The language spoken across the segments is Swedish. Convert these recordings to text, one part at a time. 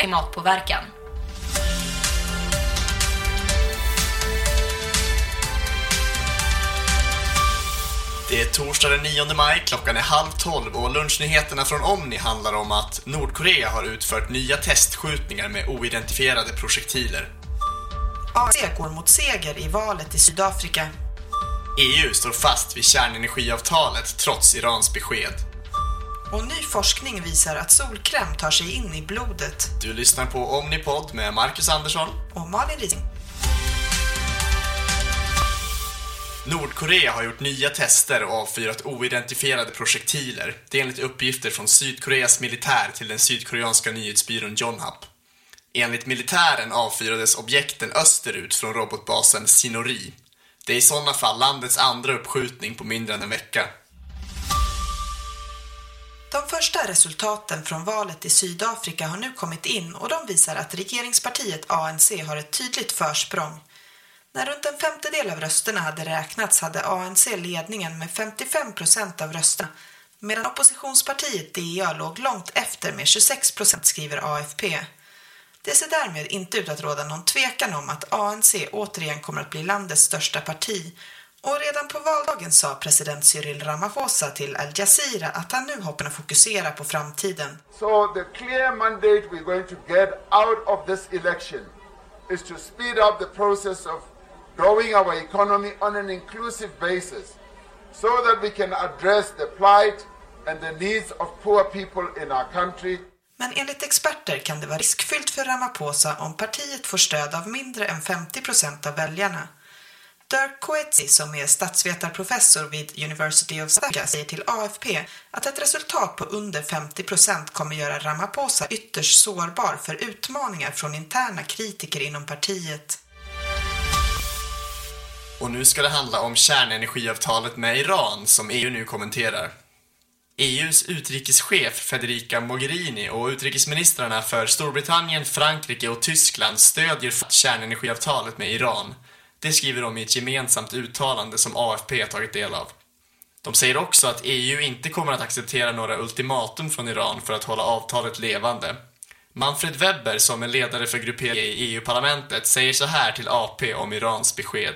klimatpåverkan. Det är torsdag den 9 maj, klockan är halv tolv och lunchnyheterna från Omni handlar om att Nordkorea har utfört nya testskjutningar med oidentifierade projektiler. ANC går mot seger i valet i Sydafrika. EU står fast vid kärnenergiavtalet trots Irans besked. Och ny forskning visar att solkräm tar sig in i blodet. Du lyssnar på Omnipod med Marcus Andersson. Och Malin Rising. Nordkorea har gjort nya tester och avfyrat oidentifierade projektiler. Det är enligt uppgifter från Sydkoreas militär till den sydkoreanska nyhetsbyrån Yonhap. Enligt militären avfyrades objekten österut från robotbasen Sinori. Det är i sådana fall landets andra uppskjutning på mindre än en vecka. De första resultaten från valet i Sydafrika har nu kommit in och de visar att regeringspartiet ANC har ett tydligt försprång. När runt en femtedel av rösterna hade räknats hade ANC ledningen med 55 procent av rösterna medan oppositionspartiet DA låg långt efter med 26 procent skriver AFP. Det ser därmed inte ut att råda någon tvekan om att ANC återigen kommer att bli landets största parti och redan på valdagen sa president Cyril Ramaphosa till Al Jazeera att han nu hoppas att fokusera på framtiden. So the clear mandate we're going to get out of this election is to speed up the process of growing our economy on an inclusive basis so that we can address the plight and the needs of poor people in our country. Men enligt experter kan det vara riskfyllt för Ramaphosa om partiet får stöd av mindre än 50 procent av väljarna. Dirk Coetzee, som är statsvetarprofessor vid University of South säger till AFP att ett resultat på under 50 procent kommer göra Ramaphosa ytterst sårbar för utmaningar från interna kritiker inom partiet. Och nu ska det handla om kärnenergiavtalet med Iran som EU nu kommenterar. EUs utrikeschef Federica Mogherini och utrikesministrarna för Storbritannien, Frankrike och Tyskland stödjer kärnenergiavtalet med Iran. Det skriver de i ett gemensamt uttalande som AFP har tagit del av. De säger också att EU inte kommer att acceptera några ultimatum från Iran för att hålla avtalet levande. Manfred Weber, som är ledare för grupperingen i EU-parlamentet, säger så här till AP om Irans besked.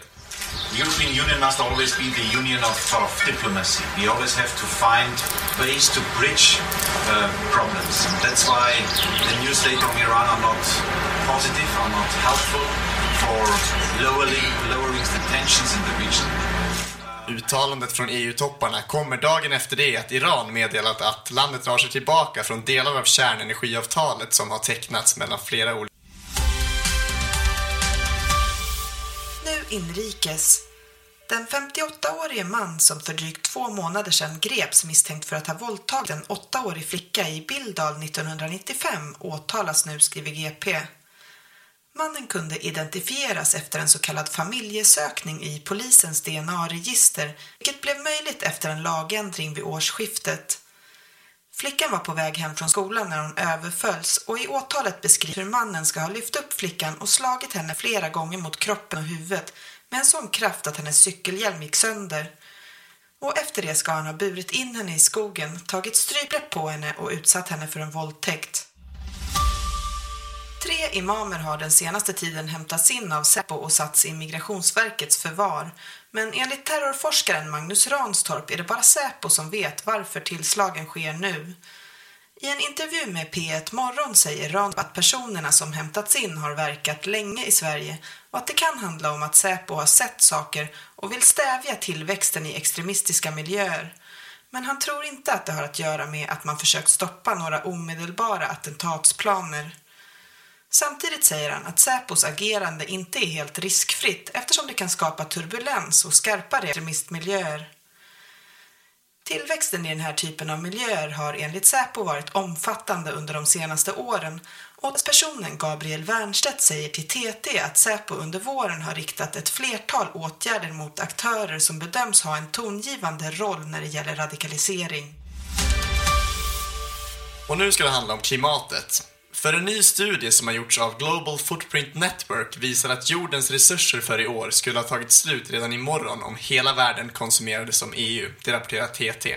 The European Union must always be the union of, of diplomacy. We always have to find ways to bridge uh, problems. And that's why the new state from Iran are not positive, are not helpful Uttalandet från EU-topparna kommer dagen efter det att Iran meddelat att landet drar sig tillbaka från delar av kärnenergiavtalet som har tecknats mellan flera olika Nu inrikes. Den 58-årige man som för drygt två månader sedan greps misstänkt för att ha våldtagit en åttaårig flicka i Bildal 1995 åtalas nu, skriver GP. Mannen kunde identifieras efter en så kallad familjesökning i polisens DNA-register, vilket blev möjligt efter en lagändring vid årsskiftet. Flickan var på väg hem från skolan när hon överfölls och i åtalet beskrivs hur mannen ska ha lyft upp flickan och slagit henne flera gånger mot kroppen och huvudet med en sån kraft att hennes cykelhjälm gick sönder. Och efter det ska han ha burit in henne i skogen, tagit strypgrepp på henne och utsatt henne för en våldtäkt. Tre imamer har den senaste tiden hämtats in av Säpo och satts i Migrationsverkets förvar. Men enligt terrorforskaren Magnus Ranstorp är det bara Säpo som vet varför tillslagen sker nu. I en intervju med P1 Morgon säger Ranstorp att personerna som hämtats in har verkat länge i Sverige och att det kan handla om att Säpo har sett saker och vill stävja tillväxten i extremistiska miljöer. Men han tror inte att det har att göra med att man försökt stoppa några omedelbara attentatsplaner. Samtidigt säger han att Säpos agerande inte är helt riskfritt eftersom det kan skapa turbulens och skarpare extremistmiljöer. Tillväxten i den här typen av miljöer har enligt Säpo varit omfattande under de senaste åren och personen Gabriel Wernstedt säger till TT att Säpo under våren har riktat ett flertal åtgärder mot aktörer som bedöms ha en tongivande roll när det gäller radikalisering. Och nu ska det handla om klimatet. För en ny studie som har gjorts av Global Footprint Network visar att jordens resurser för i år skulle ha tagit slut redan imorgon om hela världen konsumerade som EU, det rapporterar TT.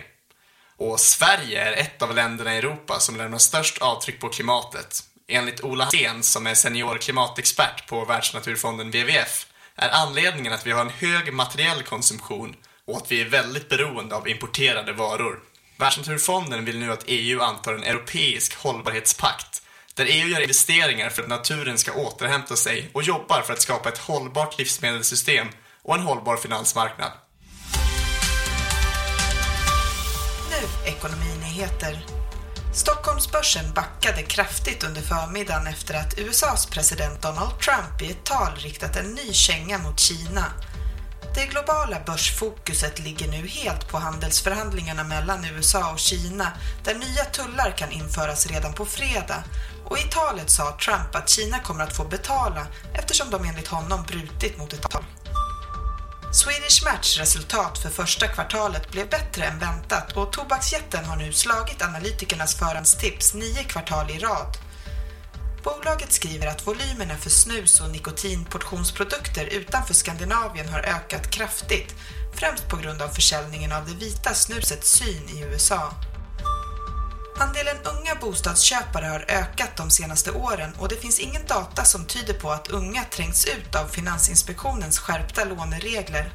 Och Sverige är ett av länderna i Europa som lämnar störst avtryck på klimatet. Enligt Ola Sten, som är senior klimatexpert på Världsnaturfonden WWF, är anledningen att vi har en hög materiell konsumtion och att vi är väldigt beroende av importerade varor. Världsnaturfonden vill nu att EU antar en europeisk hållbarhetspakt där EU gör investeringar för att naturen ska återhämta sig och jobbar för att skapa ett hållbart livsmedelssystem och en hållbar finansmarknad. Nu ekonominyheter. Stockholmsbörsen backade kraftigt under förmiddagen efter att USAs president Donald Trump i ett tal riktat en ny känga mot Kina. Det globala börsfokuset ligger nu helt på handelsförhandlingarna mellan USA och Kina där nya tullar kan införas redan på fredag och i talet sa Trump att Kina kommer att få betala eftersom de enligt honom brutit mot ett tal. Swedish Match resultat för första kvartalet blev bättre än väntat och tobaksjätten har nu slagit analytikernas förhandstips nio kvartal i rad. Bolaget skriver att volymerna för snus och nikotinportionsprodukter utanför Skandinavien har ökat kraftigt, främst på grund av försäljningen av det vita snuset Syn i USA. Andelen unga bostadsköpare har ökat de senaste åren och det finns ingen data som tyder på att unga trängts ut av Finansinspektionens skärpta låneregler.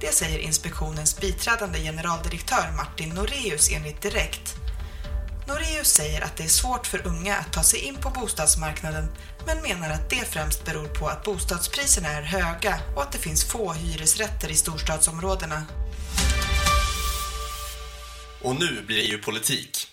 Det säger inspektionens biträdande generaldirektör Martin Noreus enligt Direkt. Noreus säger att det är svårt för unga att ta sig in på bostadsmarknaden men menar att det främst beror på att bostadspriserna är höga och att det finns få hyresrätter i storstadsområdena. Och nu blir det EU-politik.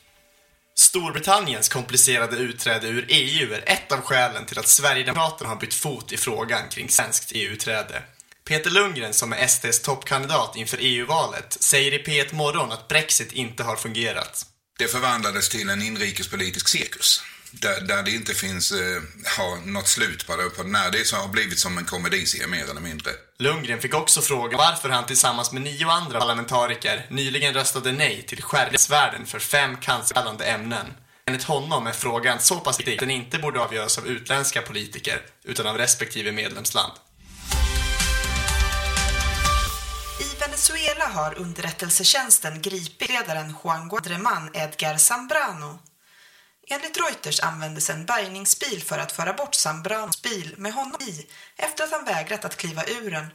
Storbritanniens komplicerade utträde ur EU är ett av skälen till att Sverigedemokraterna har bytt fot i frågan kring svenskt EU-utträde. Peter Lundgren, som är SDs toppkandidat inför EU-valet, säger i P1 Morgon att Brexit inte har fungerat. Det förvandlades till en inrikespolitisk cirkus. Där, där det inte finns eh, har något slut på det. På när det så har blivit som en komediserie mer eller mindre. Lundgren fick också frågan varför han tillsammans med nio andra parlamentariker nyligen röstade nej till skärgårdsvärden för fem cancerframkallande ämnen. Enligt honom är frågan så pass viktig att den inte borde avgöras av utländska politiker utan av respektive medlemsland. I Venezuela har underrättelsetjänsten gripit ledaren Juan Guadreman Edgar Zambrano. Enligt Reuters användes en bärgningsbil för att föra bort Zambranos bil med honom i efter att han vägrat att kliva ur den.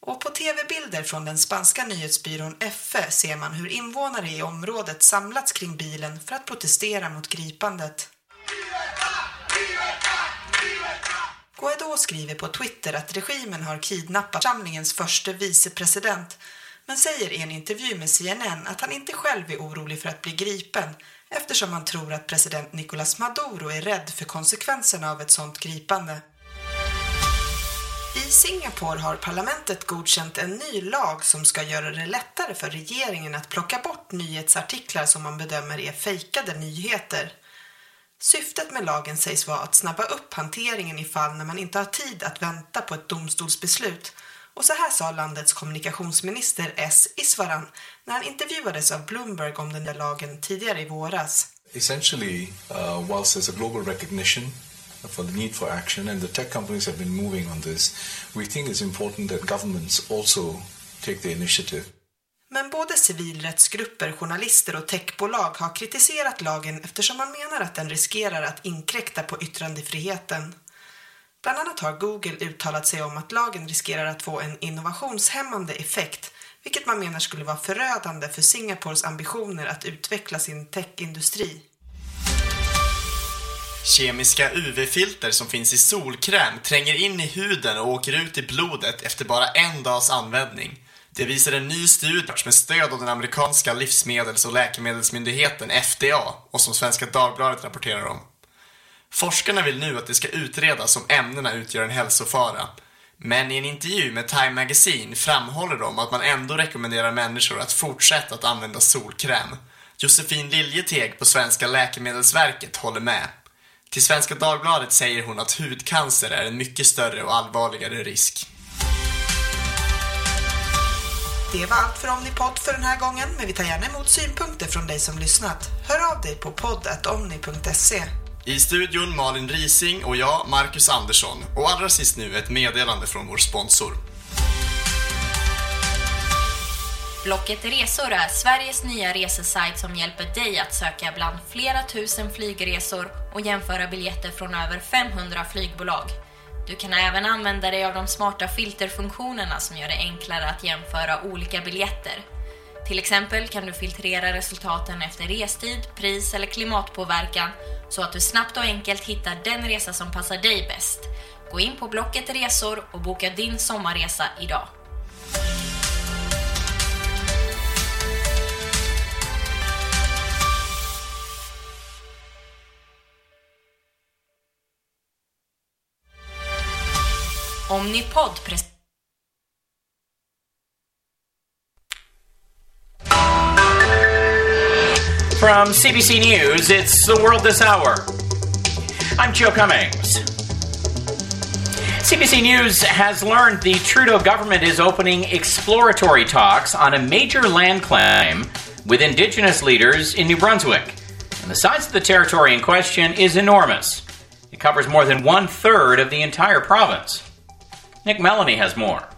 Och på tv-bilder från den spanska nyhetsbyrån EFE ser man hur invånare i området samlats kring bilen för att protestera mot gripandet. Guaidó skriver på Twitter att regimen har kidnappat församlingens första vicepresident men säger i en intervju med CNN att han inte själv är orolig för att bli gripen eftersom han tror att president Nicolas Maduro är rädd för konsekvenserna av ett sådant gripande. I Singapore har parlamentet godkänt en ny lag som ska göra det lättare för regeringen att plocka bort nyhetsartiklar som man bedömer är fejkade nyheter. Syftet med lagen sägs vara att snabba upp hanteringen i fall när man inte har tid att vänta på ett domstolsbeslut. Och så här sa landets kommunikationsminister S. Iswaran när han intervjuades av Bloomberg om den där lagen tidigare i våras. Essentially, uh, whilst there's a global recognition for the need for action and the tech companies have been moving on this, we think it's important that governments also take the initiative. Men både civilrättsgrupper, journalister och techbolag har kritiserat lagen eftersom man menar att den riskerar att inkräkta på yttrandefriheten. Bland annat har Google uttalat sig om att lagen riskerar att få en innovationshämmande effekt vilket man menar skulle vara förödande för Singapores ambitioner att utveckla sin techindustri. Kemiska UV-filter som finns i solkräm tränger in i huden och åker ut i blodet efter bara en dags användning. Det visar en ny studie med stöd av den amerikanska livsmedels- och läkemedelsmyndigheten FDA och som Svenska Dagbladet rapporterar om. Forskarna vill nu att det ska utredas om ämnena utgör en hälsofara. Men i en intervju med Time Magazine framhåller de att man ändå rekommenderar människor att fortsätta att använda solkräm. Josefin Liljeteg på Svenska Läkemedelsverket håller med. Till Svenska Dagbladet säger hon att hudcancer är en mycket större och allvarligare risk. Det var allt för Omnipod för den här gången, men vi tar gärna emot synpunkter från dig som lyssnat. Hör av dig på poddatomni.se. I studion Malin Rising och jag, Marcus Andersson. Och allra sist nu ett meddelande från vår sponsor. Blocket Resor är Sveriges nya resesajt som hjälper dig att söka bland flera tusen flygresor och jämföra biljetter från över 500 flygbolag. Du kan även använda dig av de smarta filterfunktionerna som gör det enklare att jämföra olika biljetter. Till exempel kan du filtrera resultaten efter restid, pris eller klimatpåverkan så att du snabbt och enkelt hittar den resa som passar dig bäst. Gå in på Blocket Resor och boka din sommarresa idag. Omnipod presenterar From CBC News, it's The World This Hour. I'm Joe Cummings. CBC News has learned the Trudeau government is opening exploratory talks on a major land claim with Indigenous leaders in New Brunswick. And the size of the territory in question is enormous. It covers more than one third of the entire province. Nick Melanie has more.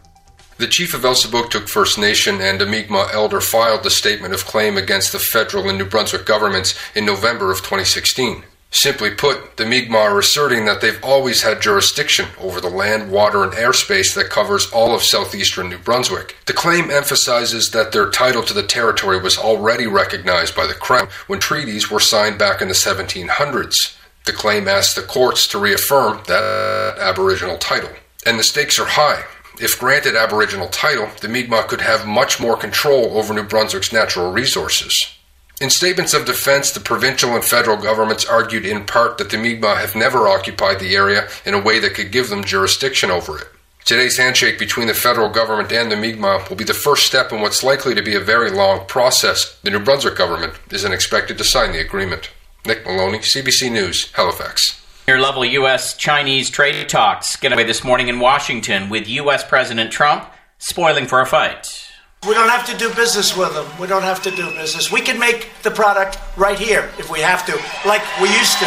The chief of Elsipogtog First Nation and a Mi'kmaq elder filed a statement of claim against the federal and New Brunswick governments in November of 2016. Simply put, the Mi'kmaq are asserting that they've always had jurisdiction over the land, water, and airspace that covers all of southeastern New Brunswick. The claim emphasizes that their title to the territory was already recognized by the Crown when treaties were signed back in the 1700s. The claim asks the courts to reaffirm that Aboriginal title. And the stakes are high. If granted Aboriginal title, the Mi'kmaq could have much more control over New Brunswick's natural resources. In statements of defense, the provincial and federal governments argued in part that the Mi'kmaq have never occupied the area in a way that could give them jurisdiction over it. Today's handshake between the federal government and the Mi'kmaq will be the first step in what's likely to be a very long process. The New Brunswick government isn't expected to sign the agreement. Nick Maloney, CBC News, Halifax. Your level U.S. Chinese trade talks get away this morning in Washington with U.S. President Trump spoiling for a fight. We don't have to do business with them. We don't have to do business. We can make the product right here if we have to, like we used to.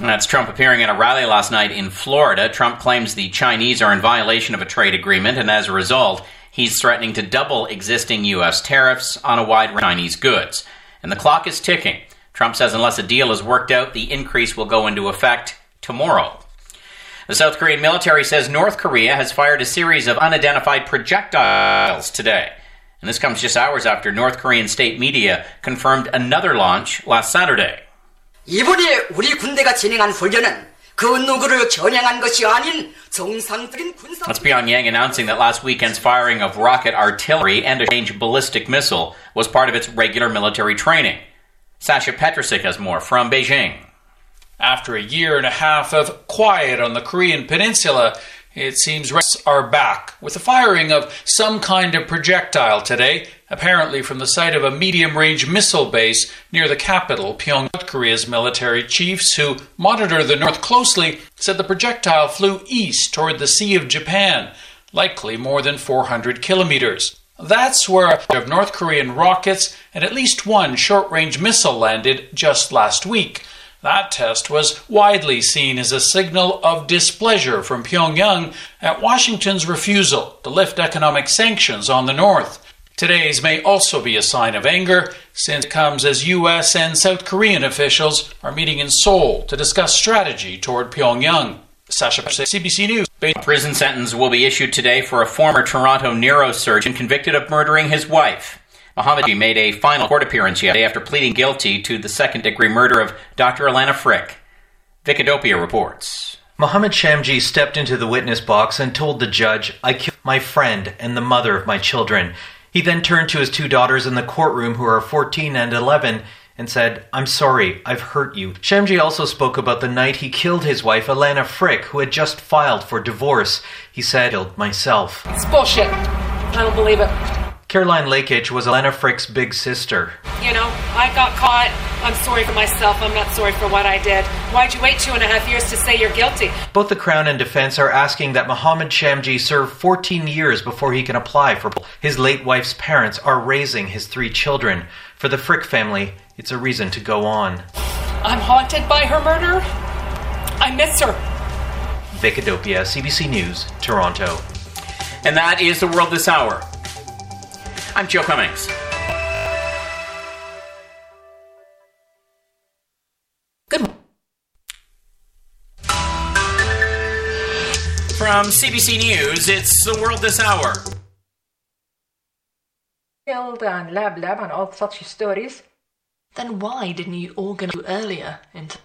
And that's Trump appearing at a rally last night in Florida. Trump claims the Chinese are in violation of a trade agreement, and as a result, he's threatening to double existing U.S. tariffs on a wide range of Chinese goods. And the clock is ticking. Trump says unless a deal is worked out, the increase will go into effect tomorrow. The South Korean military says North Korea has fired a series of unidentified projectiles today. And this comes just hours after North Korean state media confirmed another launch last Saturday. 이번에 우리 군대가 진행한 훈련은 그 누구를 겨냥한 것이 아닌 정상적인 군사 That's Pyongyang announcing that last weekend's firing of rocket artillery and a range ballistic missile was part of its regular military training. Sasha Petrusik has more from Beijing. After a year and a half of quiet on the Korean peninsula, it seems rests are back with the firing of some kind of projectile today, apparently from the site of a medium range missile base near the capital, Pyongyang. South Korea's military chiefs, who monitor the north closely, said the projectile flew east toward the Sea of Japan, likely more than 400 kilometers. That's where a of North Korean rockets and at least one short range missile landed just last week. That test was widely seen as a signal of displeasure from Pyongyang at Washington's refusal to lift economic sanctions on the North. Today's may also be a sign of anger, since it comes as US and South Korean officials are meeting in Seoul to discuss strategy toward Pyongyang. Sasha CBC News. A prison sentence will be issued today for a former Toronto neurosurgeon convicted of murdering his wife. Mohammed made a final court appearance yesterday after pleading guilty to the second degree murder of Dr. Alana Frick. Vicadopia reports. Mohammed Shamji stepped into the witness box and told the judge, I killed my friend and the mother of my children. He then turned to his two daughters in the courtroom, who are 14 and 11, and said, I'm sorry, I've hurt you. Shamji also spoke about the night he killed his wife, Alana Frick, who had just filed for divorce. He said, killed myself. It's bullshit. I don't believe it. Caroline Lakich was Alana Frick's big sister. You know, I got caught. I'm sorry for myself. I'm not sorry for what I did. Why'd you wait two and a half years to say you're guilty? Both the Crown and defense are asking that Mohammed Shamji serve 14 years before he can apply for. His late wife's parents are raising his three children. For the Frick family, it's a reason to go on. I'm haunted by her murder. I miss her. Vicadopia, CBC News, Toronto. And that is the world this hour. I'm Joe Cummings. Good. From CBC News, it's the world this hour. Build and Lab Lab and all such stories. Then why didn't you organise earlier? Into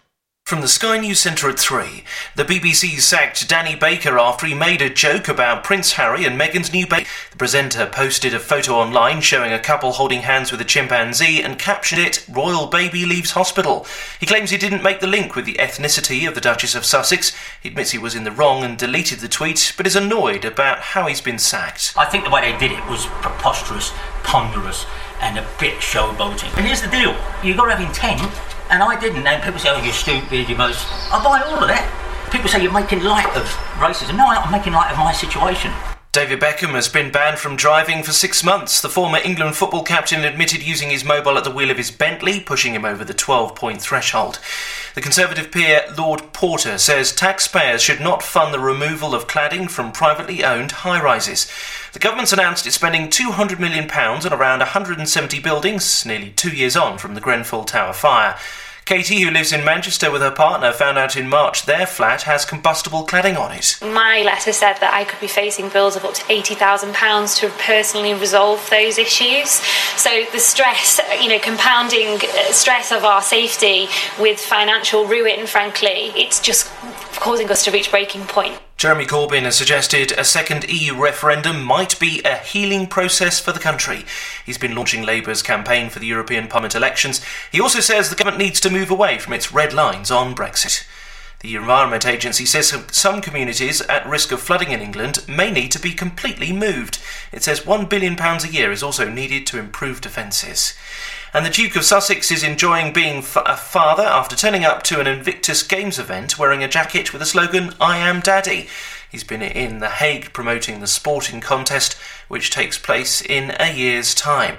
From the Sky News Centre at 3, the BBC sacked Danny Baker after he made a joke about Prince Harry and Meghan's new baby. The presenter posted a photo online showing a couple holding hands with a chimpanzee and captioned it, Royal Baby Leaves Hospital. He claims he didn't make the link with the ethnicity of the Duchess of Sussex. He admits he was in the wrong and deleted the tweet, but is annoyed about how he's been sacked. I think the way they did it was preposterous, ponderous, and a bit showboating. And here's the deal: you've got to have intent, and I didn't. And people say, "Oh, you're stupid, you're most." I buy all of that. People say you're making light of racism. No, I'm not making light of my situation. David Beckham has been banned from driving for six months. The former England football captain admitted using his mobile at the wheel of his Bentley, pushing him over the 12 point threshold. The Conservative peer Lord Porter says taxpayers should not fund the removal of cladding from privately owned high rises. The government's announced it's spending £200 million on around 170 buildings, nearly two years on from the Grenfell Tower fire. Katie, who lives in Manchester with her partner, found out in March their flat has combustible cladding on it. My letter said that I could be facing bills of up to £80,000 to personally resolve those issues. So the stress, you know, compounding uh, stress of our safety with financial ruin, frankly, it's just causing us to reach breaking point. Jeremy Corbyn has suggested a second EU referendum might be a healing process for the country. He's been launching Labour's campaign for the European Parliament elections. He also says the government needs to move away from its red lines on Brexit. The Environment Agency says some communities at risk of flooding in England may need to be completely moved. It says £1 billion a year is also needed to improve defences. And the Duke of Sussex is enjoying being f- a father after turning up to an Invictus Games event wearing a jacket with the slogan, I am Daddy. He's been in The Hague promoting the sporting contest, which takes place in a year's time.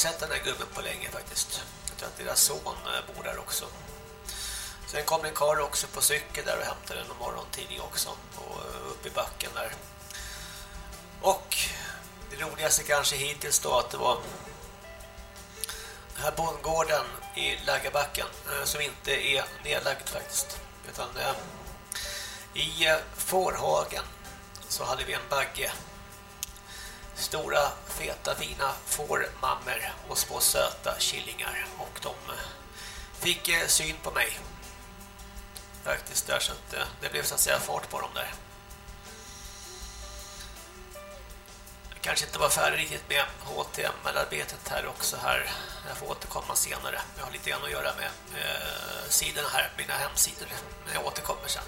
Sett den här gubben på länge faktiskt. Jag tror att deras son eh, bor där också. Sen kom en kar också på cykel där och hämtade en morgontidning också. Och eh, uppe i backen där. Och det roligaste kanske hittills då att det var den här bondgården i Laggabacken, eh, som inte är nedlagd faktiskt. Utan i Fårhagen så hade vi en bagge. Stora, feta, fina fårmammor och små söta killingar. Och de eh, fick eh, syn på mig. Faktiskt där så att eh, det blev så att säga fart på dem där. kanske inte var färdig riktigt med HTML-arbetet här också här. Jag får återkomma senare. Jag har lite grann att göra med eh, sidorna här, mina hemsidor. Men jag återkommer sen.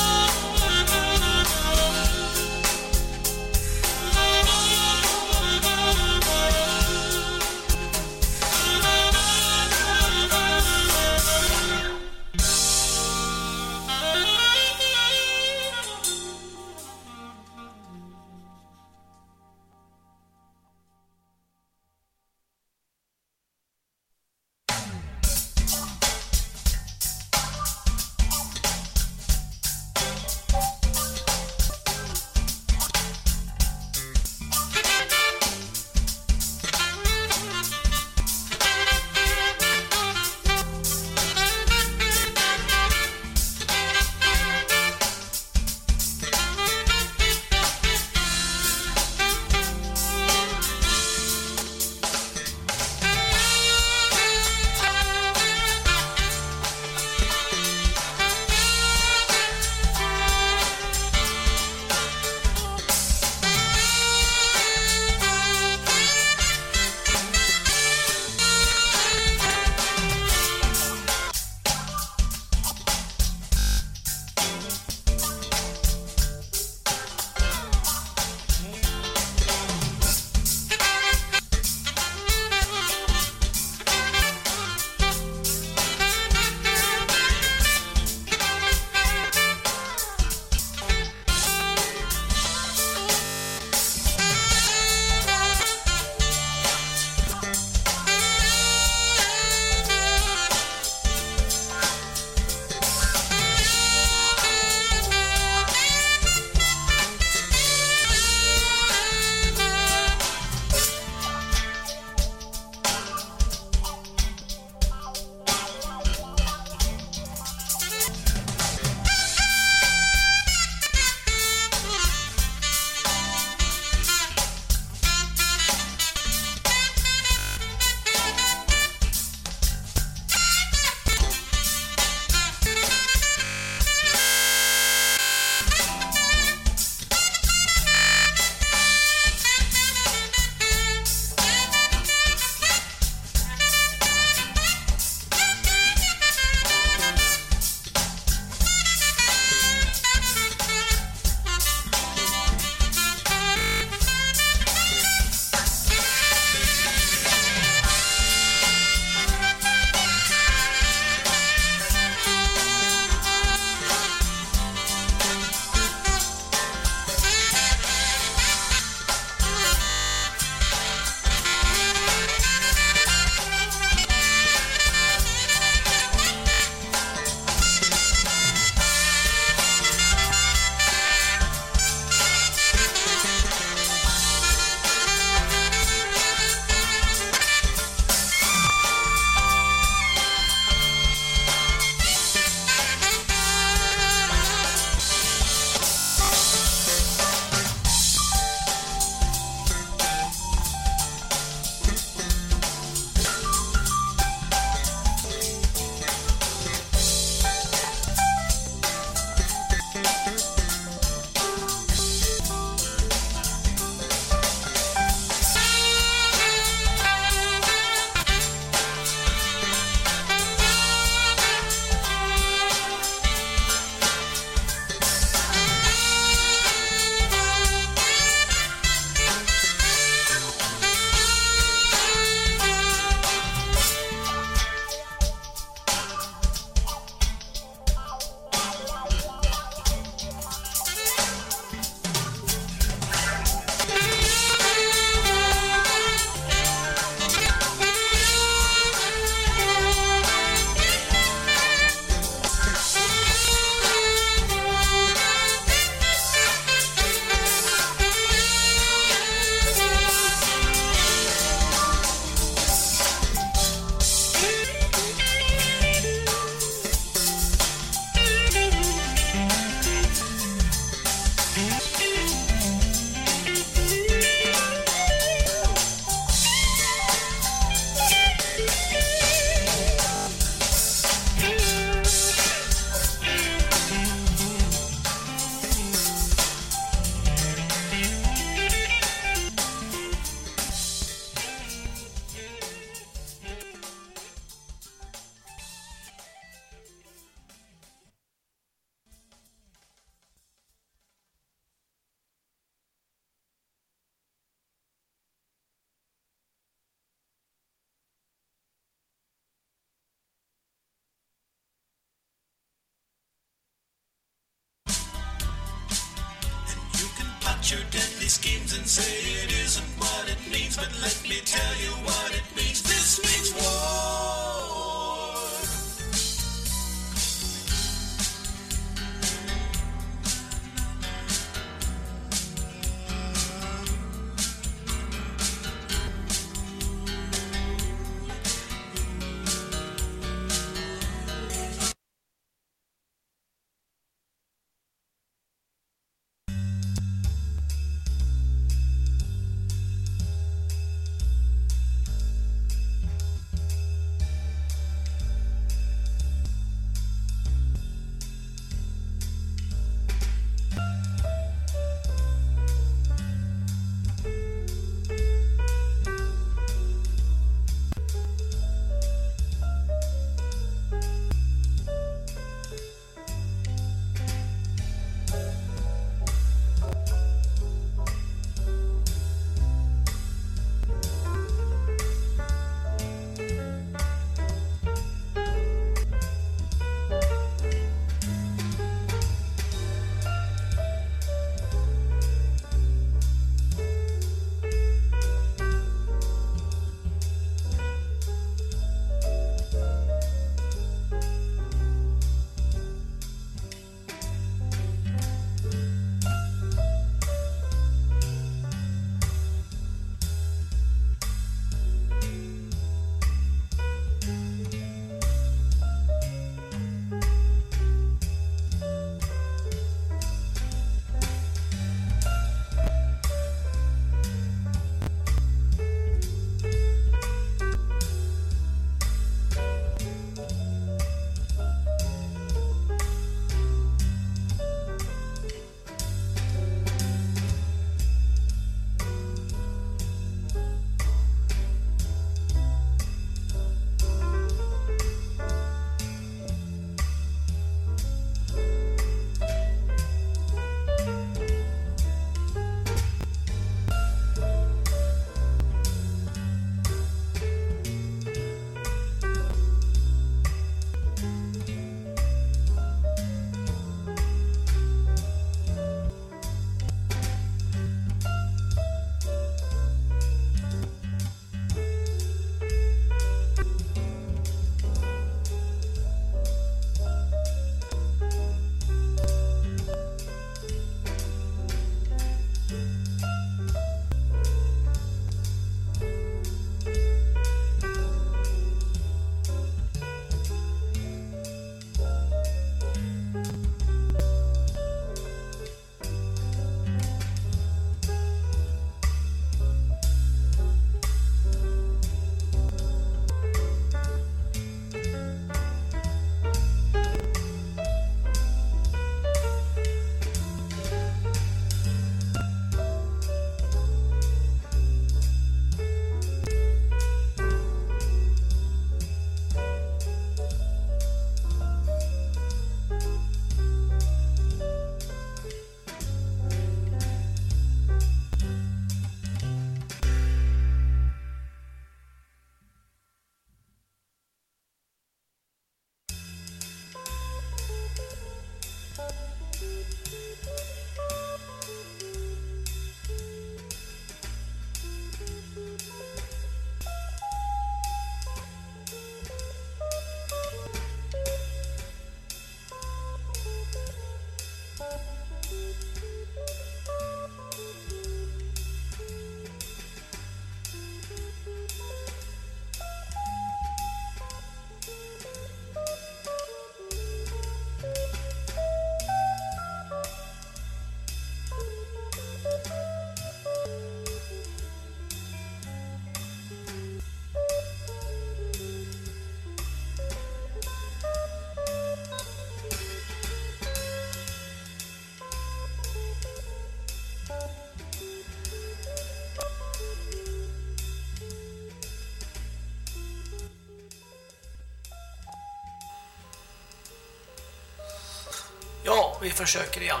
vi försöker igen.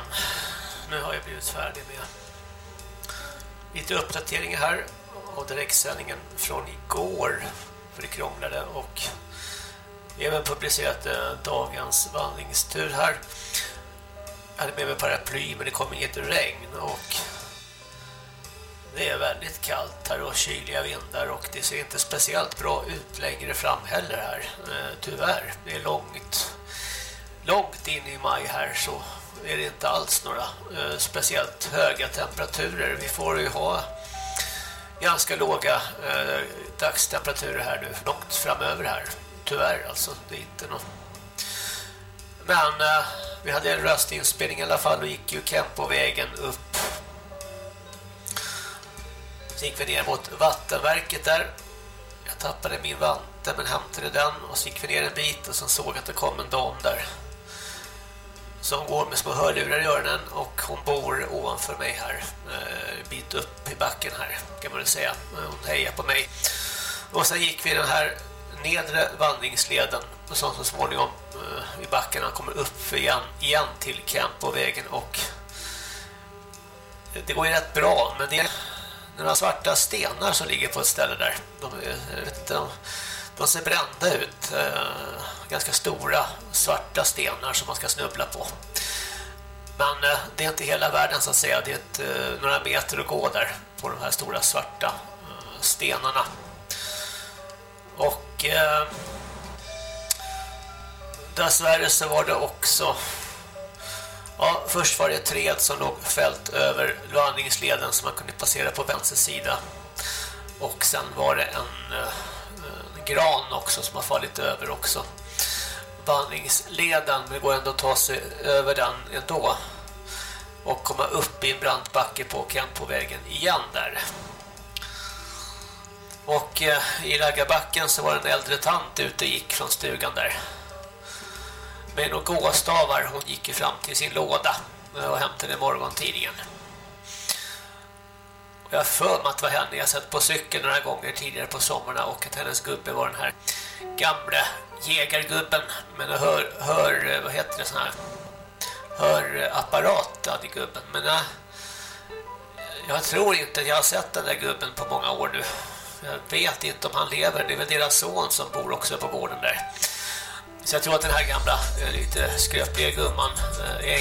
Nu har jag blivit färdig med lite uppdateringar här av direktsändningen från igår. För det krånglade och även publicerat eh, dagens vandringstur här. Jag hade med mig paraply men det kom inget regn och Det är väldigt kallt här och kyliga vindar och det ser inte speciellt bra ut längre fram heller här. Eh, tyvärr, det är långt, långt in i maj här så är det inte alls några eh, speciellt höga temperaturer. Vi får ju ha ganska låga eh, dagstemperaturer här nu långt framöver här. Tyvärr alltså, det är inte något. Men eh, vi hade en röstinspelning i alla fall och gick ju Kempovägen upp. Så gick vi ner mot vattenverket där. Jag tappade min vante men hämtade den och så gick vi ner en bit och sen såg att det kom en dam där som går med små hörlurar i öronen och hon bor ovanför mig här eh, en bit upp i backen här kan man väl säga. Eh, hon hejar på mig. Och sen gick vi den här nedre vandringsleden och så, småningom eh, i backen, han kommer upp igen, igen till Kempovägen och det går ju rätt bra men det är några svarta stenar som ligger på ett ställe där. De, jag vet inte, de, de ser brända ut. Eh, ganska stora svarta stenar som man ska snubbla på. Men eh, det är inte hela världen så att säga. Det är ett, eh, några meter att gå där på de här stora svarta stenarna. Och eh, dessvärre så var det också ja, först var det ett träd som låg fällt över landningsleden som man kunde passera på vänster sida. Och sen var det en, gran också som har fallit över också. Vandringsleden, men det går ändå att ta sig över den ändå. Och komma upp i en brant backe på Kempovägen igen där. Och eh, i raggarbacken så var det en äldre tant ute och gick från stugan där. Med några gåstavar. Hon gick ju fram till sin låda och hämtade morgontidningen. Jag har för mig att det var henne jag sett på cykeln några gånger tidigare på sommarna och att hennes gubbe var den här gamla jägargubben men hör, hör vad heter det sån här hörapparat hade gubben. Men jag, jag tror inte att jag har sett den där gubben på många år nu. Jag vet inte om han lever. Det är väl deras son som bor också på gården där. Så jag tror att den här gamla, eh, lite skröpliga gumman är eh,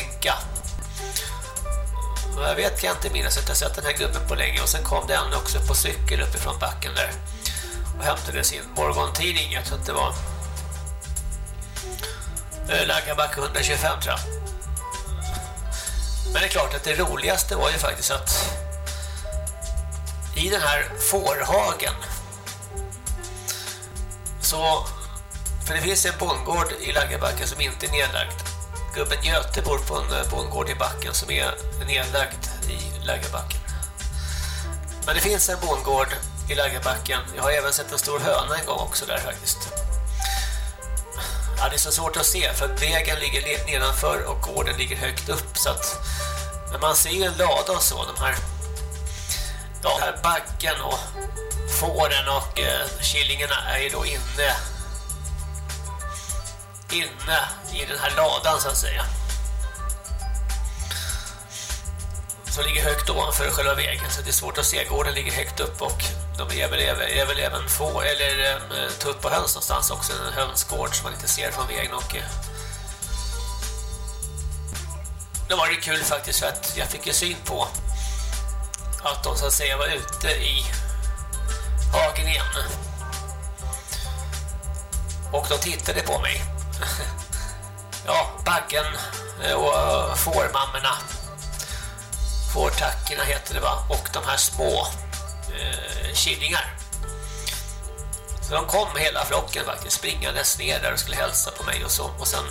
vad Jag vet kan jag inte minnas att jag sett den här gubben på länge. Och sen kom den också på cykel uppifrån backen där. Och hämtade sin morgontidning. Jag tror att det var eh, Laggaback 125 tror jag. Men det är klart att det roligaste var ju faktiskt att i den här fårhagen så för det finns en bondgård i Laggabacken som inte är nedlagd. Gubben Göte bor på en bondgård i backen som är nedlagd i lägerbacken. Men det finns en bondgård i lägerbacken. Jag har även sett en stor höna en gång också där faktiskt. Ja, det är så svårt att se för att vägen ligger nedanför och gården ligger högt upp så att men man ser en lada och så, de här ja, här backen och fåren och eh, killingarna är ju då inne inne i den här ladan så att säga. Som ligger högt ovanför själva vägen så det är svårt att se. Gården ligger högt upp och de är väl, är väl även få eller eh, tupp och höns någonstans också. En hönsgård som man inte ser från vägen och eh, det var det kul faktiskt för att jag fick ju syn på att de så att säga var ute i hagen igen. Och de tittade på mig. ja, baggen eh, och eh, fårmammorna. Fårtackorna heter det va? Och de här små eh, killingar. Så de kom hela flocken faktiskt springandes ner där och skulle hälsa på mig och så. Och sen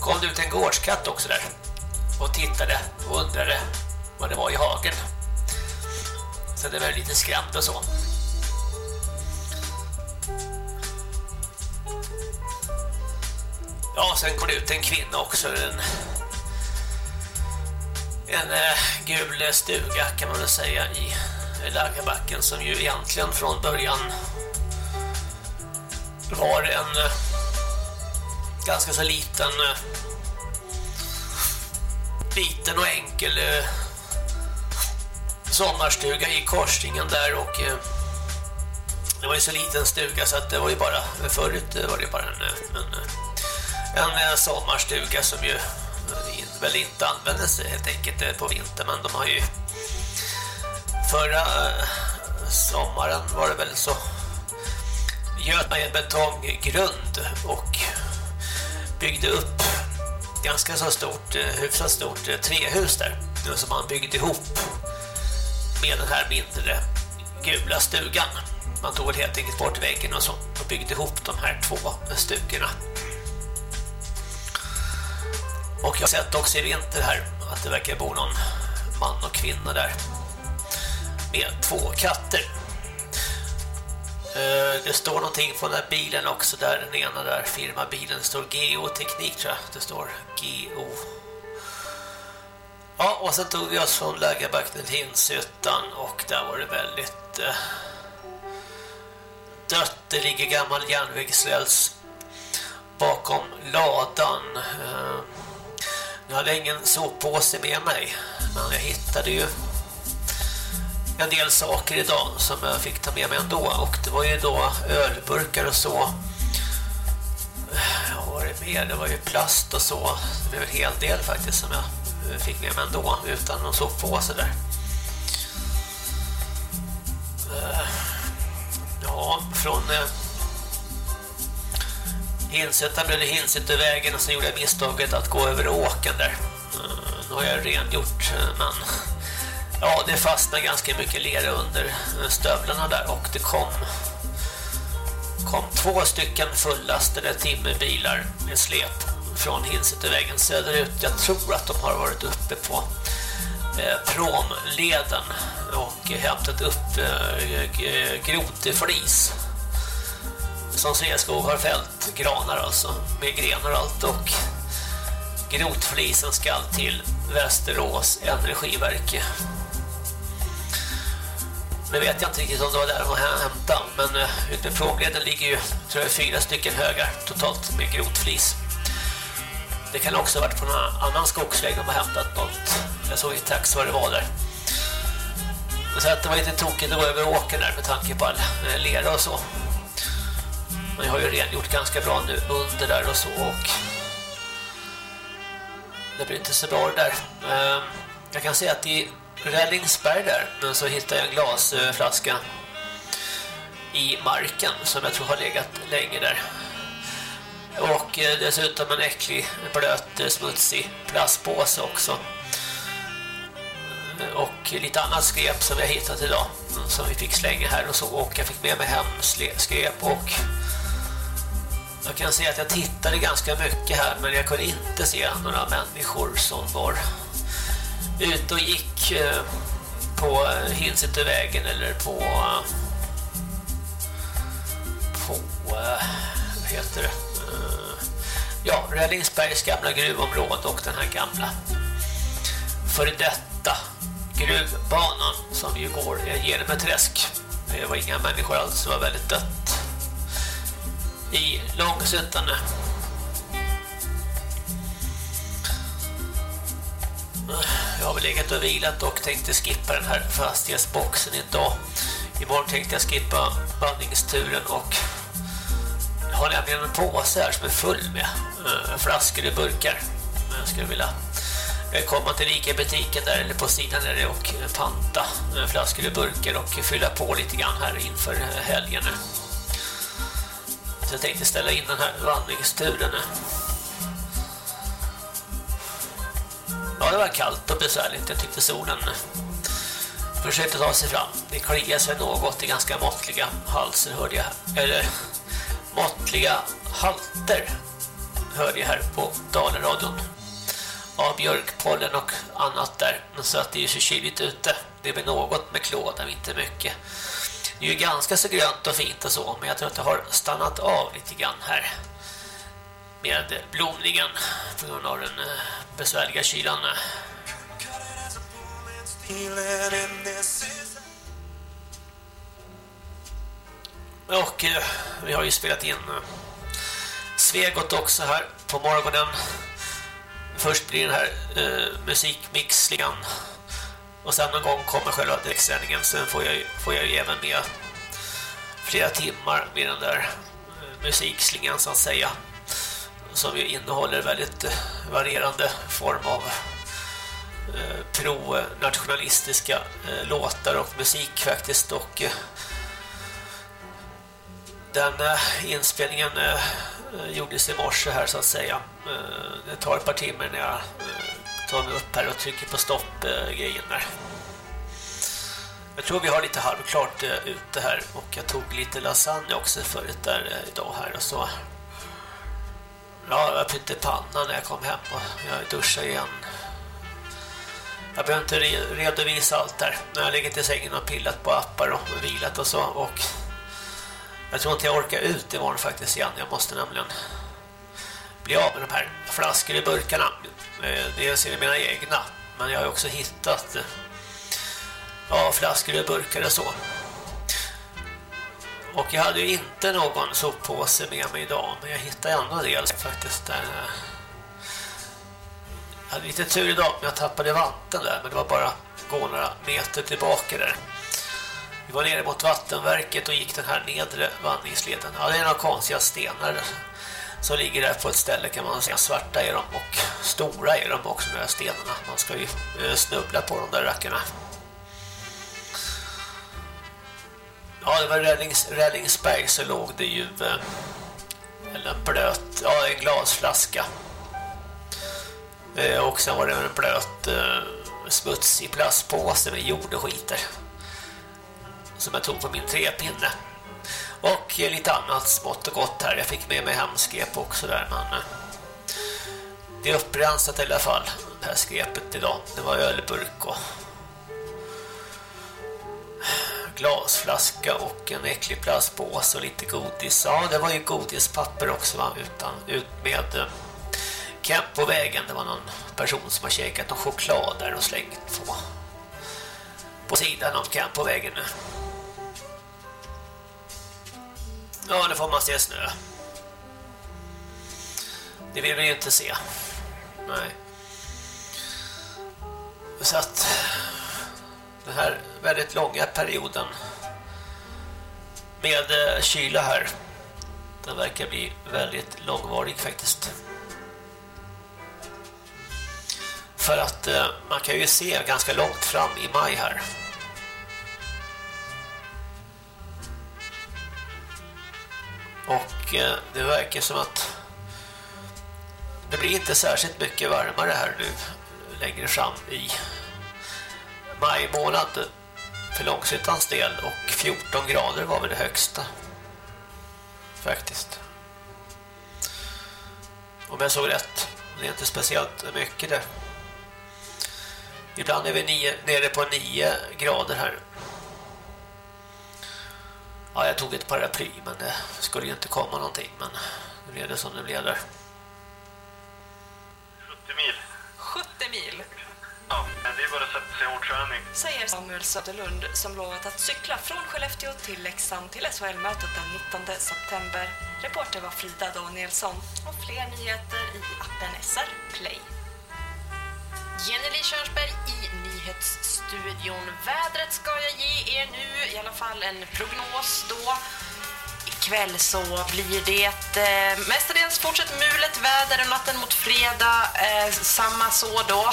kom det ut en gårdskatt också där. Och tittade och undrade vad det var i hagen. Så det var lite skrämt och så. Ja, sen kom det ut en kvinna också. En, en äh, gul stuga kan man väl säga i Lagabacken som ju egentligen från början var en äh, ganska så liten äh, liten och enkel sommarstuga i korsningen där och eh, det var ju så liten stuga så att det var ju bara förut var det bara en, en, en, eh, sommarstuga som ju väl inte användes helt enkelt eh, på vintern men de har ju förra eh, sommaren var det väl så göt man en betonggrund och byggde upp ganska så stort, hyfsat stort trehus där som man byggde ihop med den här mindre gula stugan. Man tog helt enkelt bort väggen och så och byggde ihop de här två stugorna. Och jag har sett också i vinter här att det verkar bo någon man och kvinna där med två katter. Eh, det står någonting på den här bilen också där, den ena där firmabilen det står Geoteknik tror jag. Det står Geo. Ja, och sen tog vi oss från Lägerbacken till Hinshyttan och där var det väldigt eh, dött. Det ligger gammal järnvägsräls bakom ladan. Eh, jag hade ingen soppåse med mig, men jag hittade ju en del saker idag som jag fick ta med mig ändå. Och det var ju då ölburkar och så. Vad var det mer? Det var ju plast och så. Det var en hel del faktiskt som jag fick med mig ändå utan någon soppåse där. Eh, ja, från eh, eh, Hinsätta blev det vägen och sen gjorde jag misstaget att gå över åken där Eh, nu har jag rengjort eh, men Ja, det fastnade ganska mycket lera under eh, stövlarna där och det kom kom två stycken fullastade timmerbilar med släp från Hinsättervägen söderut. Jag tror att de har varit uppe på eh, promleden och hämtat upp eh, eh groteflis som Sveaskog har fällt granar alltså med grenar och allt och grotflisen ska till Västerås energiverke nu vet jag inte riktigt om det var där de var hämta men eh, ute på frågleden ligger ju tror jag, fyra stycken högar totalt med grotflis. Det kan också ha varit på någon annan skogsväg de har hämtat något. Jag såg inte tax vad det var där. Så att det var lite tokigt att gå över åkern där med tanke på all eh, lera och så. Men jag har ju rengjort ganska bra nu under där och så och det blir inte så bra det där. Ehm, jag kan säga att i Rällingsberg där men så hittade jag en glasflaska i marken som jag tror har legat länge där. Och eh, dessutom en äcklig, blöt, eh, smutsig plastpåse också. Ehm, och lite annat skräp som jag hittat idag som vi fick slänga här och så. Och jag fick med mig hem skräp och jag kan säga att jag tittade ganska mycket här men jag kunde inte se några människor som var ute och gick eh, på Hinsättervägen eller på på eh, vad heter det? Eh, ja, Rällingsbergs gamla gruvområde och den här gamla före detta gruvbanan som ju går genom ett träsk. Det var inga människor alls, det var väldigt dött i Långsuttan. Jag har väl legat och vilat och tänkte skippa den här fastighetsboxen idag. Imorgon tänkte jag skippa bandningsturen och jag har nämligen en påse här som är full med eh, flaskor och burkar. Jag skulle vilja eh, komma till Ica-butiken där eller på sidan där och panta eh, flaskor och burkar och fylla på lite grann här inför helgen. nu. Så jag tänkte ställa in den här vandringsturen. Ja, det var kallt och besvärligt. Jag tyckte solen försökte ta sig fram. Det kliar sig något i ganska måttliga halser hörde jag. Eller måttliga halter hörde jag här på Dalaradion. Av björkpollen och annat där. Så att det är så kyligt ute. Det är väl något med klåda, inte mycket. Det är ju ganska så grönt och fint och så. Men jag tror att det har stannat av lite grann här med blomningen på grund av den eh, besvärliga kylan. Och eh, vi har ju spelat in eh, Svegot också här på morgonen. Först blir den här eh, musikmixlingen och sen någon gång kommer själva direktsändningen. Sen får jag, får jag ju även med flera timmar med den där eh, musikslingan så att säga som ju innehåller väldigt eh, varierande form av eh, pro-nationalistiska eh, låtar och musik faktiskt och eh, den eh, inspelningen gjordes i morse här så att säga. Det tar ett par timmar när jag tar upp här och trycker på stopp-grejen eh, där. Jag tror vi har lite halvklart eh, ute här och jag tog lite lasagne också förut där eh, idag här och så. Ja, jag pytte pannan när jag kom hem och jag duschade igen. Jag behöver inte redovisa allt där. När jag ligger i sängen och pillat på appar och vilat och så och jag tror inte jag orkar ut imorgon faktiskt igen. Jag måste nämligen bli av med de här flaskor i burkarna. Eh, dels är det mina egna, men jag har också hittat eh, ja, flaskor och burkar och så. Och jag hade ju inte någon soppåse med mig idag, men jag hittade ändå en del faktiskt. Där. Eh, jag hade lite tur idag, men jag tappade vatten där, men det var bara gå några meter tillbaka där. Vi var nere mot vattenverket och gick den här nedre vandringsleden. Ja, det är några konstiga stenar som ligger där på ett ställe kan man säga. Svarta är de och stora är de också, de här stenarna. Man ska ju eh, snubbla på de där rackarna. Ja, det var Rällings, Rällingsberg så låg det ju eh, eller en blöt, ja en glasflaska. Eh, och sen var det en blöt smutsig plastpåse med jord och skiter. Som jag tog på min trepinne. Och lite annat smått och gott här. Jag fick med mig hemskep också där. Men eh, det är upprensat i alla fall. Det här skepet idag. Det var ölburk och glasflaska och en äcklig plastpåse och lite godis. Ja, det var ju godispapper också va? Utan, ut med eh, Kemp på vägen. Det var någon person som har käkat någon choklad där och slängt på på sidan av Kemp på vägen nu. Ja, nu får man se snö. Det vill vi ju inte se. Nej. Så att den här väldigt långa perioden med eh, kyla här den verkar bli väldigt långvarig faktiskt. För att eh, man kan ju se ganska långt fram i maj här. Och eh, det verkar som att det blir inte särskilt mycket varmare här nu längre fram i maj månad för Långsittans del och 14 grader var väl det högsta faktiskt. Om jag såg rätt. Det är inte speciellt mycket det. Ibland är vi nio, nere på 9 grader här. Ja, jag tog ett paraply men det skulle ju inte komma någonting men nu blev det som det blev där. 70 mil. 70 mil, Ja, men det är bara att sätta sig i ordträning. säger Samuel Söderlund som lovat att cykla från Skellefteå till Leksand till SHL-mötet den 19 september. Reporter var Frida Danielsson. Och fler nyheter i appen SR Play. Jenny Lee Körsberg i nyhetsstudion. Vädret ska jag ge er nu, i alla fall en prognos då. Ikväll så blir det eh, mestadels fortsatt mulet väder natten mot fredag. Eh, samma så då.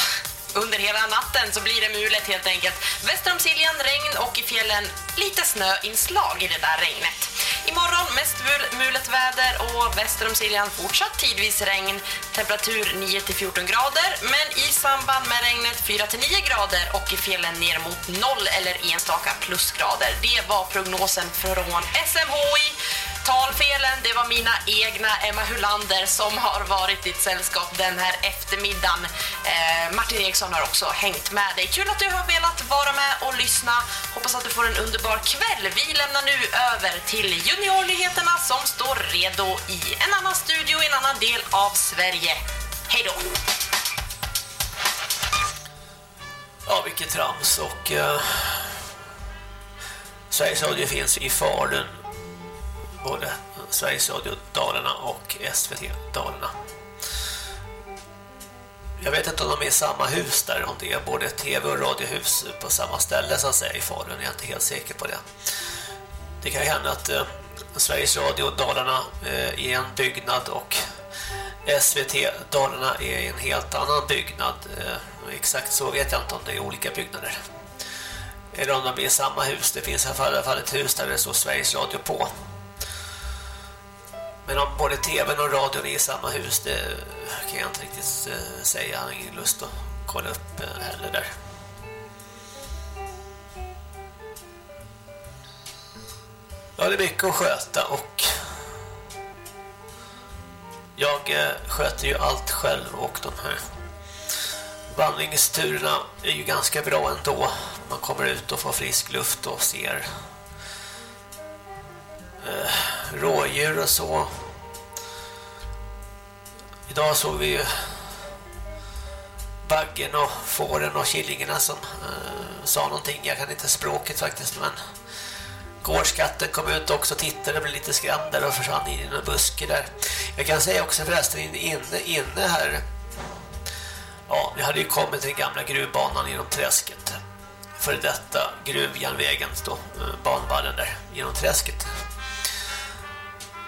Under hela natten så blir det mulet helt enkelt. Väster om Siljan regn och i fjällen lite snöinslag i det där regnet. Imorgon mest mulet väder och väster om Siljan fortsatt tidvis regn. Temperatur 9-14 grader men i samband med regnet 4-9 grader och i fjällen ner mot 0 eller enstaka plusgrader. Det var prognosen från SMHI. Talfelen, det var mina egna Emma Hulander som har varit ditt sällskap den här eftermiddagen. Eh, Martin Eriksson har också hängt med dig. Kul att du har velat vara med och lyssna. Hoppas att du får en underbar kväll. Vi lämnar nu över till juniornyheterna som står redo i en annan studio i en annan del av Sverige. Hej då! Ja, vilket trams och uh, Sveriges Radio finns i Falun både Sveriges Radio Dalarna och SVT Dalarna. Jag vet inte om de är i samma hus där, om det är både tv- och radiohus på samma ställe så att säga i Falun, jag är inte helt säker på det. Det kan ju hända att eh, Sveriges Radio Dalarna eh, är en byggnad och SVT Dalarna är i en helt annan byggnad. Eh, exakt så vet jag inte om det är olika byggnader. Eller om de är i samma hus. Det finns i alla fall ett hus där det står Sveriges Radio på. Men om både tvn och radion är i samma hus, det kan jag inte riktigt eh, säga. Jag har ingen lust att kolla upp eh, heller där. Ja, det är mycket att sköta och jag eh, sköter ju allt själv och de här vandringsturerna är ju ganska bra ändå. Man kommer ut och får frisk luft och ser rådjur och så. Idag såg vi ju baggen och fåren och killingarna som eh, sa någonting. Jag kan inte språket faktiskt men gårdskatten kom ut också och tittade och blev lite skrämd där och försvann in i en buske där. Jag kan säga också förresten inne, inne här ja, vi hade ju kommit till den gamla gruvbanan genom träsket. För detta gruvjärnvägen då, eh, banvallen där genom träsket.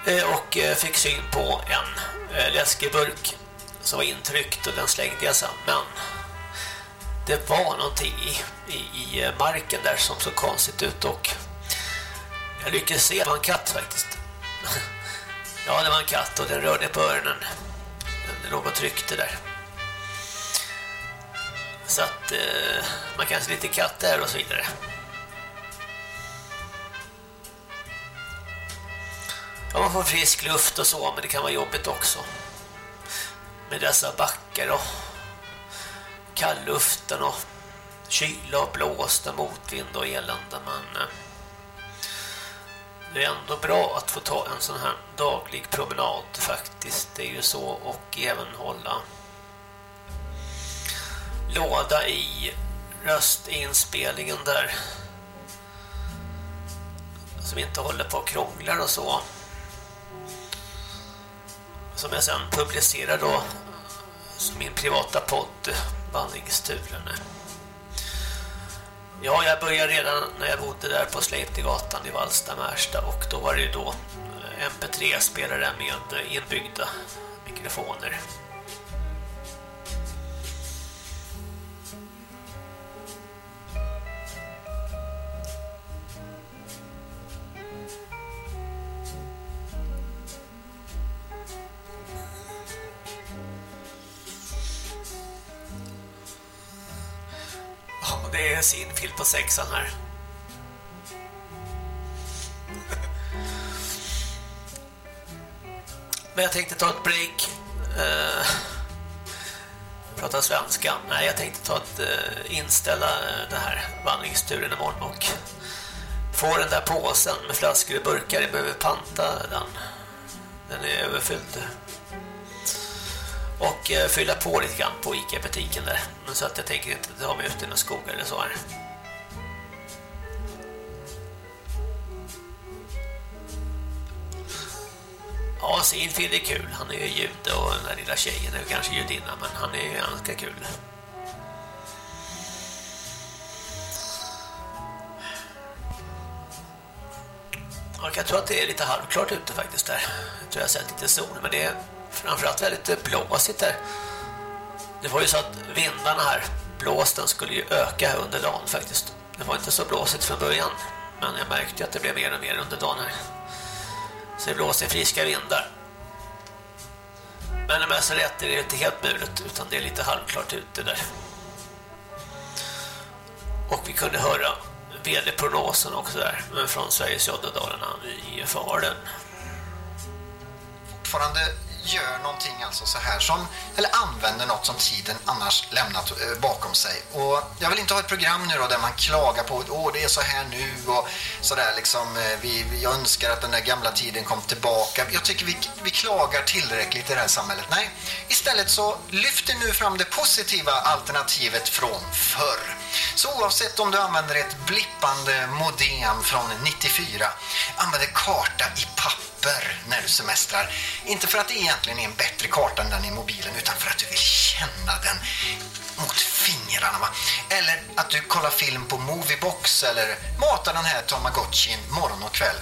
Eh, och eh, fick syn på en eh, läskeburk som var intryckt och den slängde jag sen. Men det var någonting i, i, i marken där som såg konstigt ut och jag lyckades se att det var en katt faktiskt. Ja, det var en katt och den rörde på öronen. Den låg och tryckte där. Så att man kan se lite katt där och så vidare. Ja, man får frisk luft och så, men det kan vara jobbigt också. Med dessa backar och kallluften och kyla och blåst och motvind och elände. Men eh, det är ändå bra att få ta en sån här daglig promenad faktiskt. Det är ju så och även hålla låda i röstinspelningen där som inte håller på och krånglar och så som jag sen publicerar då som min privata podd Vandringsturen Ja, jag började redan när jag bodde där på Sleipnegatan i Vallsta, Märsta och då var det ju då MP3-spelare med inbyggda mikrofoner. Ja, sin på sexan här. Men jag tänkte ta ett break. Eh, prata svenska. Nej, jag tänkte ta ett eh, inställa eh, den här vandringsturen imorgon och få den där påsen med flaskor och burkar. Jag behöver panta den. Den är överfylld. Och eh, fylla på lite grann på Ica-butiken där. Så att jag tänker inte ta mig ut i någon skog eller så här. Ja, Sinfil är kul. Han är ju jude och den där lilla tjejen är kanske judinna, men han är ganska kul. Jag tror att det är lite halvklart ute faktiskt där. Jag tror jag har sett lite sol, men det är framförallt väldigt blåsigt här. Det var ju så att vindarna här, blåsten, skulle ju öka under dagen faktiskt. Det var inte så blåsigt från början, men jag märkte att det blev mer och mer under dagen här. Så det blåser friska vindar. Men om jag så rätt är det inte helt mulet utan det är lite halvklart ute där. Och vi kunde höra väderprognosen också där från Sveriges Joddedalarna i Faren. Fortfarande gör någonting alltså så här som, eller använder något som tiden annars lämnat eh, bakom sig. Och jag vill inte ha ett program nu då där man klagar på åh det är så här nu och sådär liksom eh, vi, jag önskar att den där gamla tiden kom tillbaka. Jag tycker vi, vi klagar tillräckligt i det här samhället. Nej, istället så lyfter nu fram det positiva alternativet från förr. Så oavsett om du använder ett blippande modem från 94, använder karta i papper när du semestrar. Inte för att det egentligen är en bättre karta än den i mobilen utan för att du vill känna den mot fingrarna. Va? Eller att du kollar film på Moviebox eller matar den här Tamagotchin morgon och kväll.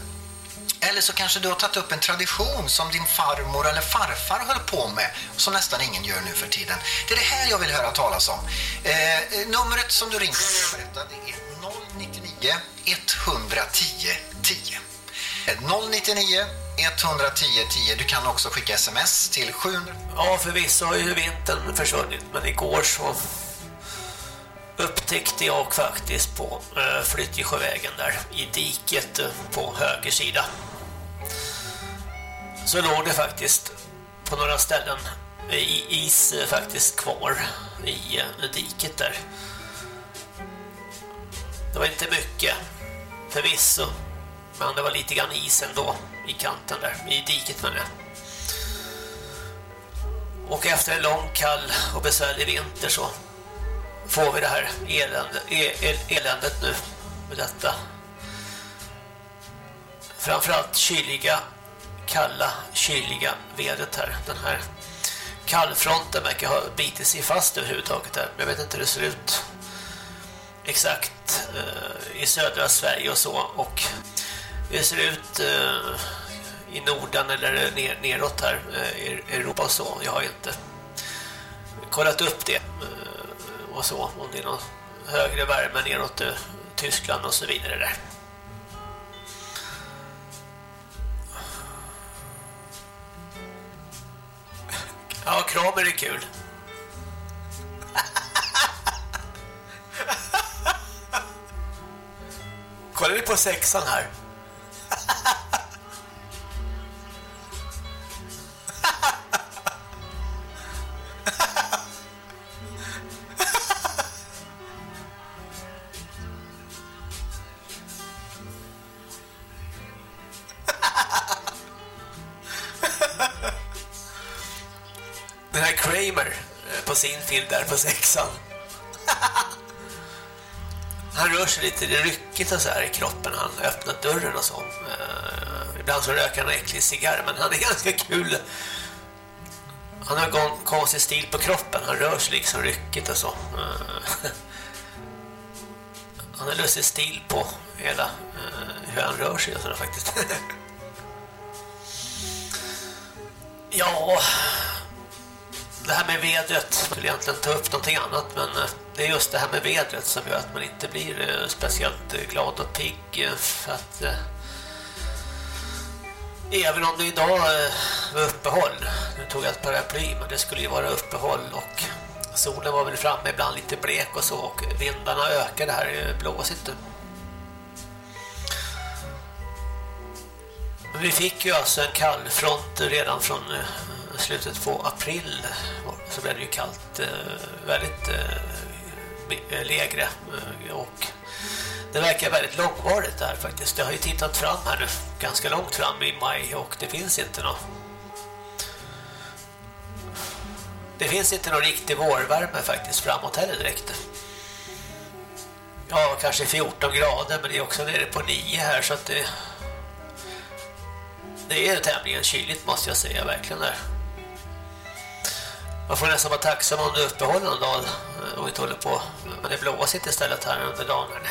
Eller så kanske du har tagit upp en tradition som din farmor eller farfar höll på med som nästan ingen gör nu för tiden. Det är det här jag vill höra talas om. Eh, eh numret som du ringer det är 099 110 10. 099 110 10. Du kan också skicka sms till 700. Ja, förvisso har ju vintern försvunnit, men igår så upptäckte jag faktiskt på eh, Flyttjesjövägen där i diket eh, på höger sida. Så låg det faktiskt på några ställen eh, i is eh, faktiskt kvar i diket där. Det var inte mycket förvisso men det var lite grann is ändå i kanten där, i diket med det. Och efter en lång kall och besvärlig vinter så får vi det här elände, e-, el, eländet nu med detta. Framförallt kyliga, kalla, kyliga vädret här. Den här kallfronten verkar ha bitit sig fast överhuvudtaget här. Jag vet inte hur det ser ut exakt eh, i södra Sverige och så. Och det ser ut eh, i Norden eller ner, neråt här eh, i Europa och så. Jag har inte kollat upp det eh, och så. Om det är någon högre värme neråt eh, Tyskland och så vidare där. Ja, kramer är kul. Kollar vi på sexan här. Den här Kramer eh, på sin film där på sexan. Han rör sig lite ryckigt och så här i kroppen. Han öppnar dörren och så. Uh, ibland så röker han en äcklig cigarr, men han är ganska kul. Han har en konstig stil på kroppen. Han rör sig liksom ryckigt och så. Uh, han har lustig stil på hela uh, hur han rör sig och sådär faktiskt. ja, det här med vädret jag skulle egentligen ta upp någonting annat men eh, det är just det här med vädret som gör att man inte blir eh, speciellt eh, glad och pigg för att även om det idag var uppehåll nu tog jag ett paraply men det skulle ju vara uppehåll och solen var väl framme ibland lite blek och så och vindarna ökade här, det blåsigt nu Men vi fick ju alltså en kall front redan från slutet på april så blev det ju kallt eh, väldigt eh, lägre eh, och det verkar väldigt långvarigt där faktiskt. Det har ju tittat fram här nu ganska långt fram i maj och det finns inte något det finns inte någon riktig vårvärme faktiskt framåt heller direkt. Ja, kanske 14 grader men det är också nere på 9 här så att det det är tämligen kyligt måste jag säga verkligen där. Man får nästan vara tacksam om det uppehåller någon dag eh, och inte håller på. Men det blåsigt istället här under dagen.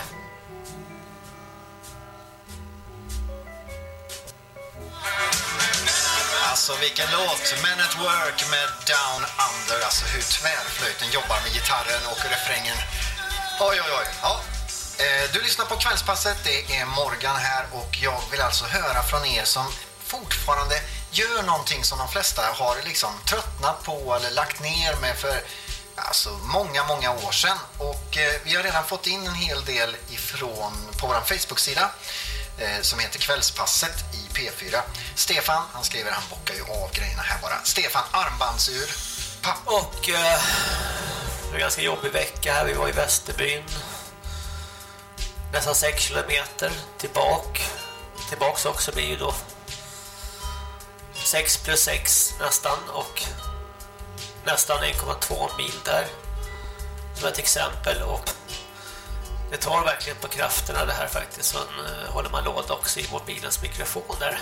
Alltså vilken låt! Men at Work med Down Under. Alltså hur tvärflöjten jobbar med gitarren och refrängen. Oj, oj, oj. Ja. Eh, du lyssnar på Kvällspasset. Det är Morgan här och jag vill alltså höra från er som fortfarande gör någonting som de flesta har liksom tröttnat på eller lagt ner med för alltså många, många år sedan. Och eh, vi har redan fått in en hel del ifrån på vår Facebook-sida eh, som heter Kvällspasset i P4. Stefan, han skriver, han bockar ju av grejerna här bara. Stefan, armbandsur. Papp. Och eh, det var en ganska jobbig vecka här. Vi var i Västerbyn. Nästan 6 kilometer tillbaka. Tillbaks också blir ju då 6 plus 6 nästan och nästan 1,2 mil där. Som ett exempel och det tar verkligen på krafterna det här faktiskt. Sen eh, håller man låda också i mobilens mikrofon där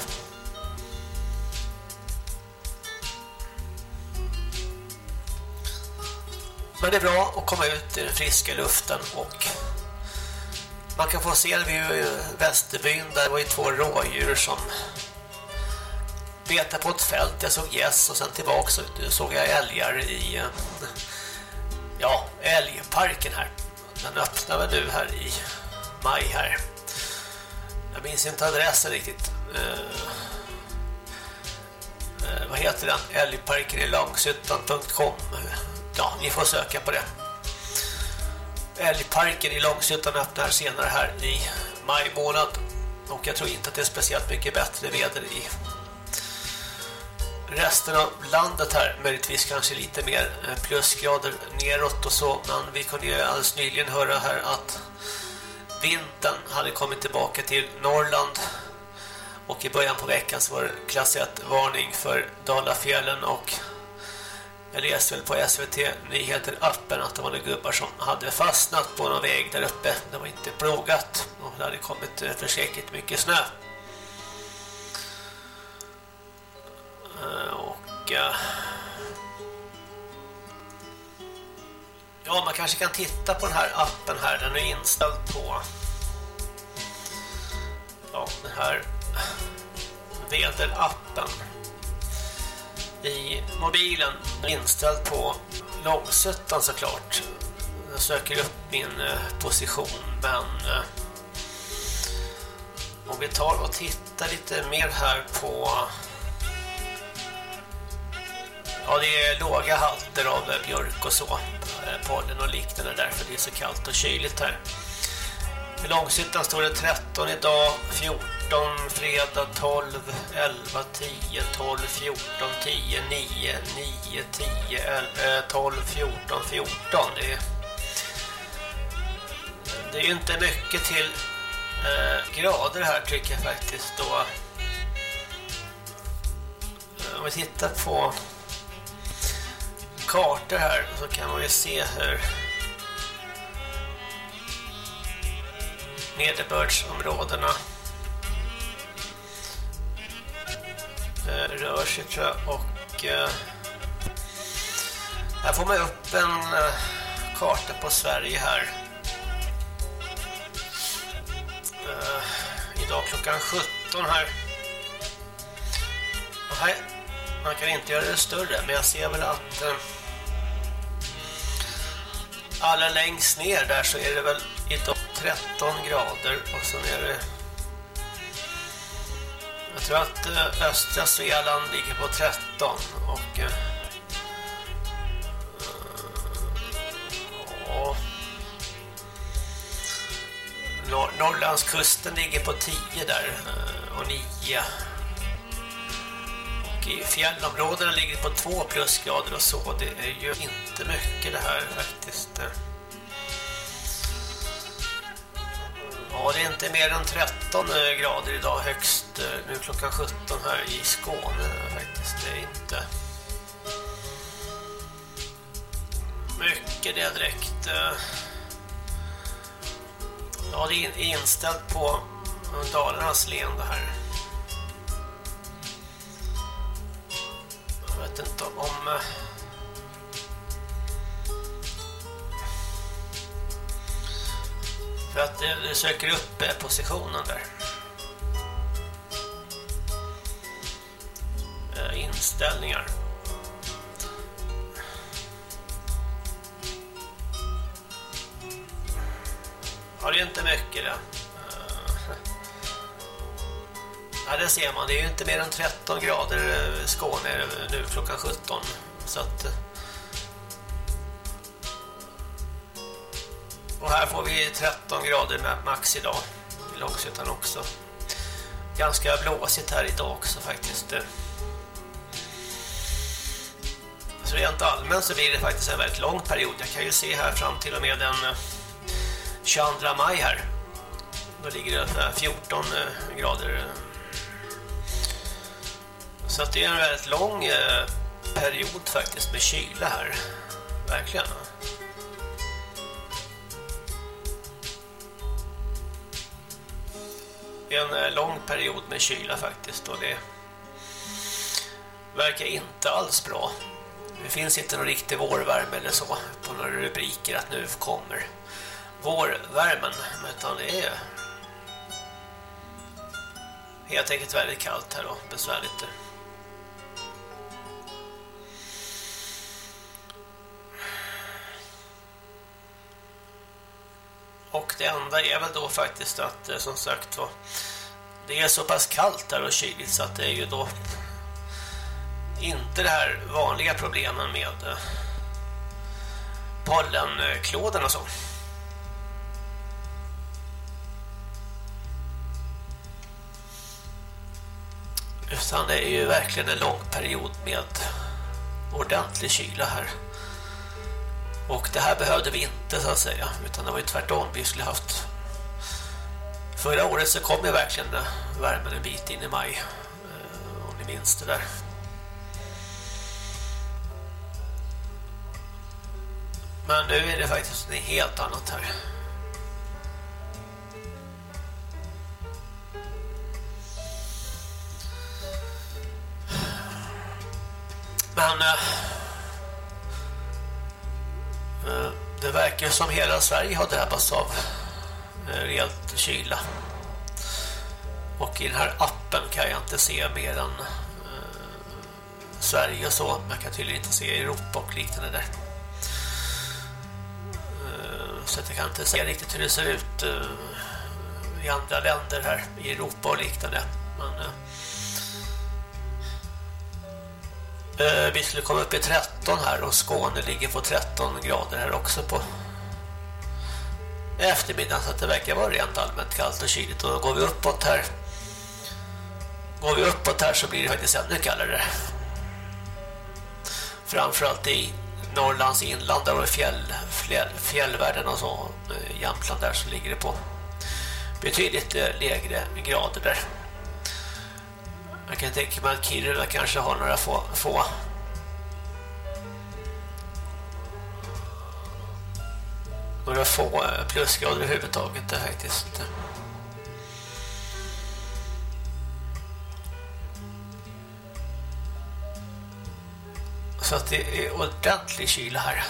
men det är bra att komma ut i den friska luften och man kan få se vid Västerbyn där det var ju två rådjur som betade på ett fält. Jag såg gäss och sen tillbaka så såg jag älgar i eh, ja, älgparken här. Den öppnar väl nu här i maj här. Jag minns inte adressen riktigt. Eh, eh vad heter den? Älgparken i långsyttan.com Ja, ni får söka på det. Älgparken i Långshyttan öppnar senare här i maj månad. Och jag tror inte att det är speciellt mycket bättre väder i resten av landet här. Möjligtvis kanske lite mer eh, plusgrader neråt och så. Men vi kunde ju alldeles nyligen höra här att vintern hade kommit tillbaka till Norrland. Och i början på veckan så var det klass 1-varning för Dalafjällen och jag läste väl på SVT Nyheter appen att det var några gubbar som hade fastnat på någon väg där uppe. Det var inte plogat och det hade kommit eh, försäkert mycket snö. Eh, och eh, ja, man kanske kan titta på den här appen här. Den är inställd på ja, den här väderappen i mobilen inställd på långsuttan såklart. Jag söker upp min eh, position men om vi tar och tittar lite mer här på ja det är låga halter av björk och så eh, pollen och liknande därför det är så kallt och kyligt här. I Långshyttan står det 13 idag, 14 fredag 12, 11, 10, 12, 14, 10, 9, 9, 10, 11, 12, 14, 14. Det är, det är ju inte mycket till eh, grader här tycker jag faktiskt då. Eh, om vi tittar på kartor här så kan man ju se hur nederbördsområdena eh, rör sig tror jag och eh, här får man upp en eh, karta på Sverige här. Idag klockan 17 här. Och här man kan inte göra det större men jag ser väl att eh, allra längst ner där så är det väl idag 13 grader och sen är det jag tror att eh, östra Svealand ligger på 13 och eh, eh, Norrlandskusten ligger på 10 där och 9 i fjällområdena ligger det på 2 plusgrader och så det är ju inte mycket det här faktiskt Ja, det är inte mer än 13 eh, grader idag högst eh, nu klockan 17 här i Skåne faktiskt. Det är inte mycket det direkt. Eh, ja, det är inställt på Dalarnas län det här. Jag vet inte om... Eh, för att det söker upp eh, positionen där. Eh, inställningar. Ja, det är inte mycket det. Ja, det ser man. Det är ju inte mer än 13 grader Skåne nu klockan 17. Så att... Eh, och här får vi 13 grader max idag. I Långshyttan också. Ganska blåsigt här idag också faktiskt. Så rent allmänt så blir det faktiskt en väldigt lång period. Jag kan ju se här fram till och med den eh, 22 maj här. Då ligger det 14 eh, grader. Så att det är en väldigt lång eh, period faktiskt med kyla här. Verkligen. En eh, lång period med kyla faktiskt och det verkar inte alls bra. Det finns inte någon riktig vårvärme eller så på några rubriker att nu kommer vårvärmen utan det är helt enkelt väldigt kallt här och besvärligt. Och det enda är väl då faktiskt att eh, som sagt var det är så pass kallt här och kyligt så att det är ju då inte det här vanliga problemen med eh, pollenklåden och så. Utan det är ju verkligen en lång period med ordentlig kyla här. Och det här behövde vi inte så att säga, utan det var ju tvärtom. Vi skulle haft... Förra året så kom ju verkligen värmen en bit in i maj, eh, om ni minns det där. Men nu är det faktiskt något helt annat här. Men eh, verkar som hela Sverige har drabbats av eh, rejält kyla. Och i den här appen kan jag inte se mer än eh, Sverige och så. Man kan tydligen inte se Europa och liknande där. Eh, så jag kan inte se riktigt hur det ser ut eh, i andra länder här i Europa och liknande. Men eh, eh, Vi skulle komma upp i 13 här och Skåne ligger på 13 grader här också på eftermiddagen så att det verkar vara rent allmänt kallt och kyligt och går vi uppåt här går vi uppåt här så blir det faktiskt ännu kallare framförallt i Norrlands inland där och i fjäll, fjäll, fjällvärlden och så eh, Jämtland där så ligger det på betydligt eh, lägre grader där jag kan tänka mig att Kiruna kanske har några få, få. Några få eh, plusgrader överhuvudtaget faktiskt. Eh. Så att det är ordentlig kyla här.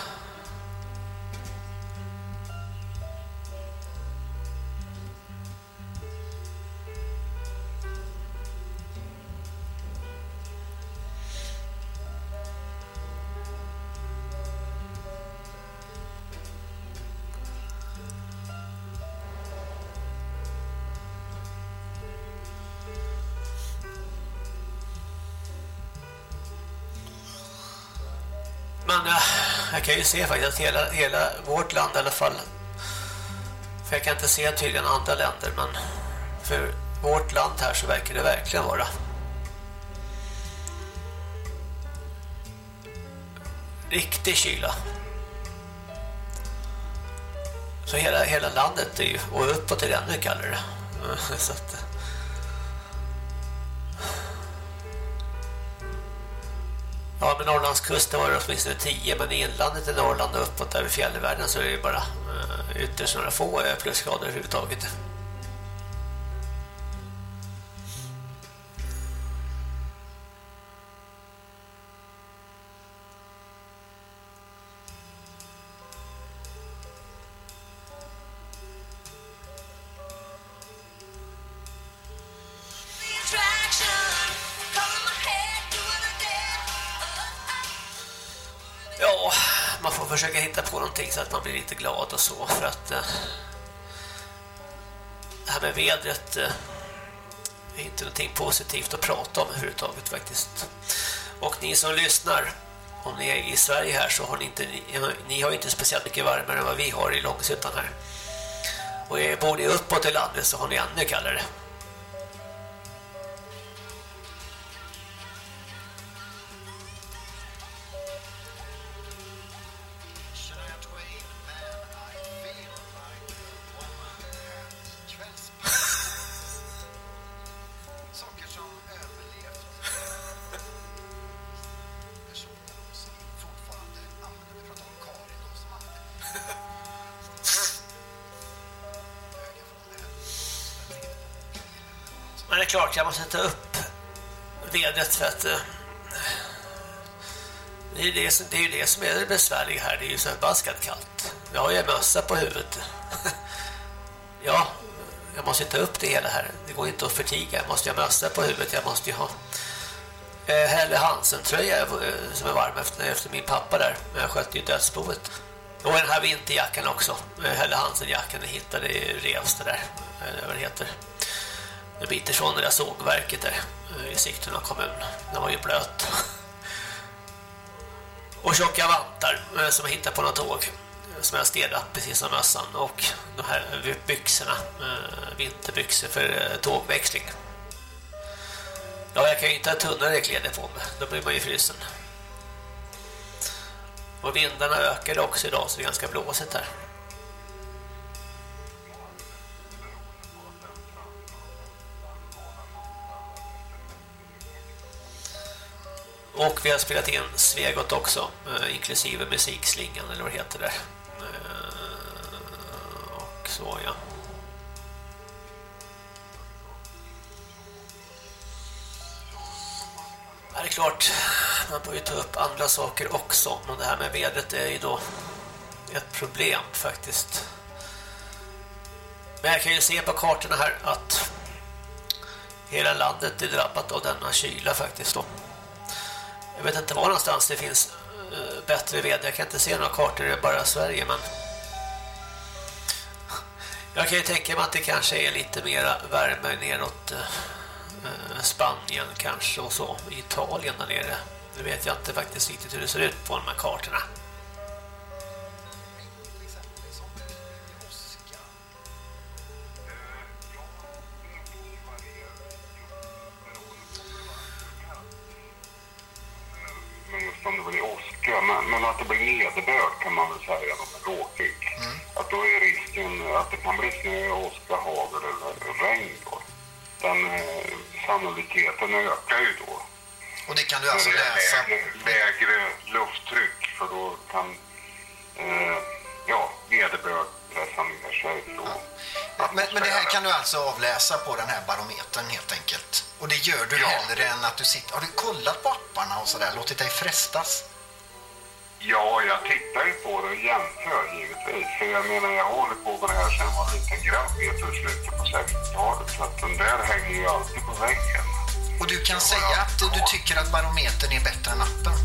Ju se faktiskt att hela, hela vårt land i alla fall för jag kan inte se tydligen andra länder men för vårt land här så verkar det verkligen vara riktig kyla. Så hela, hela landet är ju, och uppåt är det ännu kallare. Så att, Ja, men Norrlandskusten var det åtminstone 10, men i inlandet i Norrland och uppåt där i fjällvärlden så är det bara eh, ytterst några få eh, plusgrader överhuvudtaget. Någonting så att man blir lite glad och så för att eh, det här med vädret eh, är inte någonting positivt att prata om överhuvudtaget faktiskt. Och ni som lyssnar, om ni är i Sverige här så har ni inte ni, har inte speciellt mycket varmare än vad vi har i Långsuttan här. Och är, bor ni uppåt i landet så har ni ännu kallare. Sak. jag måste ta upp vädret för att eh, det är, det, som, det är ju det som är det besvärliga här. Det är ju så förbaskat kallt. Jag har ju en mössa på huvudet. ja, jag måste ta upp det hela här. Det går inte att förtiga. Jag måste ha mössa på huvudet. Jag måste ju ha eh, Helle Hansen-tröja eh, som är varm efter, efter min pappa där. Men jag skötte ju dödsboet. Och den här vinterjackan också. Eh, Helle Hansen-jackan jag hittade i Revsta där. Eller vad det heter. En bit ifrån det där sågverket där. I Sigtuna kommun. Den var ju blöt. Och tjocka vantar eh, som jag hittade på något tåg. Eh, som jag städat precis som mössan. Och de här byxorna. Vinterbyxor för tågväxling. Ja, jag kan ju inte ha tunnare kläder på mig. Då blir man ju frysen. Och vindarna ökar också idag så det är ganska blåsigt här. Och vi har spelat in Svegot också, eh, inklusive musikslingan eller vad det heter där. Eh, Och så ja. Ja, det är klart, man får ju ta upp andra saker också. Men det här med vädret är ju då ett problem faktiskt. Men jag kan ju se på kartorna här att hela landet är drabbat av denna kyla faktiskt då. Jag vet inte var någonstans det finns eh, bättre väder. Jag kan inte se några kartor, det är bara Sverige men jag kan ju tänka mig att det kanske är lite mera värme neråt eh, eh, Spanien kanske och så, Italien där nere. Nu vet jag inte faktiskt riktigt hur det ser ut på de här kartorna. Blir åska. Men, men att det blir nederbörd kan man väl säga, om det är råkigt. Att då är risken att det kan bli snö, åska, hagel eller regn då. Den eh, sannolikheten ökar ju då. Och det kan du alltså det läsa. Lägre, lägre lufttryck för då kan eh, ja, nederbörd pressa ner sig. Så. Men, men det här kan du alltså avläsa på den här barometern helt enkelt. Och det gör du hellre än att du sitter... Har du kollat på apparna och sådär? Låtit dig frestas? Ja, jag tittar ju på det och jämför givetvis. För jag menar, jag håller på med det här sedan jag var liten grabb vet du, i slutet på 60-talet. Så att den där hänger ju alltid på väggen. Och du kan säga att du tycker att barometern är bättre än appen?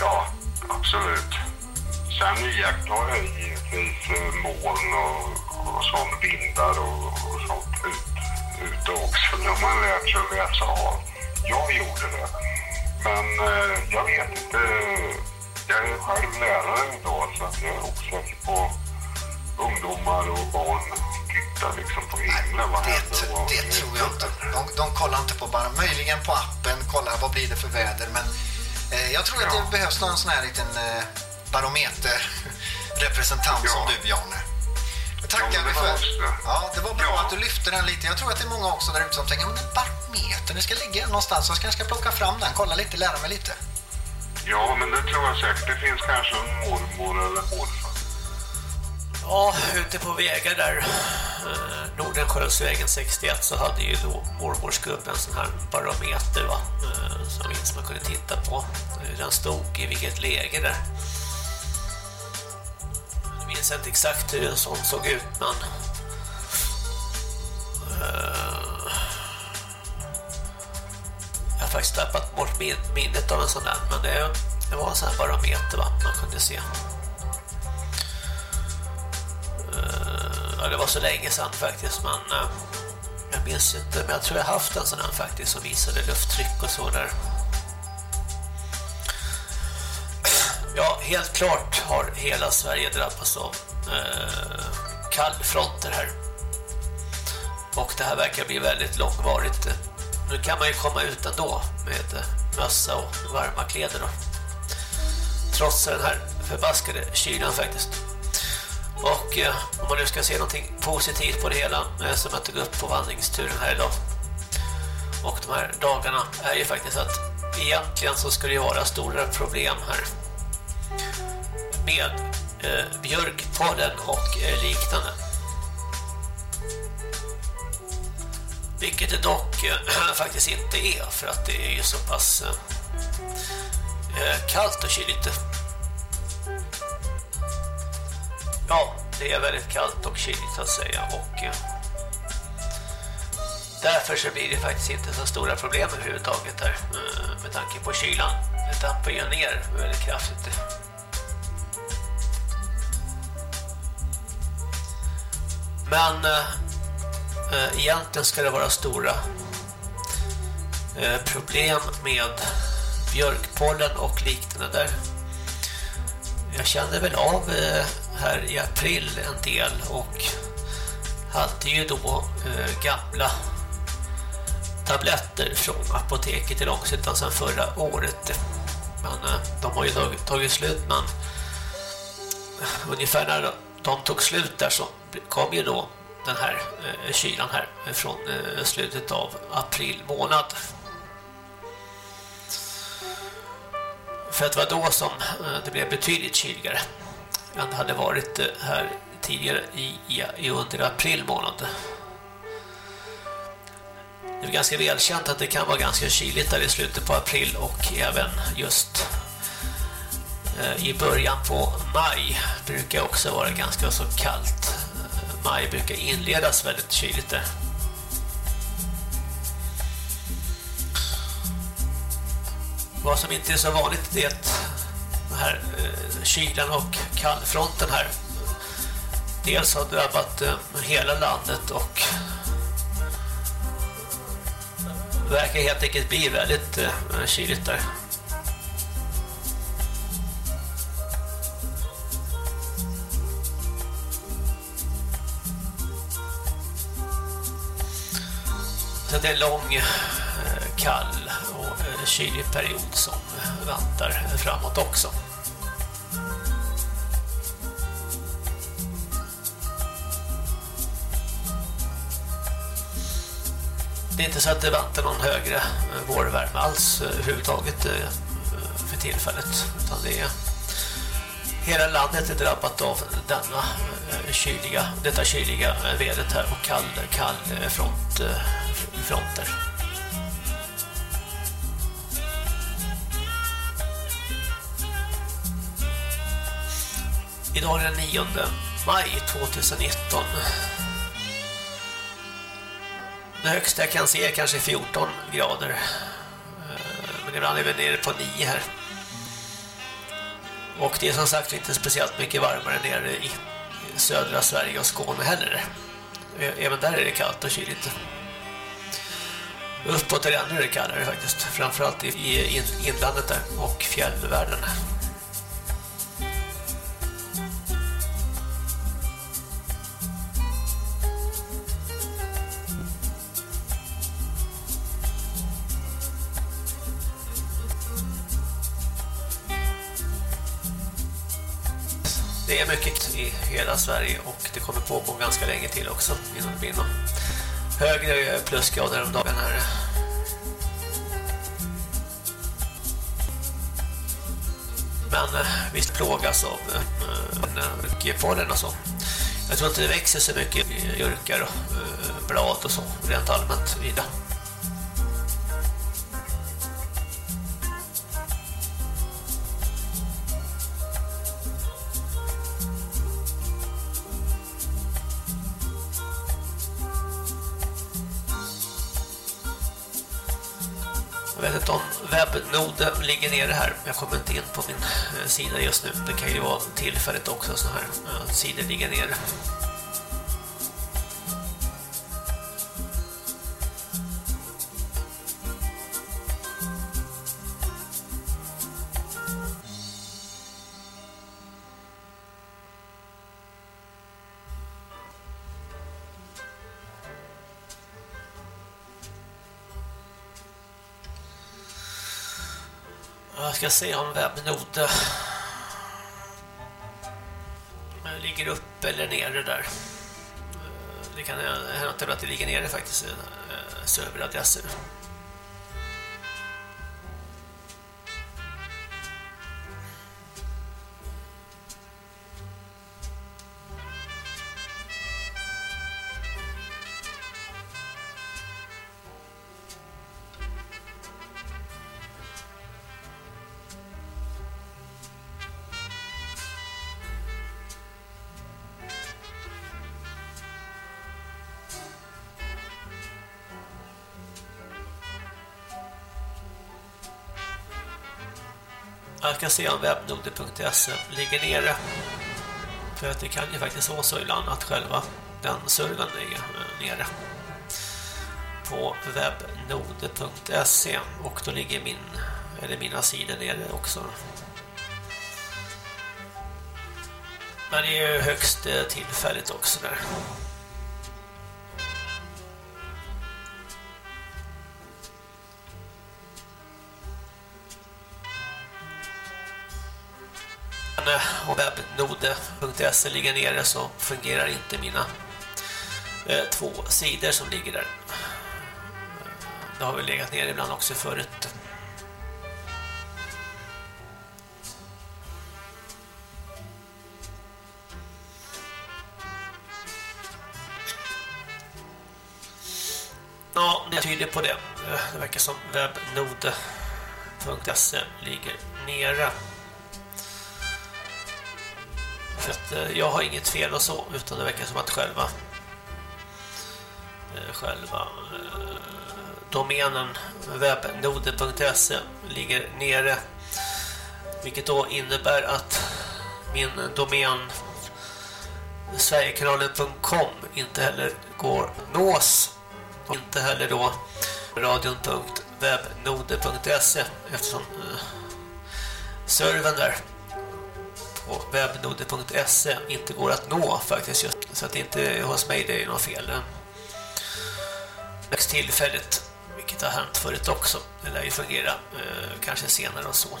Ja, absolut. Sen iakttar jag givetvis eh, moln och, och sånt, vindar och, och sånt ut, ute också. Det har man lärt sig att läsa av. Jag gjorde det. Men eh, jag vet inte. Jag är själv lärare idag så att jag är osäker på ungdomar och barn tittar liksom på himlen. Vad händer? och- Det tror jag inte. De, de kollar inte på bara möjligen på appen, kollar vad blir det för väder. Men eh, jag tror att det behövs någon sån här liten eh, barometerrepresentant som du. Det tackar vi för. Ja, det var bra att du lyfte den lite. Jag tror att det är många också där ute som tänker, men barometern, det ska ligga någonstans. Jag kanske ska plocka fram den, kolla lite, lära mig lite. Ja, men det tror jag säkert. Det finns kanske en mormor eller morfar. Ja, ute på vägar där, eh, Nordenskiöldsvägen 61, så hade ju då mormorsgubben en sån här barometer va, eh, som minns man kunde titta på. Den stod i vilket läge där. Jag minns inte exakt hur en sån såg ut, men... eh, har faktiskt tappat bort minnet av en sån där, men det, det var en sån här barometer va, man kunde se. Eh, ja, det var så länge sedan faktiskt, men eh, jag minns inte, men jag tror jag haft en sån här faktiskt som visade lufttryck och så där. Ja, helt klart har hela Sverige drabbats av eh, kallfronter här. Och det här verkar bli väldigt långvarigt. Eh, nu kan man ju komma ut ändå med eh, mössa och varma kläder då. Trots den här förbaskade kylan faktiskt. Och eh, om man nu ska se någonting positivt på det hela eh, som jag tog upp på vandringsturen här idag. Och de här dagarna är ju faktiskt att egentligen så skulle det vara stora problem här med eh, björkpollen och eh, liknande. Vilket det dock eh, faktiskt inte är för att det är ju så pass eh, eh, kallt och kyligt. Ja, det är väldigt kallt och kyligt att säga och därför så blir det faktiskt inte så stora problem överhuvudtaget här med tanke på kylan. Det tappar ju ner väldigt kraftigt. Men Eh, egentligen ska det vara stora eh, problem med björkpollen och liknande där. Jag kände väl av eh, här i april en del och hade ju då gamla tabletter från apoteket i Långshyttan sedan förra året. Men de har ju tagit, tagit slut men ungefär när de tog slut där så kom ju då den här eh, kylan här eh, från eh, slutet av april månad. För att det var då som eh, det blev betydligt kyligare än det hade varit eh, här tidigare i, i, i under april månad. Det är ganska välkänt att det kan vara ganska kyligt där i slutet på april och även just eh, i början på maj brukar också vara ganska så kallt. Maj brukar inledas väldigt kyligt där. Vad som inte är så vanligt är att den här eh, kylan och kallfronten här dels har drabbat eh, hela landet och verkar helt enkelt bli väldigt eh, kyligt där. Att det är en lång, eh, kall och eh, kylig period som väntar framåt också. Det är inte så att det väntar någon högre eh, vårvärme alls överhuvudtaget för tillfället. Utan det är hela landet är drabbat av denna eh, kyliga, detta kyliga eh, vädret här och kall, kall eh, front, fronter. Idag är den 9 maj 2019. Det högsta jag kan se är kanske 14 grader. Men ibland är vi nere på 9 här. Och det är som sagt inte speciellt mycket varmare nere i södra Sverige och Skåne heller. Även där är det kallt och kyligt. Uppåt är det ännu kallare faktiskt. Framförallt i inlandet där och fjällvärlden. Det är mycket i hela Sverige och det kommer pågå ganska länge till också innan det blir någon högre plusgrader om dagen här. Men eh, visst plågas av eh, eh, mycket och så. Jag tror inte det växer så mycket jurkar och blad och så rent allmänt i det. Jag vet inte om webbnoden ligger nere här. Jag kommer inte in på min eh, sida just nu. Det kan ju vara tillfälligt också så här sidor ligger nere. Jag ska se om webbnode eh, ligger upp eller nere där. Eh, det kan hända att det ligger nere faktiskt eh, serveradresser. Kan ska se om webbnoder.se ligger nere. För att det kan ju faktiskt vara så ibland att själva den servern är eh, nere på webbnode.se och då ligger min eller mina sidor nere också. Men det är ju högst eh, tillfälligt också där. Och webbnode.se ligger nere så fungerar inte mina eh, två sidor som ligger där. Det har väl legat ner ibland också förut. Ja, det tyder på det. Eh, det verkar som webbnode.se ligger nere. Att eh, jag har inget fel och så, utan det verkar som att själva eh, själva eh, domänen webbnode.se ligger nere. Vilket då innebär att min domän sverigekanalen.com inte heller går nås och inte heller då radion.webnode.se eftersom eh, servern där på webbnode.se inte går att nå faktiskt just, så att det inte hos mig det är något fel. Högst tillfälligt vilket har hänt förut också. Det lär ju fungera eh, kanske senare och så.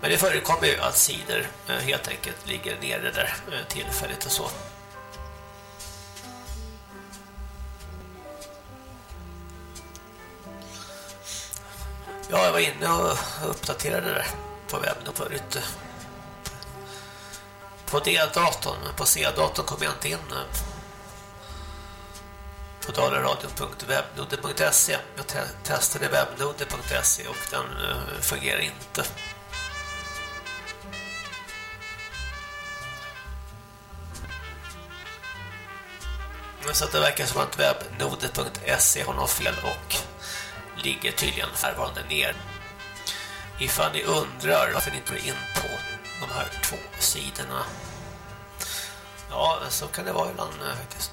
Men det förekommer ju att sidor eh, helt enkelt ligger nere där eh, tillfälligt och så. Ja, jag var inne och uppdaterade det där på webben och förut. På D-datorn, på C-datorn kom jag inte in på dalaradion.webnode.se Jag te testade webnode.se och den uh, fungerar inte. Så det verkar som att webnode.se har något fel och ligger tydligen härvarande ner. Ifall ni undrar varför ni inte går in på de här två sidorna. Ja, så kan det vara ibland eh, faktiskt.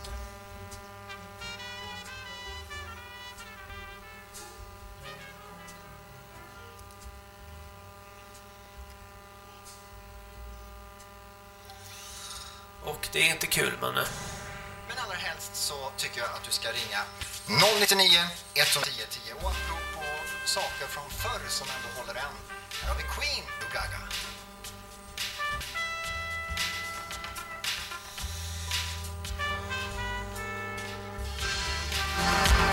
Och det är inte kul, men... Eh. Men allra helst så tycker jag att du ska ringa 099 110 10 och apropå saker från förr som ändå håller än. Här har vi Queen och Gaga. Ja,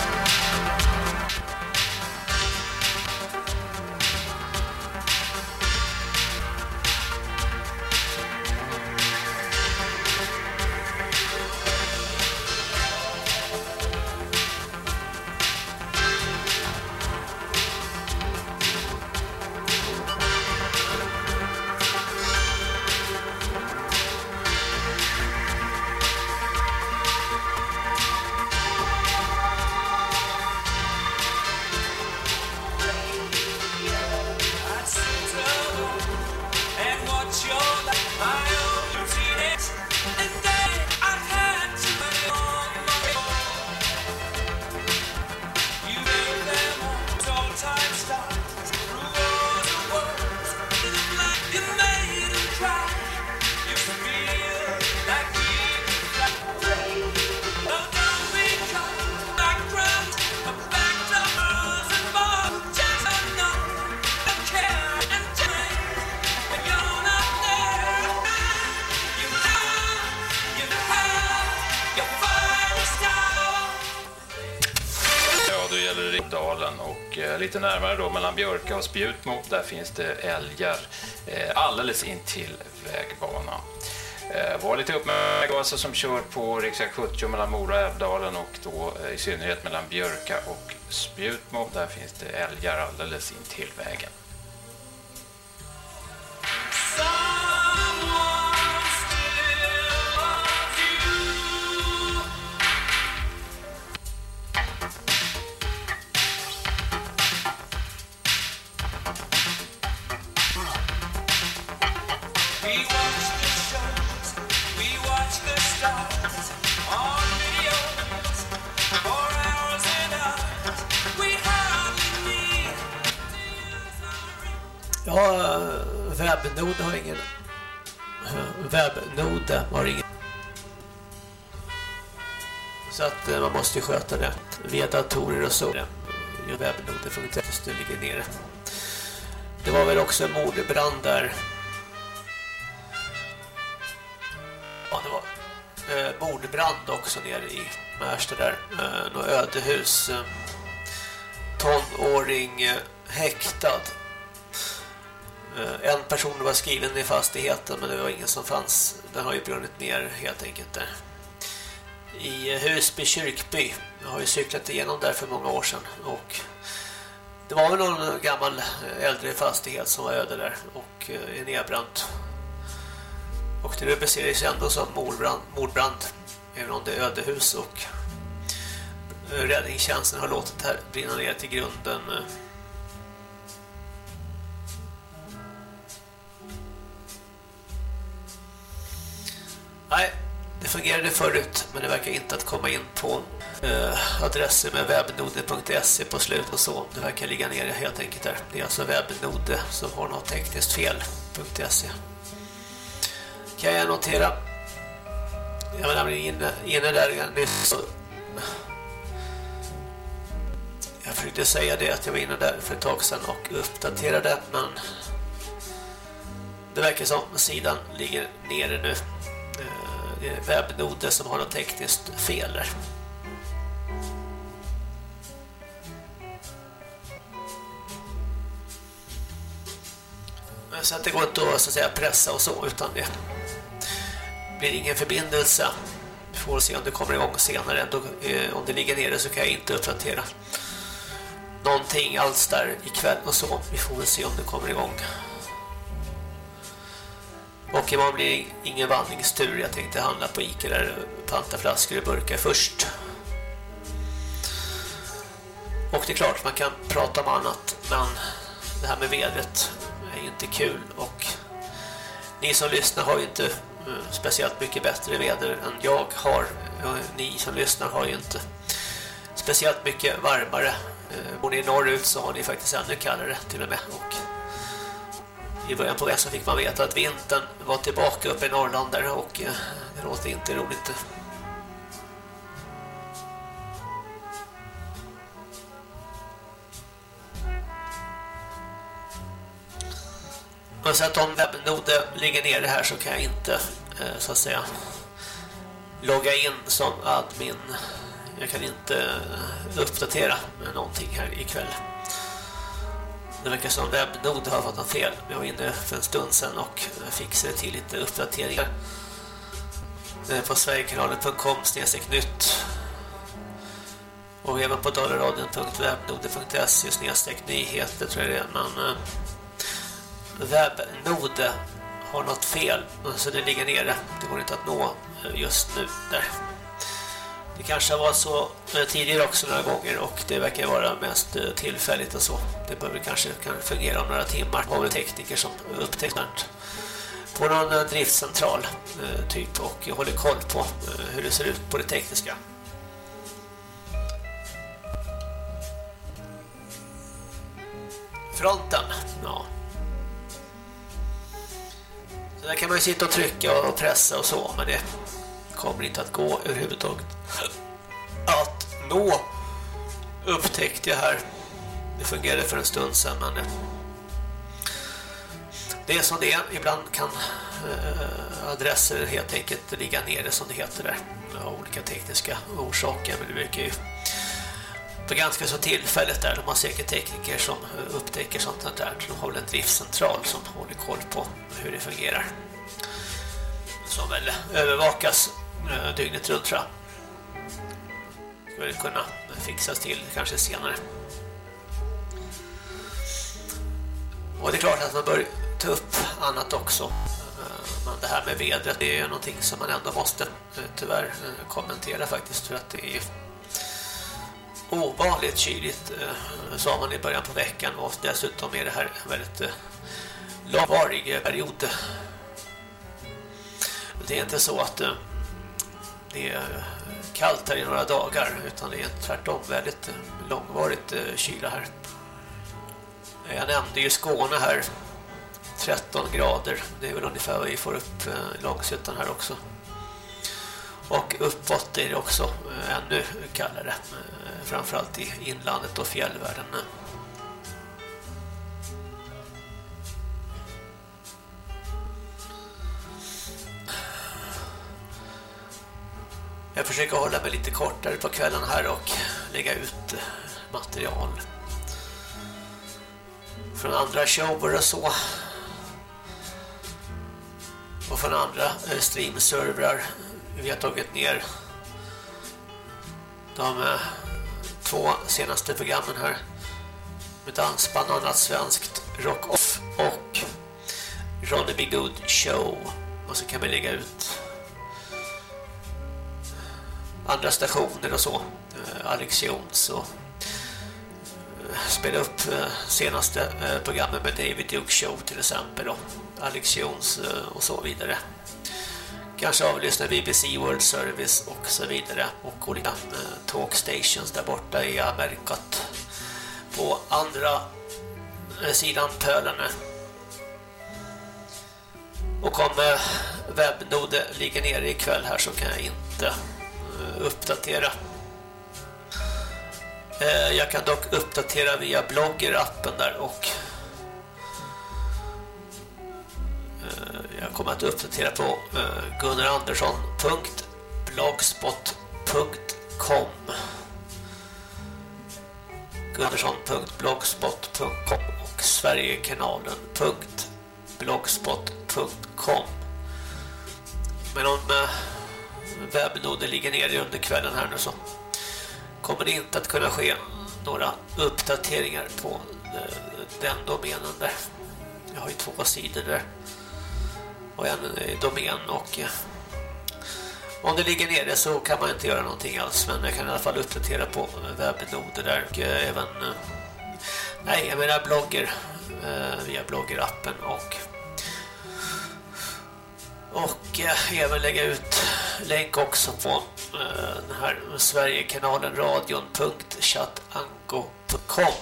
där finns det älgar eh, alldeles intill vägbanan. Eh, var lite uppmärksamma alltså som kör på riksväg 70 mellan Mora och Älvdalen och då eh, i synnerhet mellan Björka och Spjutmo, där finns det älgar alldeles intill vägen. Måste ju sköta det. Via datorer och så. Webbnoder.se ligger nere. Det var väl också en mordbrand där. Ja det var eh, mordbrand också nere i Märsta där. Eh, något ödehus eh, tonåring eh, häktad. Eh, En person var skriven i fastigheten men det var ingen som fanns. Den har ju brunnit ner helt enkelt där. I Husby kyrkby. Jag har ju cyklat igenom där för många år sedan. Och det var väl någon gammal äldre fastighet som var öde där och eh, är nedbränt. Och det rubriceras ändå som mordbrand, mordbrand även om det är ödehus och eh, räddningstjänsten har låtit det här brinna ner till grunden eh. Nej, det fungerade förut men det verkar inte att komma in på eh, adresser med webbnode.se på slutet och så. Det verkar ligga nere helt enkelt där. Det är alltså webbnode som har något tekniskt fel.se. Kan jag notera. Jag menar, inne, inne där nyss jag försökte säga det att jag var inne där för ett tag sedan och uppdaterade men det verkar som sidan ligger nere nu Eh, webbnoder som har något tekniskt fel där. Så att det går inte att, så att säga, pressa och så utan det blir ingen förbindelse. Vi får se om det kommer igång senare. Då, eh, om det ligger nere så kan jag inte uppdatera någonting alls där ikväll och så. Vi får väl se om det kommer igång. Och imorgon blir ingen vandringstur. Jag tänkte handla på Ica där panta flaskor och burkar först. Och det är klart man kan prata om annat. Men det här med vädret är inte kul. Och ni som lyssnar har ju inte eh, speciellt mycket bättre väder än jag har. Ni som lyssnar har ju inte speciellt mycket varmare. Eh, bor ni norrut så har ni faktiskt ännu kallare till och med. Och i början på vägen fick man veta att vintern var tillbaka uppe i Norrland där och eh, det låter inte roligt. Men så att om webbnoden ligger nere här så kan jag inte eh, så att säga logga in som admin. Jag kan inte eh, uppdatera någonting här ikväll. Det verkar som webbnod har fått något fel. Jag var inne för en stund sedan och fixade till lite uppdateringar. Eh, på sverigekanalen.com nytt och även på dollarradion.webnode.se snedstreck nyheter tror jag det är. Men eh, webbnode har något fel så det ligger nere. Det går inte att nå eh, just nu där. Det kanske har varit så eh, tidigare också några gånger och det verkar vara mest eh, tillfälligt och så. Det behöver kanske kan fungera om några timmar av en tekniker som upptäckte på någon eh, driftcentral typ och håller koll på hur det ser ut på det tekniska. Fronten, ja. Så där kan man ju sitta och trycka och pressa och så, men det kommer inte att gå överhuvudtaget att nå upptäckte jag här. Det fungerade för en stund sedan men eh, det är som det är. Ibland kan eh, adresser helt enkelt ligga nere som det heter där av olika tekniska orsaker men det brukar ju på ganska så tillfället där de har säkert tekniker som eh, upptäcker sånt där. De har väl en driftcentral som håller koll på hur det fungerar. Som väl övervakas Eh, dygnet runt tror jag. Skulle kunna fixas till kanske senare. Och det är klart att man bör ta upp annat också. Eh, men det här med vädret det är ju någonting som man ändå måste eh, tyvärr kommentera faktiskt för att det är ovanligt kyligt sa man i början på veckan och dessutom är det här en väldigt långvarig period. Det är inte så att det är kallt här i några dagar utan det är tvärtom väldigt långvarigt eh, kyla här. Jag nämnde ju Skåne här 13 grader. Det är väl ungefär vad vi får upp eh, i Långshyttan här också. Och uppåt är det också eh, ännu kallare. Framförallt i inlandet och fjällvärlden. Jag försöker hålla mig lite kortare på kvällen här och lägga ut eh, material från andra shower och så. Och från andra eh, streamservrar. Vi har tagit ner de eh, två senaste programmen här. Med dansband, annat svenskt, Rock Off och Ronny B. Good Show. Och så kan vi lägga ut andra stationer och så. Eh, Alex Jones och eh, spela upp eh, senaste programmet med David Duke Show till exempel och Alex Jones och så vidare. Kanske avlyssna BBC World Service och så vidare och olika talkstations där borta i Amerikat på andra sidan pölen. Och om webbnode ligger nere ikväll här så kan jag inte uppdatera. Eh, jag kan dock uppdatera via blogger-appen där och eh, jag kommer att uppdatera på eh, gunnarandersson.blogspot.com gunnarsson.blogspot.com och sverigekanalen.blogspot.com Men om webbnoden ligger nere under kvällen här nu så kommer det inte att kunna ske några uppdateringar på eh, den domänen där. Jag har ju två sidor där. Och en eh, domän och eh, om det ligger nere så kan man inte göra någonting alls men jag kan i alla fall uppdatera på webbnoder där och även nej, jag menar blogger via bloggerappen och och även lägga ut länk också på eh, den här Sverigekanalen radion.chatanko.com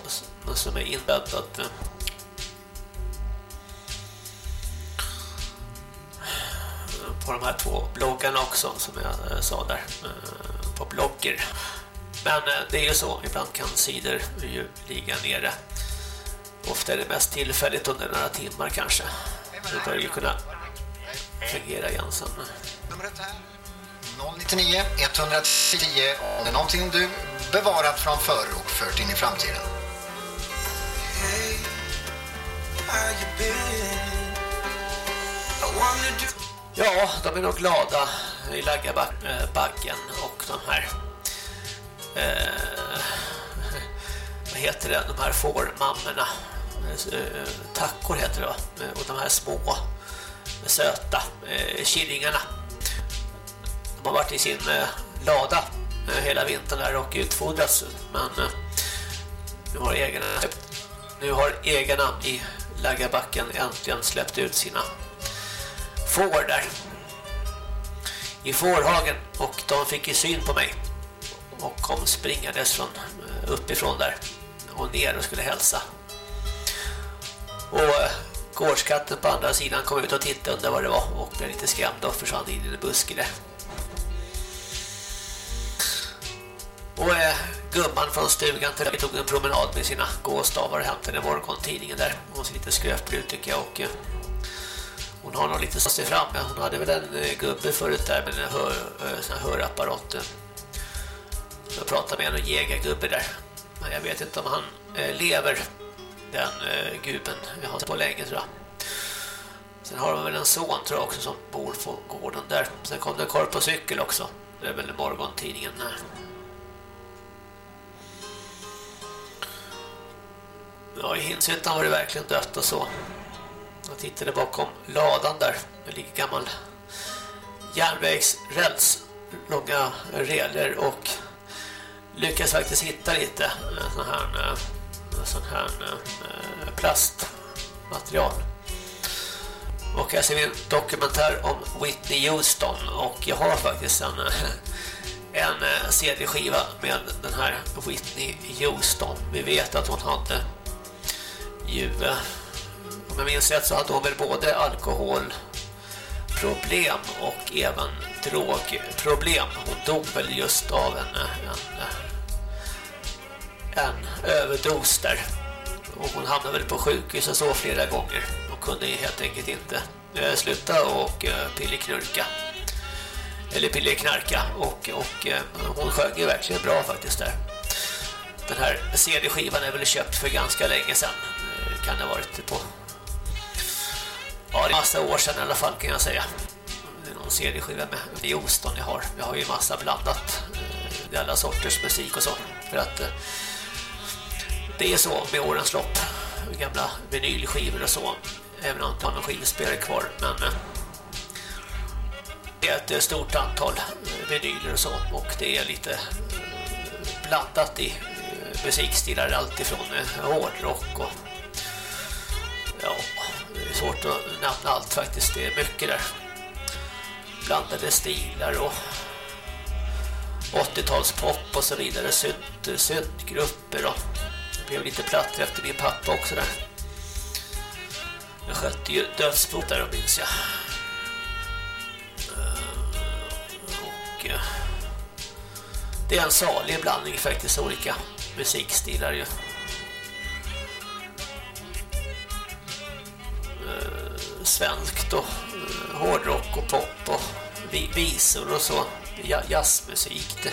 som är inbäddad eh, på de här två bloggarna också som jag eh, sa där på blogger. Men det är ju så, ibland kan sidor ju ligga nere. Ofta är det mest tillfälligt under några timmar kanske. Det börjar ju kunna fungera igen sen. Numret här 099 110 om det är någonting du bevarat från förr och fört in i framtiden. Ja, de är nog glada i Laggabaggen och de här eh, vad heter det, de här fårmammorna eh, tackor heter det va? och de här små söta eh, killingarna har varit i sin eh, lada eh, hela vintern där och utfodrats men eh, nu har ägarna nu har ägarna i Laggabacken äntligen släppt ut sina får där i fårhagen och de fick ju syn på mig och kom springandes från uppifrån där och ner och skulle hälsa. Och gårdskatten på andra sidan kom ut och tittade under vad det var och blev lite skrämd och försvann in i en buske där. Och eh, gumman från stugan till tog en promenad med sina gåstavar och hämtade morgontidningen där hon ser lite skröplig ut tycker jag och eh, hon har nog lite sig fram. Ja. Hon hade väl en eh, gubbe förut där med en hör, eh, hörapparat. eh. Jag pratade med en jägargubbe där. Men jag vet inte om han eh, lever, den eh, gubben. Jag har sett på länge tror jag. Sen har de väl en son tror jag också som bor på gården där. Sen kom det en korv på cykel också. Det är väl morgontidningen. där. Ja, i Hinshyttan var det verkligen dött och så. Jag tittade bakom ladan där. Det ligger gammal järnvägsräls, långa reler och lyckades faktiskt hitta lite eh, sån här, eh, sån här eh, plastmaterial. Och jag ser en dokumentär om Whitney Houston och jag har faktiskt en, en CD-skiva med den här Whitney Houston. Vi vet att hon hade Juve. Om jag minns rätt så hade hon väl både alkoholproblem och även drogproblem. Hon dog väl just av en, en, en överdos där. Och hon hamnade väl på sjukhus och så flera gånger. Hon kunde helt enkelt inte eh, sluta och eh, pilleknurka. Eller pilleknarka. Och, och eh, hon sjöng ju verkligen bra faktiskt där. Den här CD-skivan är väl köpt för ganska länge sedan. Kan det ha varit på... Ja, det är massa år sedan i alla fall kan jag säga. Det är någon CD-skiva med det jag har. Jag har ju massa blandat. Eh, det är alla sorters musik och så. För att eh, det är så med årens lopp. Gamla vinylskivor och så. Även om inte har skivspelare kvar. Men eh, det är ett stort antal vinyler och så. Och det är lite blandat i musikstilar. Allt ifrån hårdrock och ja, det är svårt att nämna allt faktiskt. Det är mycket där. Blandade stilar och 80-talspop och så vidare. Synt, syntgrupper och det blev lite plattor efter min pappa också där. Jag skötte ju dödsbrott där, minns jag. Och eh, det är en salig blandning faktiskt, olika musikstilar ju. Eh, Svenskt och eh, hårdrock och pop och vi- visor och så. Ja, jazzmusik. Det.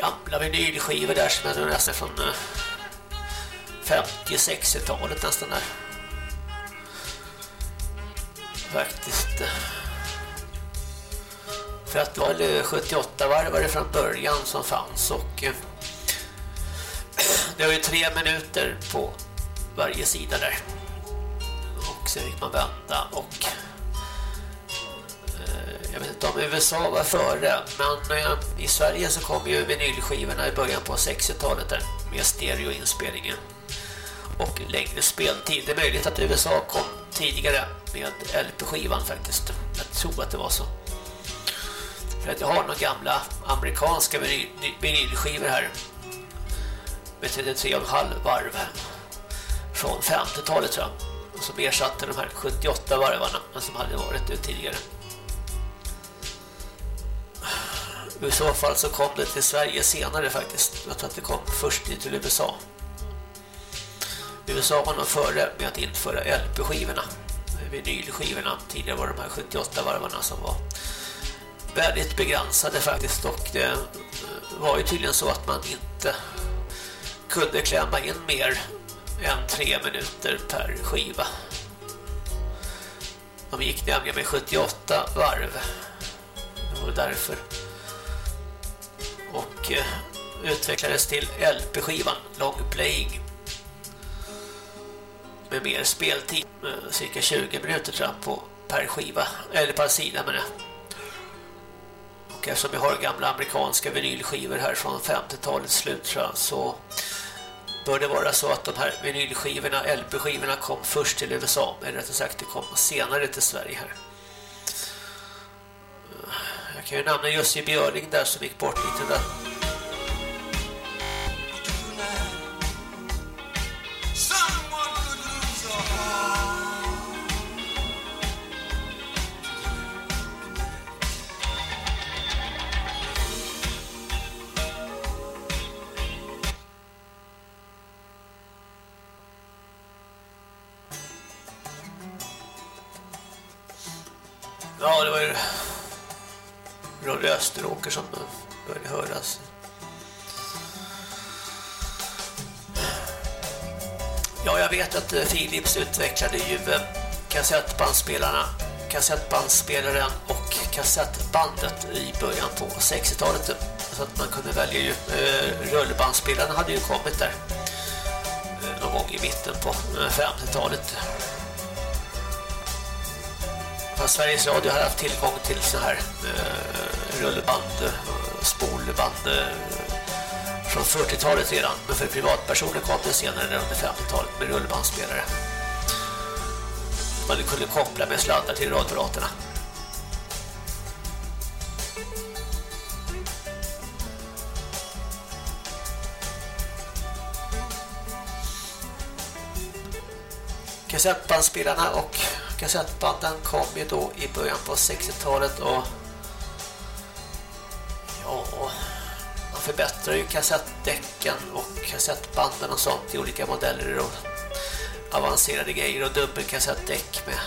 Gamla vinylskivor där som är nästan från eh, 50-60-talet nästan där. Faktiskt. eh. För att det var 78 varvare från början som fanns och eh, det var ju tre minuter på varje sida där. Och sen fick man vänta och eh, jag vet inte om USA var före men eh, i Sverige så kom ju vinylskivorna i början på 60-talet där med stereoinspelningen och längre speltid. Det är möjligt att USA kom tidigare med LP-skivan faktiskt. Jag tror att det var så. För att jag har några gamla amerikanska vinyl- vinylskivor här med 33,5 varv från 50-talet tror jag. Som ersatte de här 78 varvarna som hade varit ut tidigare. I så fall så kom det till Sverige senare faktiskt. Jag tror att det kom först till USA. USA var nog före med att införa LP-skivorna. Vinylskivorna. Tidigare var de här 78 varvarna som var väldigt begränsade faktiskt. Och det var ju tydligen så att man inte kunde klämma in mer än tre minuter per skiva. De gick nämligen med 78 varv. Det var därför. Och eh, utvecklades till LP-skivan Long Playing med mer speltid, med cirka 20 minuter tror jag, på per skiva, eller per sida med det. Och eftersom jag har gamla amerikanska vinylskivor här från 50-talets slut tror jag, så bör det vara så att de här vinylskivorna, LP-skivorna kom först till USA, eller rättare sagt det kom senare till Sverige här. Jag kan ju nämna Jussi Björling där som gick bort lite där. Var ju Ronny Österåker som började höras. Ja, jag vet att eh, Philips utvecklade ju eh, kassettbandspelarna, kassettbandspelaren och kassettbandet i början på 60-talet. Så att man kunde välja ju, eh, Rullbandspelarna hade ju kommit där någon gång i mitten på 50-talet. Sveriges Radio har haft tillgång till så här eh, rullband, eh, spolband eh, från 40-talet redan. Men för privatpersoner kom det senare under 50-talet med rullbandspelare. Man kunde koppla med sladdar till radioapparaterna. kassettbandspelarna och kassettbanden kom ju då i början på 60-talet och ja, man förbättrar ju kassettdäcken och kassettbanden och sånt i olika modeller och avancerade grejer och dubbelkassettdäck med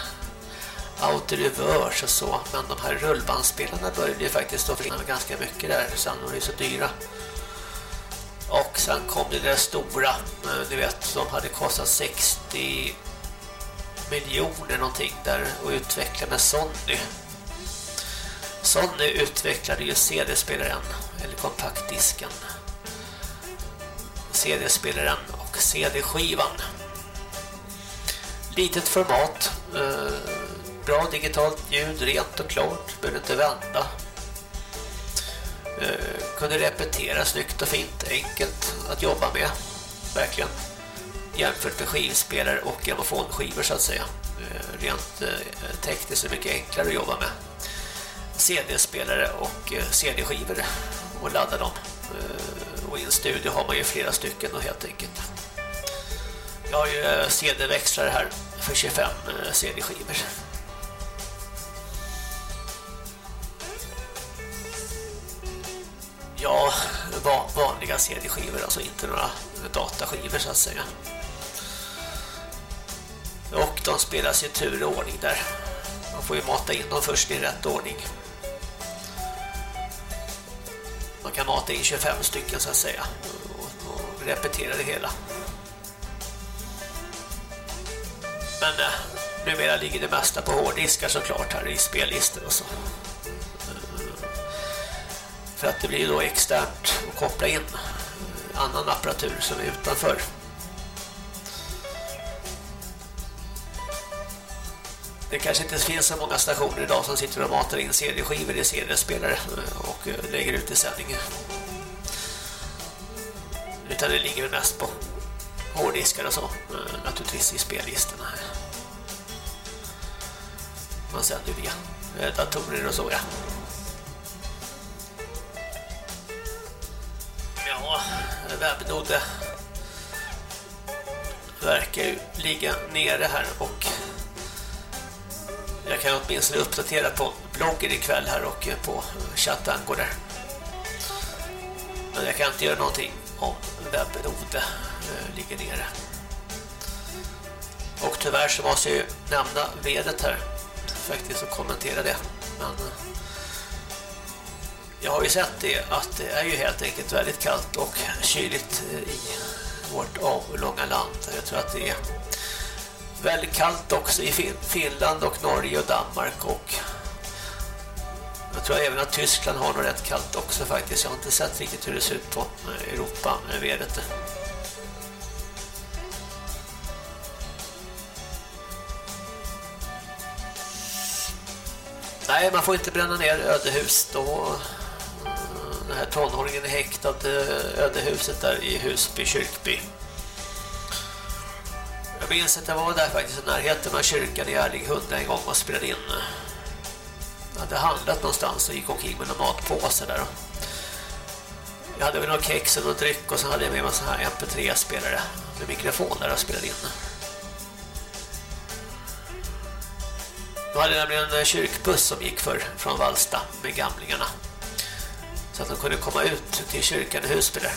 autoreverse och så. Men de här rullbandspelarna började ju faktiskt att försvinna ganska mycket där. Sen var det så dyra. Och sen kom det där stora eh, du vet, som hade kostat 60 miljoner någonting där och utveckla med Sony Sony utvecklade ju CD-spelaren eller kompaktdisken CD-spelaren och CD-skivan litet format eh, bra digitalt ljud, rent och klart behöver inte vända. Eh, kunde repetera snyggt och fint enkelt att jobba med verkligen jämfört med skivspelare och grammofonskivor så att säga eh, rent eh, tekniskt är det mycket enklare att jobba med CD-spelare och eh, CD-skivor och ladda dem och i en studio har man ju flera stycken och helt enkelt jag har ju CD-växlare här för 25 CD-skivor. Ja, vanliga CD-skivor, alltså inte några dataskivor så att säga. Och de spelas i tur och ordning där. Man får ju mata in dem först i rätt ordning. Man kan mata in 25 stycken så att säga och, och repetera det hela. Men eh, numera ligger det mesta på hårddiskar såklart här i spellistor och så. För att det blir då externt att koppla in annan apparatur som är utanför. Det kanske inte finns så många stationer idag som sitter och matar in CD-skivor i CD-spelare eh, och eh, lägger ut i sändningen. Utan det ligger mest på hårddiskar och så, eh, naturligtvis i spellistorna här. Man sänder via datorer och så, ja. Ja, webbnode verkar ju ligga nere här och jag kan åtminstone uppdatera på bloggen ikväll här och eh, på chattango där. Men jag kan inte göra någonting om webbnode eh, ligger nere. Och tyvärr så måste jag ju nämna vedet här faktiskt och kommentera det. Men eh, jag har ju sett det att det är ju helt enkelt väldigt kallt och kyligt i vårt avlånga land. Jag tror att det är väldigt kallt också i Finland och Norge och Danmark och jag tror även att Tyskland har nog rätt kallt också faktiskt. Jag har inte sett riktigt hur det ser ut på eh, Europa med vädret. Nej, man får inte bränna ner ödehus då den här tonåringen är häktad eh, ödehuset där i Husby kyrkby. Jag minns att jag var där faktiskt i närheten av kyrkan i Erlinghundra en gång och spelade in. Jag hade handlat någonstans och gick omkring med någon matpåse där. Jag hade väl några kex och någon dryck och så hade jag med mig en sån här MP3-spelare med mikrofon där och spelade in. Då hade jag nämligen en kyrkbuss som gick för, från Valsta med gamlingarna. Så att de kunde komma ut till kyrkan i Husby där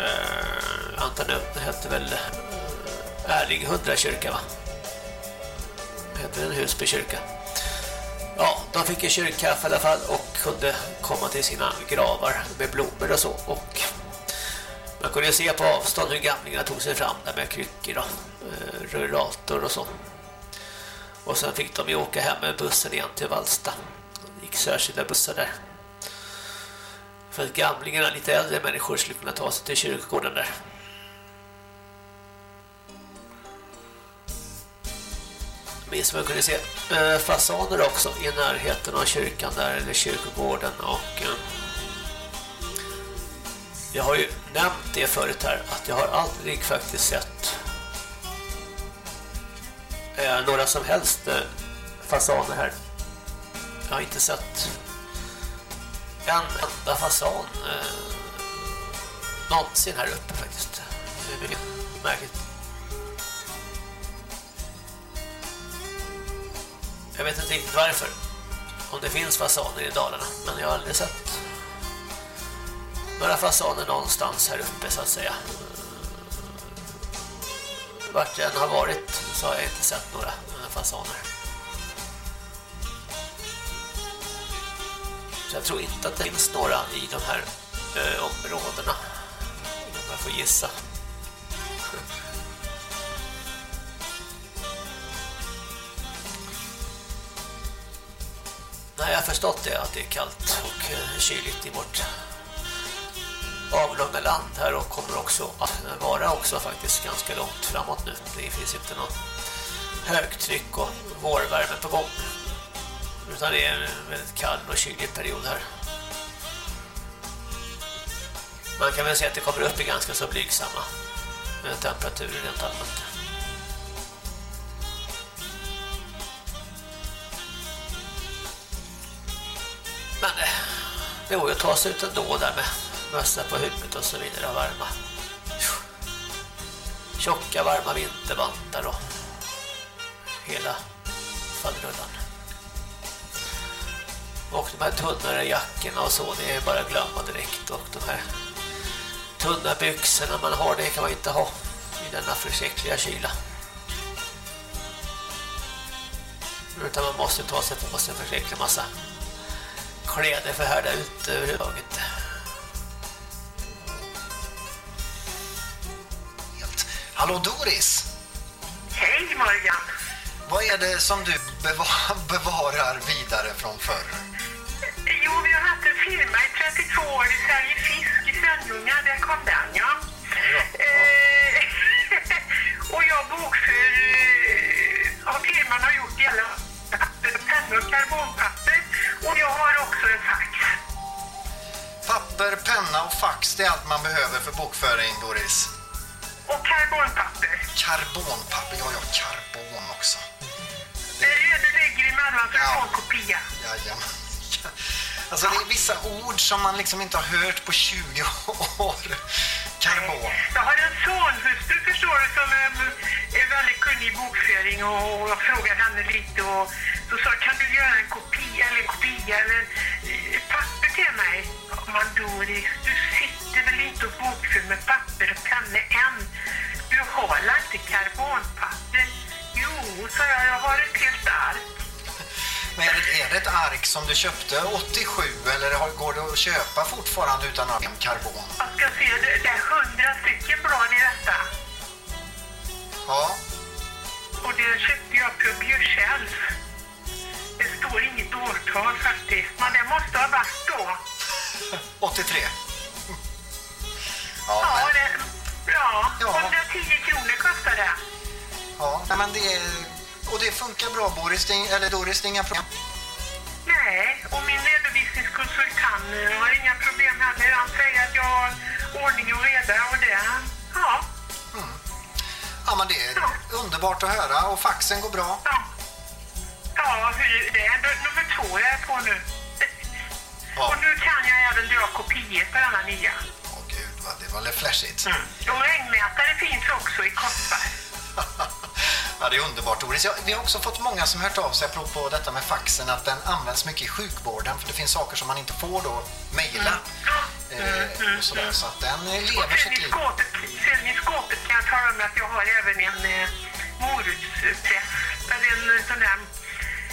eh, antar det hette väl eh, uh, Erlinghundra kyrka va? Hette den Husby kyrka? Ja, de fick ju kyrkkaffe i alla fall och kunde komma till sina gravar med blommor och så. Och man kunde se på avstånd hur gamlingarna tog sig fram där med kryckor och eh, rullator och så. Och sen fick de ju åka hem med bussen igen till Valsta. Det gick särskilda bussar där. För att gamlingarna, lite äldre människor skulle kunna ta sig till kyrkogården där. Minns man kunde se eh, fasaner också i närheten av kyrkan där, eller kyrkogården. Och eh, jag har ju nämnt det förut här, att jag har aldrig faktiskt sett eh, några som helst fasaner här. Jag har inte sett en enda fasan eh, någonsin här uppe faktiskt. Det är märkligt. Jag vet inte riktigt varför. Om det finns fasaner i Dalarna, men jag har aldrig sett några fasaner någonstans här uppe så att säga. Vart jag än har varit så har jag inte sett några eh, fasaner. Så jag tror inte att det finns några i de här eh, områdena. Om jag får gissa. Nej, jag har förstått det att det är kallt och eh, kyligt i vårt avlånga land här och kommer också att vara också faktiskt ganska långt framåt nu. Det finns inte någon högtryck och vårvärme på gång. Utan det är en väldigt kall och kylig period här. Man kan väl säga att det kommer upp i ganska så blygsamma eh, temperaturer rent allmänt. Men eh, det går ju att ta sig ut ändå där med mössa på huvudet och så vidare och varma. Tjocka varma vintervantar och hela fadrullan. Och de här tunnare jackorna och så, det är bara att glömma direkt. Och de här tunna byxorna man har, det kan man inte ha i denna försäkliga kyla. Utan man måste ta sig på sig en försäklig massa kläder för härda ut överhuvudtaget. Hallå Doris! Hej Morgan! Vad är det som du beva- bevarar vidare från förr? Jo, vi har haft en firma i 32 år i Sverige Fisk i Svenljunga. Där kom den, ja. Eh, och jag bokför... Eh, ja, firman har gjort papper, pennor och karbonpapper. Och jag har också en fax. Papper, penna och fax, det är allt man behöver för bokföring, Doris. Och karbonpapper. Karbonpapper, ja, ja, karbon också. Det är det du lägger emellan för att få en kopia. Jajamän. Alltså det är vissa ord som man liksom inte har hört på 20 år. Karbon. Jag har en sonhustru förstår du som är, är väldigt kunnig i bokföring och jag frågade henne lite och då sa jag, kan du göra en kopia eller en kopia eller ett papper till mig? Man Doris, du sitter väl inte och bokför med papper och penna än? Du har väl inte karbonpapper? Jo, sa jag, jag har ett helt ark. Men är det, ett ark som du köpte 87 eller går det att köpa fortfarande utan ha karbon? Jag ska se, det, är hundra stycken blad i detta. Ja. Och det köpte jag på Bjursells. Det står inget årtal faktiskt, men det måste ha varit då. 83. Ja, Ja, men, det, ja, 110 kronor kostar det. ja men det är, och det funkar bra Boris, det, eller Doris, det är inga problem. Nej, och min redovisningskonsult han eh, har inga problem heller. Han säger att jag har ordning och reda och det, ja. Ja, men det är underbart att höra och faxen går bra. Ja, hur, det är nu- nummer två jag är på nu. Och nu kan jag även dra kopior på denna nya. Åh gud, vad, det var lite flashigt. Och regnmätare finns också i koppar. Ja, det är underbart Doris. Ja, vi har också fått många som hört av sig apropå detta med faxen att den används mycket i sjukvården för det finns saker som man inte får då mejla. Eh, och sådär, så att den eh, lever sitt liv. Sen i skåpet kan jag tala om att jag har även en eh, morotspress. Eller en sån där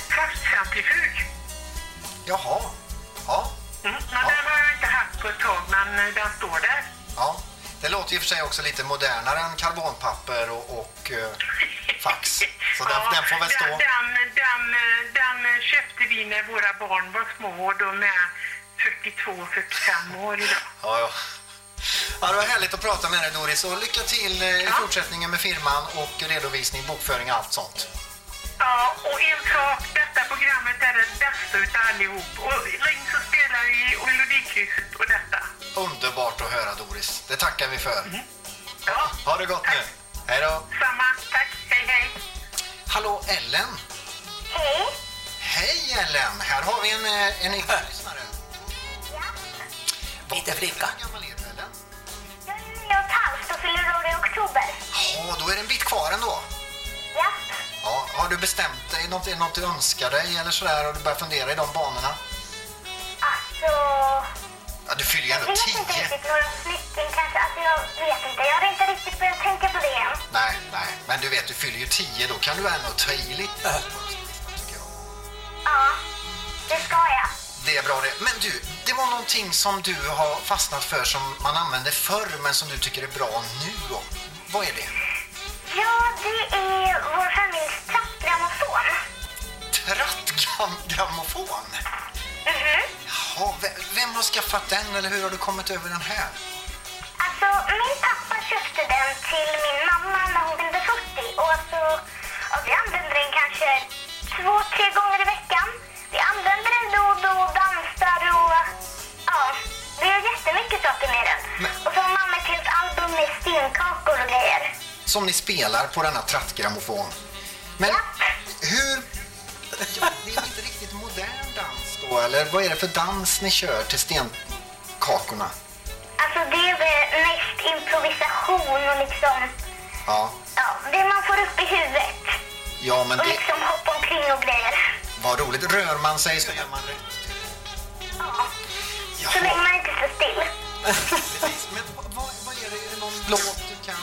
kraftcentrifug. Jaha. Ja. Mm, men den har jag inte haft på ett tag, men eh, den står där. ja. Det låter ju för sig också lite modernare än karbonpapper och, och eh, fax. Så den, den får väl stå. Den, den, den, köpte vi när våra barn var små och de är 42-45 år idag. Ja, ja. Ja, det var härligt att prata med dig Doris och lycka till eh, i fortsättningen med firman och redovisning, bokföring och allt sånt. Ja, och en sak, detta programmet är det bästa utav allihop. Och ring så spelar vi och Melodikrysset och detta. Underbart att höra Doris. Det tackar vi för. Mm. Ja. Ha det gott nu. Hej då. Samma, tack, hej hej. Hallå Ellen. Hej. Hej Ellen. Här har vi en, eh, en lyssnare. Liten flicka. Jag är nio och ett halvt och fyller år i oktober. Ja, då är det en bit kvar ändå. Ja. Ja, har du bestämt dig? Något, är något du önskar dig eller sådär? Och du börjar fundera i de banorna? Alltså... Ja, du fyller ju ändå Jag vet tio. inte riktigt. Några stycken kanske. Alltså jag vet inte. Jag har inte riktigt börjat tänka på det än. Nej, nej. Men du vet, du fyller ju tio. Då kan du ändå ta i lite. Ja, det ska jag. Det är bra det. Men du, det var någonting som du har fastnat för som man använde förr men som du tycker är bra nu då. Vad är det? Ja, det är vår familjs trappgrammofon. Trattgrammofon? Jaha, ve- vem har skaffat den eller hur har du kommit över den här? Alltså, min pappa köpte den till min mamma när hon fyllde 40. Och alltså, ja, vi använder den kanske två, tre gånger i veckan. Vi använder den då och då, dansar och... Ja, vi gör jättemycket saker med den. Och så har mamma ett helt album med stenkakor och grejer. Som ni spelar på denna trattgrammofon. Men hur... Ja, det är inte riktigt modern dans eller vad är det för dans ni kör till stenkakorna? Alltså, det är väl mest improvisation och liksom... Ja, Ja, det man får upp i huvudet. ja men Och det liksom hoppa omkring och grejer. var roligt. Rör man sig så gör man rätt. Så länge man inte står still. Precis, men vad, vad, vad är det? Är det någon låt du kan...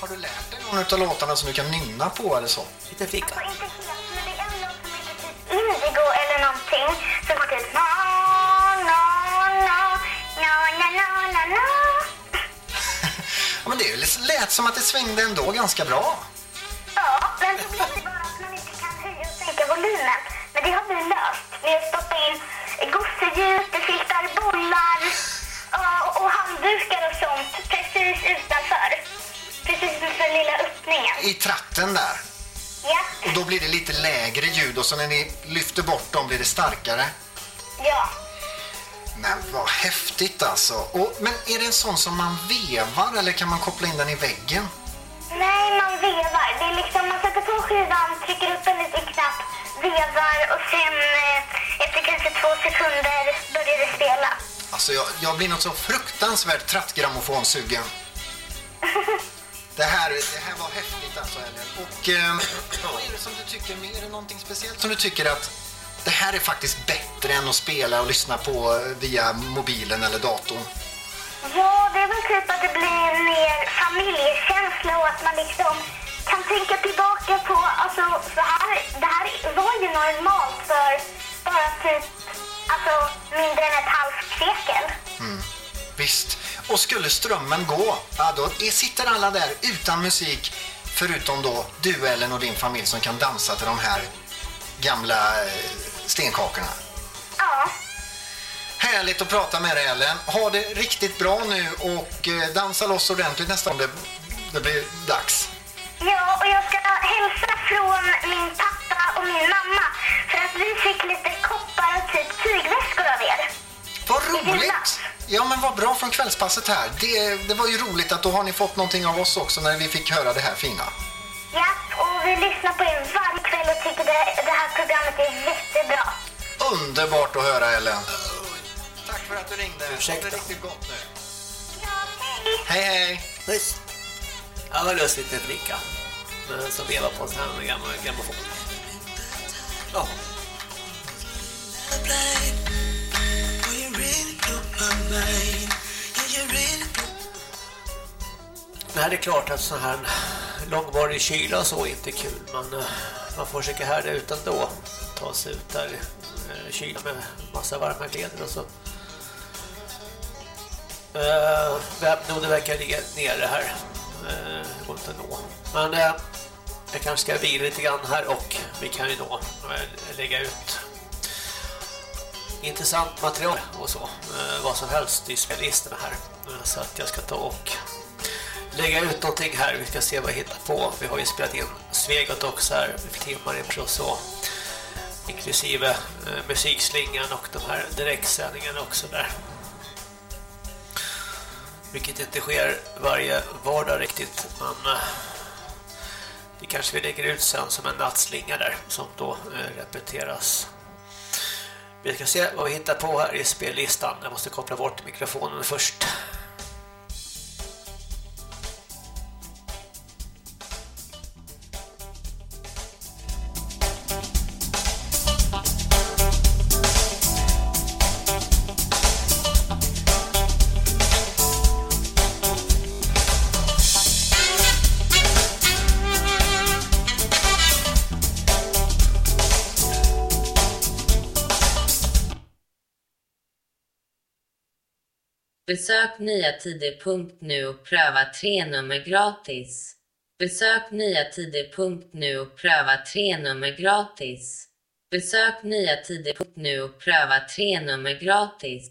Har du lärt dig någon av låtarna som du kan nynna på eller så? Lite flicka. Alltså inte helt, Indigo eller någonting. Som går typ na, na, na, na, na, na, na, na. Ja, men det lät som att det svängde ändå ganska bra. Ja, men problemet är bara att man inte kan höja och sänka volymen. Men det har vi löst. Vi har stoppat in gosedjur, filtar bollar ja, och handdukar och sånt precis utanför. Precis utanför lilla öppningen. I tratten där. Ja, Och då blir det lite lägre ljud och så när ni lyfter bort dem blir det starkare. ja. Men vad häftigt alltså. Och, men är det en sån som man vevar eller kan man koppla in den i väggen? Nej, man vevar. Det är liksom, man sätter på skivan, trycker upp en liten knapp, vevar och sen eh, efter kanske två sekunder börjar det spela. Alltså jag, jag blir något så fruktansvärt trattgrammofonsugen. Det här, det här var häftigt alltså Ellen. Och eh, vad är det som du tycker mer? Är det någonting speciellt som du tycker att det här är faktiskt bättre än att spela och lyssna på eh, via mobilen eller datorn? Ja, det är väl typ att det blir mer familjekänsla och att man liksom kan tänka tillbaka på, alltså så här, det här var ju normalt för bara typ, alltså mindre än ett halvt sekel. Mm. Visst. Och skulle strömmen gå, ja, då sitter alla där utan musik förutom då du Ellen och din familj som kan dansa till de här gamla eh, stenkakorna. Ja. Härligt att prata med dig Ellen. Ha det riktigt bra nu och eh, dansa loss ordentligt nästa gång det, det blir dags. Ja, och jag ska hälsa från min pappa och min mamma för att vi fick lite koppar och typ tygväskor av er. Vad roligt! Ja men vad bra från kvällspasset här. Det, det var ju roligt att då har ni fått någonting av oss också när vi fick höra det här fina. Ja, och vi lyssnar på er varje kväll och tycker det, det här programmet är jättebra. Underbart att höra Ellen. Tack för att du ringde. Ursäkta. Det riktigt gott nu. Hej! Hej hej! Puss. Ja, vad lustigt med flicka. Som vevar på sån här gammal grammofon. Ja. Nej, det är klart att så här långvarig kyla och så är inte kul. Man, eh, man får försöka härda ut ändå. Ta sig ut där eh, i kyla med massa varma kläder och så. Eh, uh, Väpnodet verkar ligga nere här. Uh, går inte att nå. Men uh, jag kanske ska vila lite grann här och vi kan ju då uh, lägga ut intressant material och så. Eh, vad som helst i spellistorna här. Eh, så att jag ska ta och lägga ut någonting här. Vi ska se vad jag hittar på. Vi har ju spelat in Svegot också här timmar i så. Inklusive eh, musikslingan och de här direktsändningarna också där. Vilket inte sker varje vardag riktigt. Men det kanske vi lägger ut sen som en nattslinga där som då repeteras. Vi ska se vad vi hittar på här i spellistan. Jag måste koppla bort mikrofonen först. Besök nyatider.nu och pröva tre nummer gratis. Besök nyatider.nu och pröva tre nummer gratis. Besök nyatider.nu och pröva tre nummer gratis.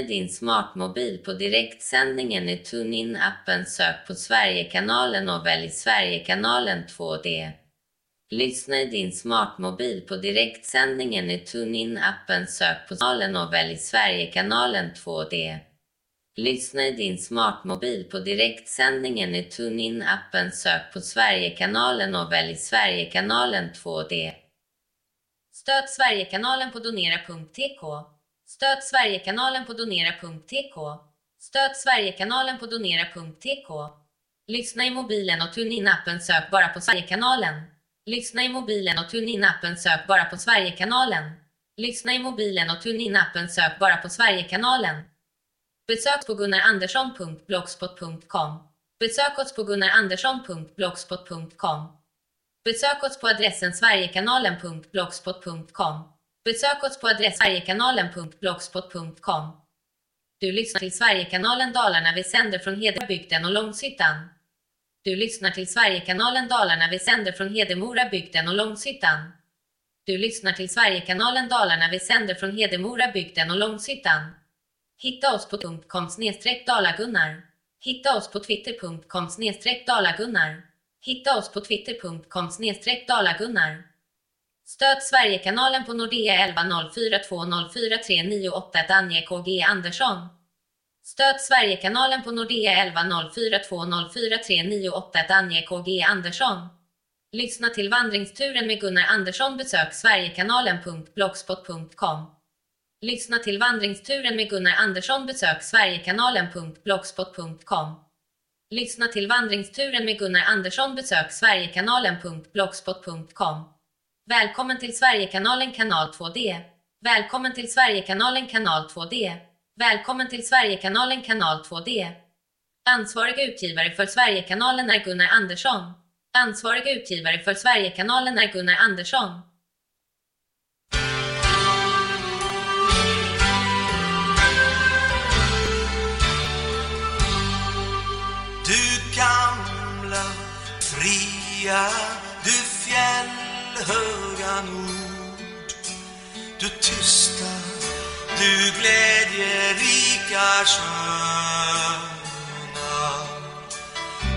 I din smartmobil på direktsändningen i TuneIn-appen. Sök på Sverigekanalen och välj Sverigekanalen 2D. Lyssna i din smartmobil på direktsändningen i TuneIn-appen. Sök på kanalen och välj Sverigekanalen 2D. Lyssna i din smartmobil på direktsändningen i TuneIn-appen. Sök på Sverigekanalen och välj Sverigekanalen 2D. Stöd Sverigekanalen på donera.tk. Stöd Sverigekanalen på donera.tk. Stöd Sverigekanalen på donera.tk. Lyssna i mobilen och tune in appen sök bara på Sverigekanalen. Lyssna i mobilen och tune in appen sök bara på Sverigekanalen. Lyssna i mobilen och tune in appen sök bara på Sverigekanalen. Besök på gunnarandersson.blogspot.com. Besök oss på gunnarandersson.blogspot.com. Besök oss på adressen sverigekanalen.blogspot.com. Besök oss på adress sverigekanalen.blogspot.com. Du lyssnar till Sverigekanalen Dalarna. Vi sänder från Hedebygden och Långshyttan. Du lyssnar till Sverigekanalen Dalarna. Vi sänder från Hedemora bygden och Långshyttan. Du lyssnar till Sverigekanalen Dalarna. Vi sänder från Hedemora bygden och Långshyttan. Hitta oss på .com dalagunnar. Hitta oss på twitter.com dalagunnar. Hitta oss på twitter.com dalagunnar. Stöd Sverigekanalen på Nordea 11 0420 43981 ange KG Andersson. Stöd Sverigekanalen på Nordea 11 0420 43981 ange KG Andersson. Lyssna till vandringsturen med Gunnar Andersson. Besök sverigekanalen.blogspot.com. Lyssna till vandringsturen med Gunnar Andersson. Besök sverigekanalen.blogspot.com. Lyssna till vandringsturen med Gunnar Andersson. Besök sverigekanalen.blogspot.com. Välkommen till Sverigekanalen kanal 2D. Välkommen till Sverigekanalen kanal 2D. Välkommen till Sverigekanalen kanal 2D. Ansvarig utgivare för Sverigekanalen är Gunnar Andersson. Ansvarig utgivare för Sverigekanalen är Gunnar Andersson. Du gamla, fria, du höga nord. Du tysta, du glädjerika sköna.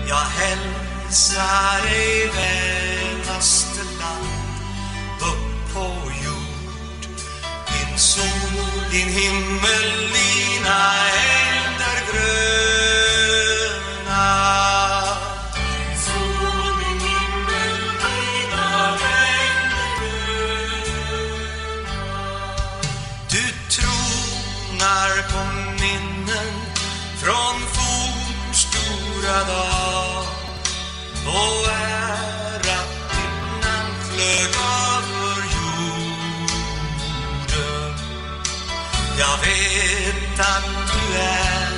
Jag hälsar dig vänaste land upp på jord. Din sol, din himmel, dina vet att du är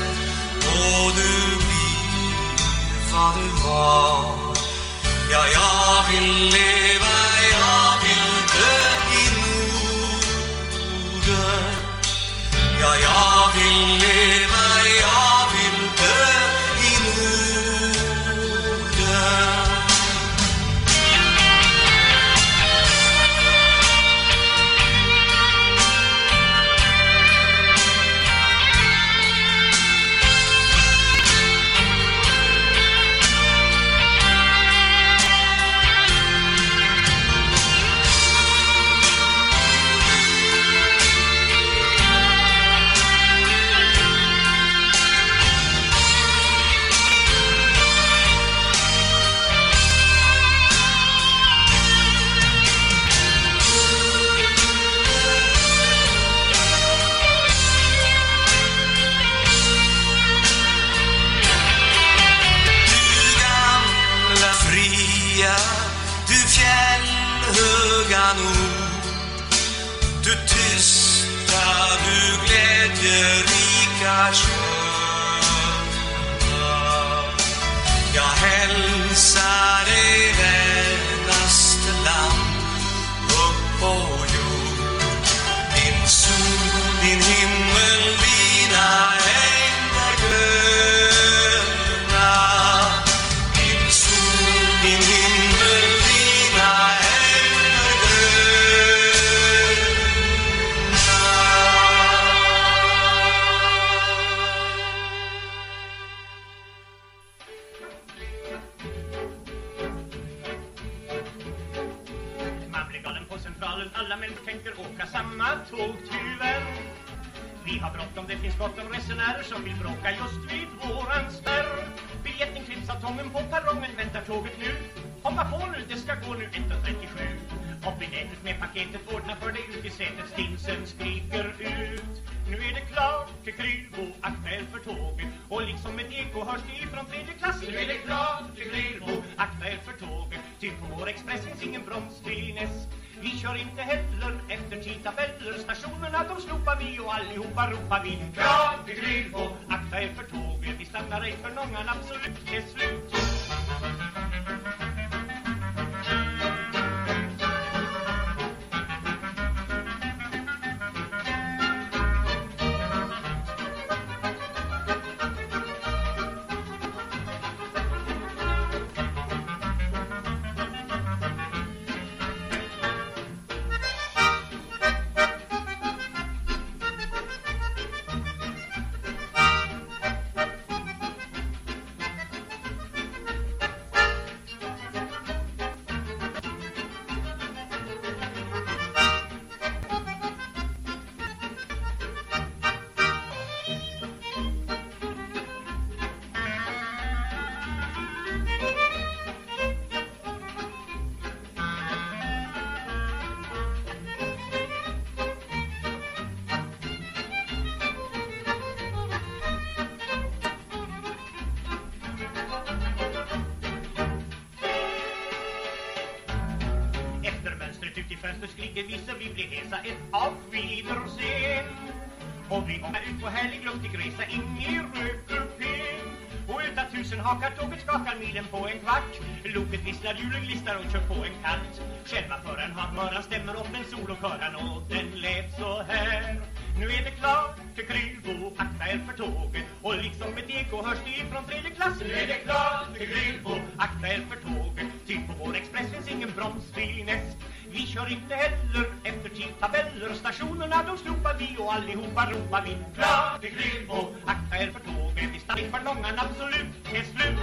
och du blir vad du var. Ja, jag vill leva, jag vill dö i Norden. Ja, jag vill leva, jag vill dö åka samma tåg tyvärr. Vi har bråttom, det finns gott om resenärer som vill bråka just vid våran spärr. Biljetten klipps av tången på perrongen, väntar tåget nu. Hoppa på nu, det ska gå nu 1.37 Hopp i nätet med paketet, ordna för dig ut i sätet Stinsen skriker ut. Nu är det klart till Krylbo, aktuell för tåget. Och liksom ett eko hörs det ifrån tredje klass. Nu är det klart till Krylbo, aktuell för tåget. Ty på vår express finns ingen broms, finess vi kör inte heller efter tidtabeller. Stationerna de slopar vi och allihopa ropar vi. Klart till Krylbo, akta er för tåget. Vi stannar ej för någon absolut det är slut. Resa ett av Wiedersehen Och vi kommer ut på härlig luftig resa in i rökkupén Och utan tusen hakar tåget skakar milen på en kvart. Loket visslar, hjulen glistrar och kör på en kant. Själva föraren har möran stämmer upp en soloköran och den lät så här. Nu är det klart till Krylbo, akta er för tåget. Och liksom ett eko hörs det ifrån tredje klass. Nu är det klart till Krylbo, akta er för tåget. Ty på vår express finns ingen bromsfiness vi kör inte heller efter tidtabeller Stationerna de slopar vi och allihopa ropar vi. Klart till Grimbo! akta er för tåget. Vi stannar för långan absolut är slut.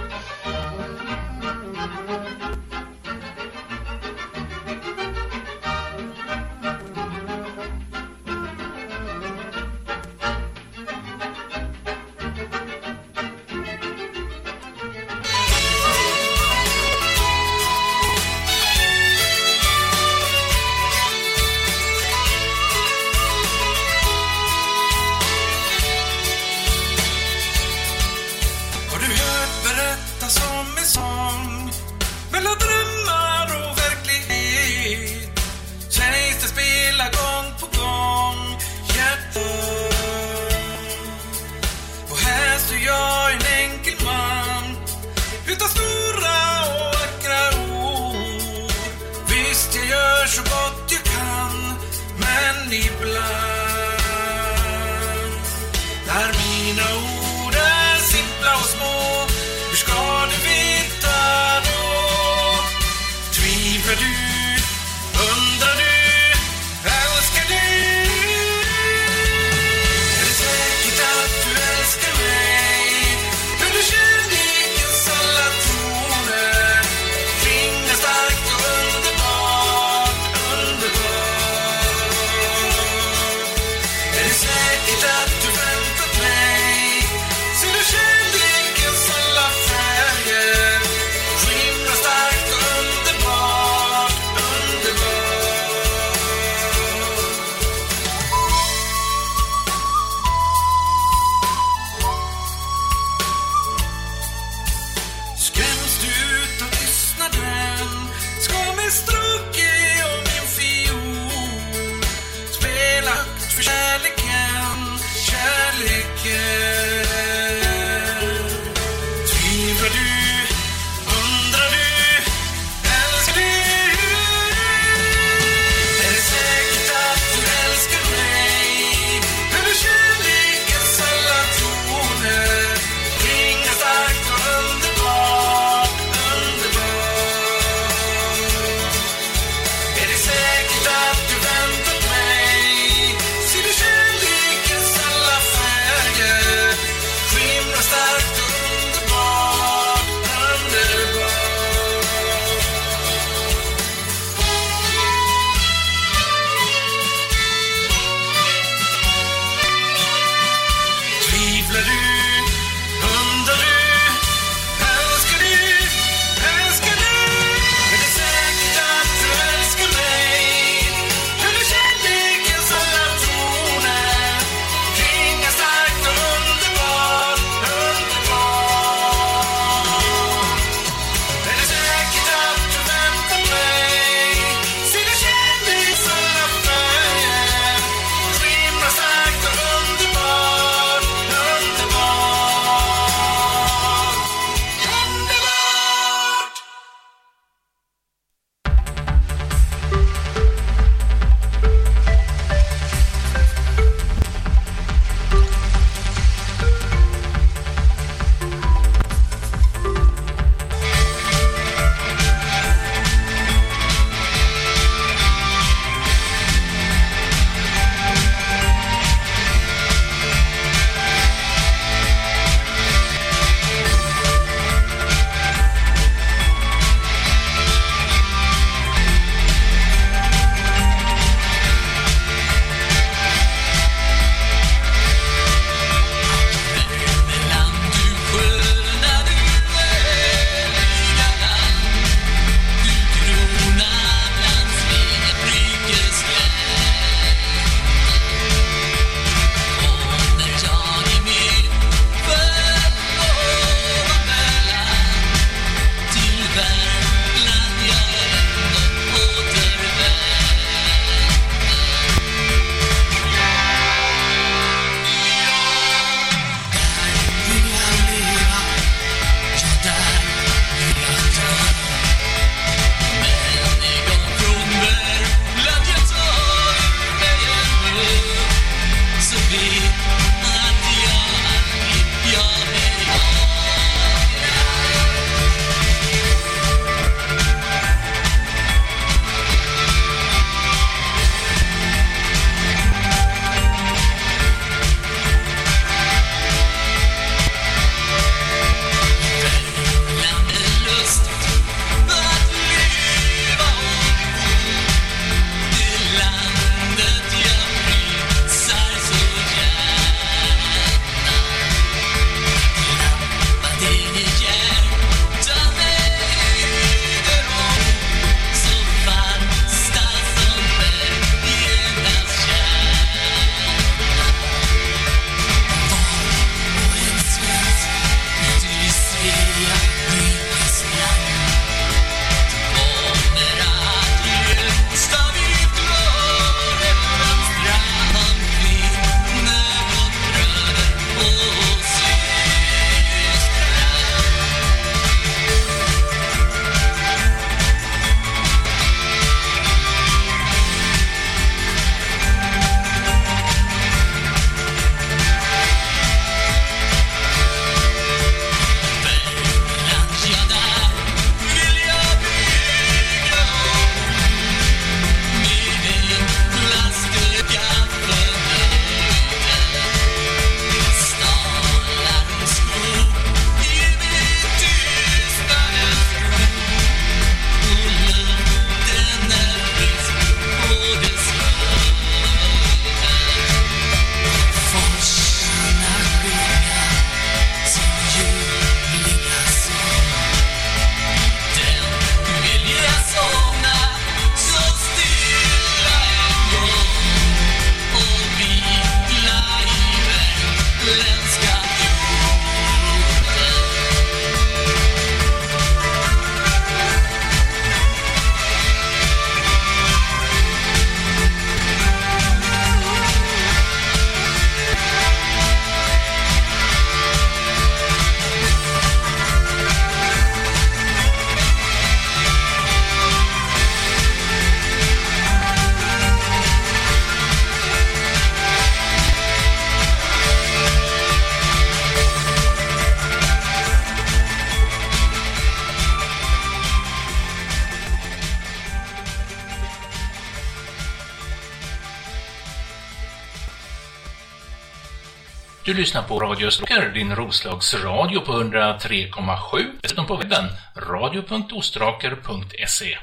Du lyssnar på Radio Stråker, din Roslagsradio på 103,7. Dessutom på webben, radio.ostraker.se.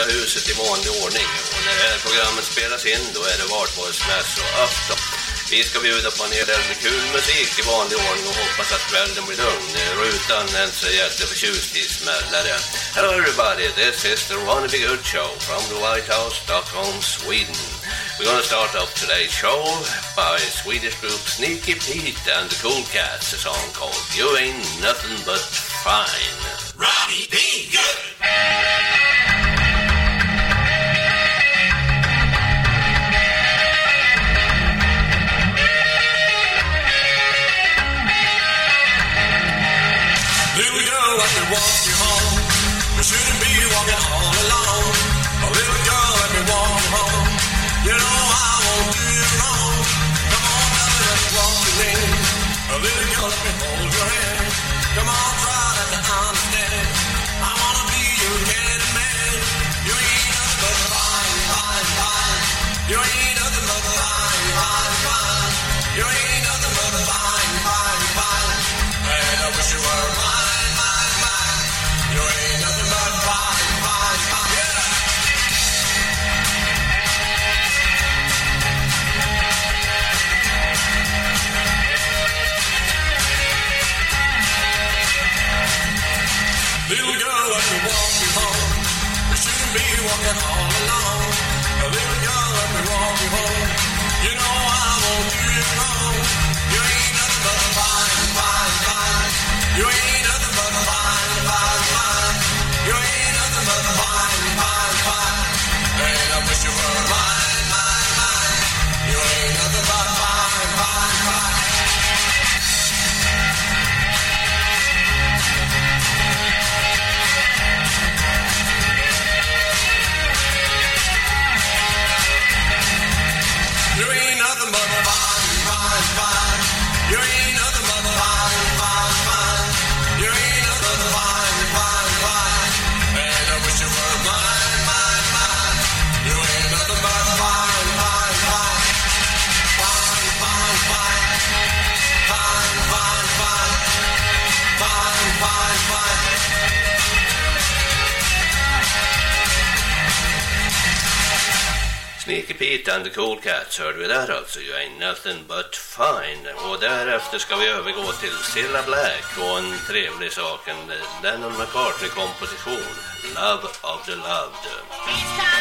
Vita huset i vanlig ordning. Och när det här programmet spelas in då är det vartborgsmässoafton. Vi ska bjuda på en hel del kul musik i vanlig ordning och hoppas att kvällen blir lugn. Rutan är inte så jätteförtjust i smällare. Hello everybody, this is the Wanna Good Show from the White House, Stockholm, Sweden. We're gonna start off today's show by Swedish group Sneaky Pete and the Cool Cats, a song called You Ain't Nothing But Fine. Robbie, be good! Everyone. Pete and the Cool Cats hörde vi där alltså. You ain't nothing but fine. Och därefter ska vi övergå till Cilla Black och en trevlig sak. En Lennon McCartney-komposition. Love of the Loved.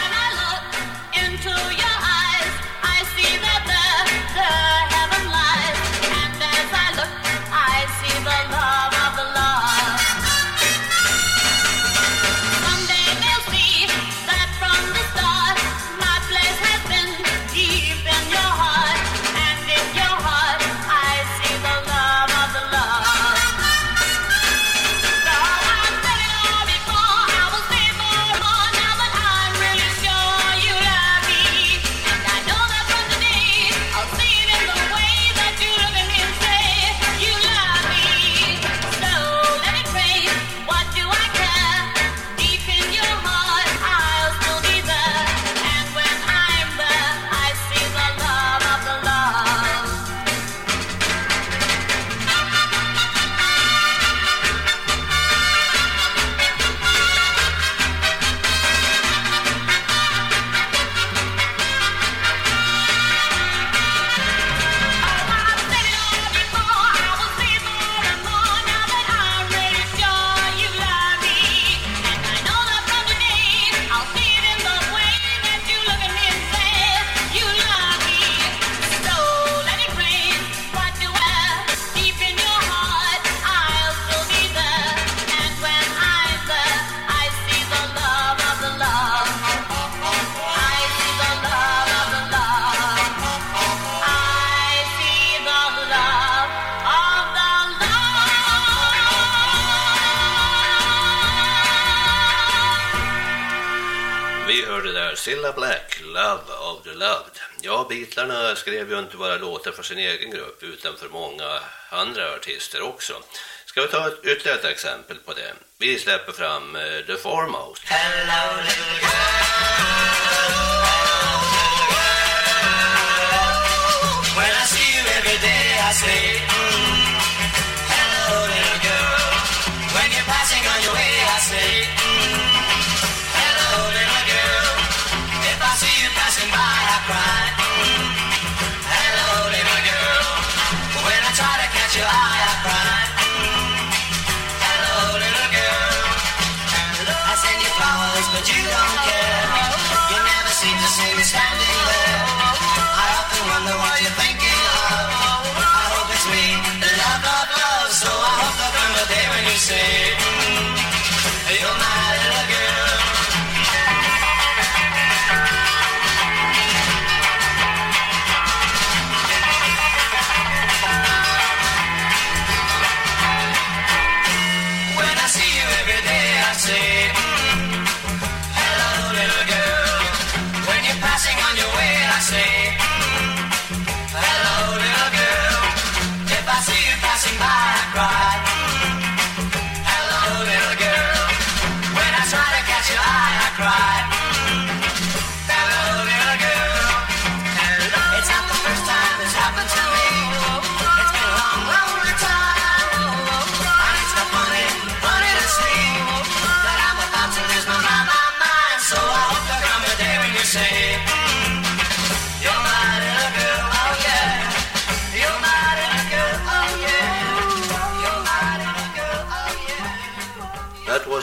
Skrev ju inte bara låtar för sin egen grupp utan för många andra artister också. Ska vi ta ett, ytterligare ett exempel på det? Vi släpper fram uh, The Foremost. Hello, little When I see you every day, I say, mm, hello, little girl. When you're passing on your way, I say, mm, hello, little girl. If I see you passing by, I cry, say,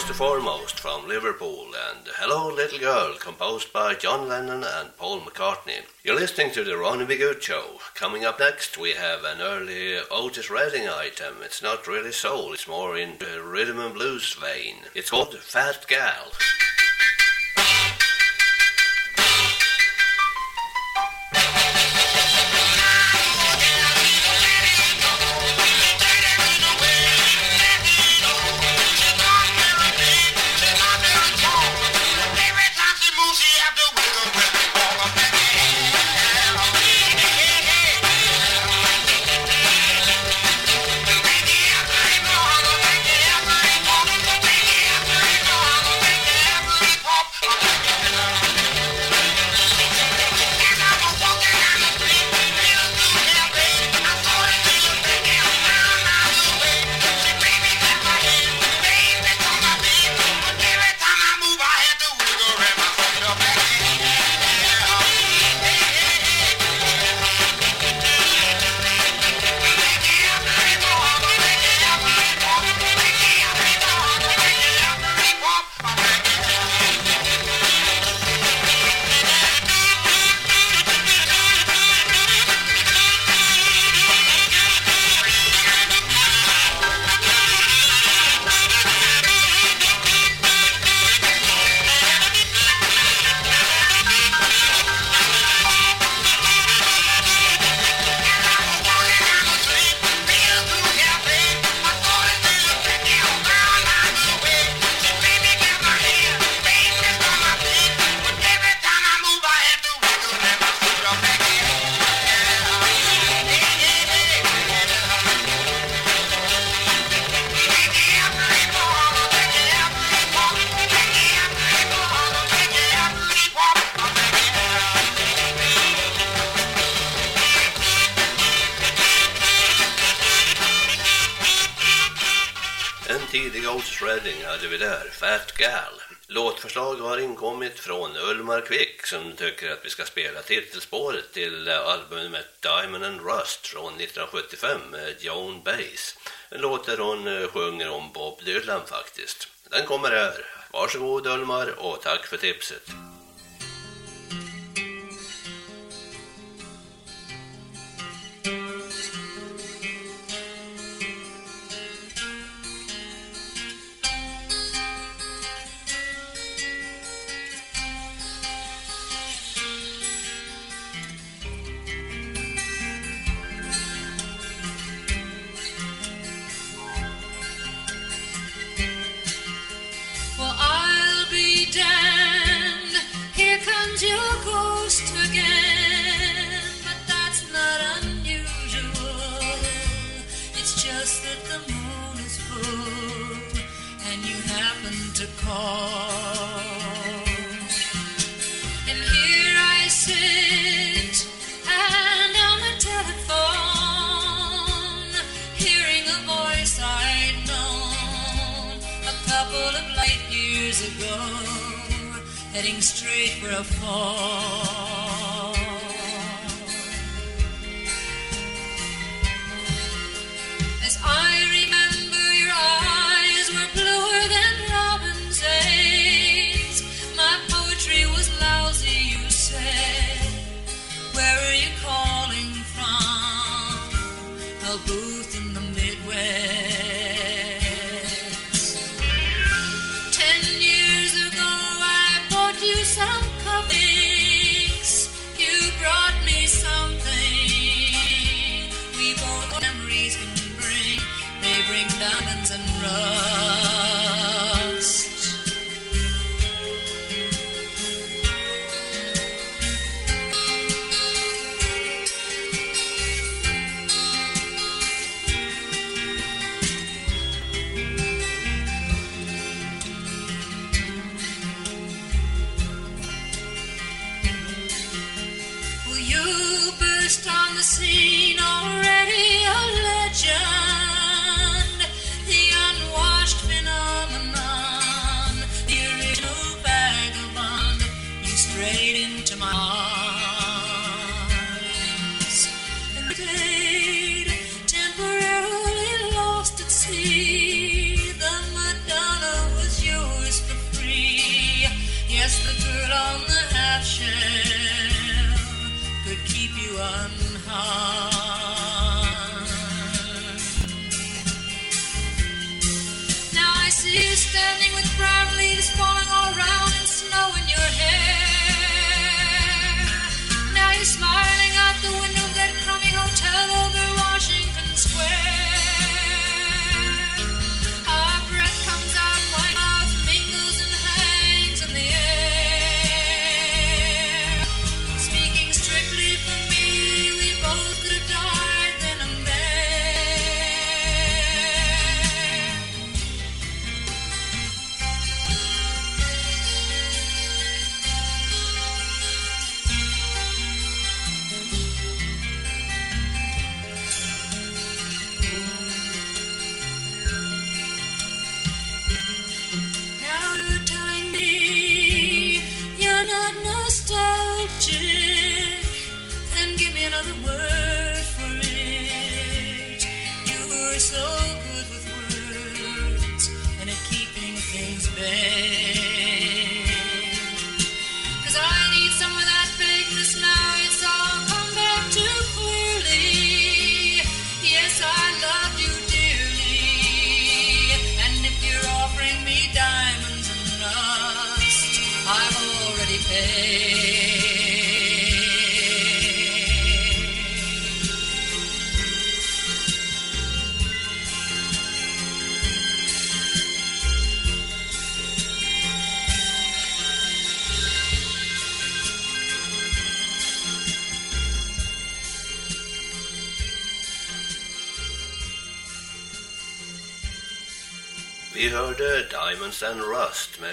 was The Foremost from Liverpool and Hello Little Girl, composed by John Lennon and Paul McCartney. You're listening to the Ronnie B. Good Show. Coming up next, we have an early Otis Redding item. It's not really soul, it's more in the rhythm and blues vein. It's called Fat Gal. Albumet Diamond and Rust från 1975 med Joan Baez. En låt där hon eh, sjunger om Bob Dylan faktiskt. Den kommer här. Varsågod Ulmar och tack för tipset. Be damned becomes your ghost again. But that's not unusual. It's just that the moon is full and you happen to call. And here I sit and on the telephone, hearing a voice I'd known a couple of years ago, heading straight for a fall. Yeah.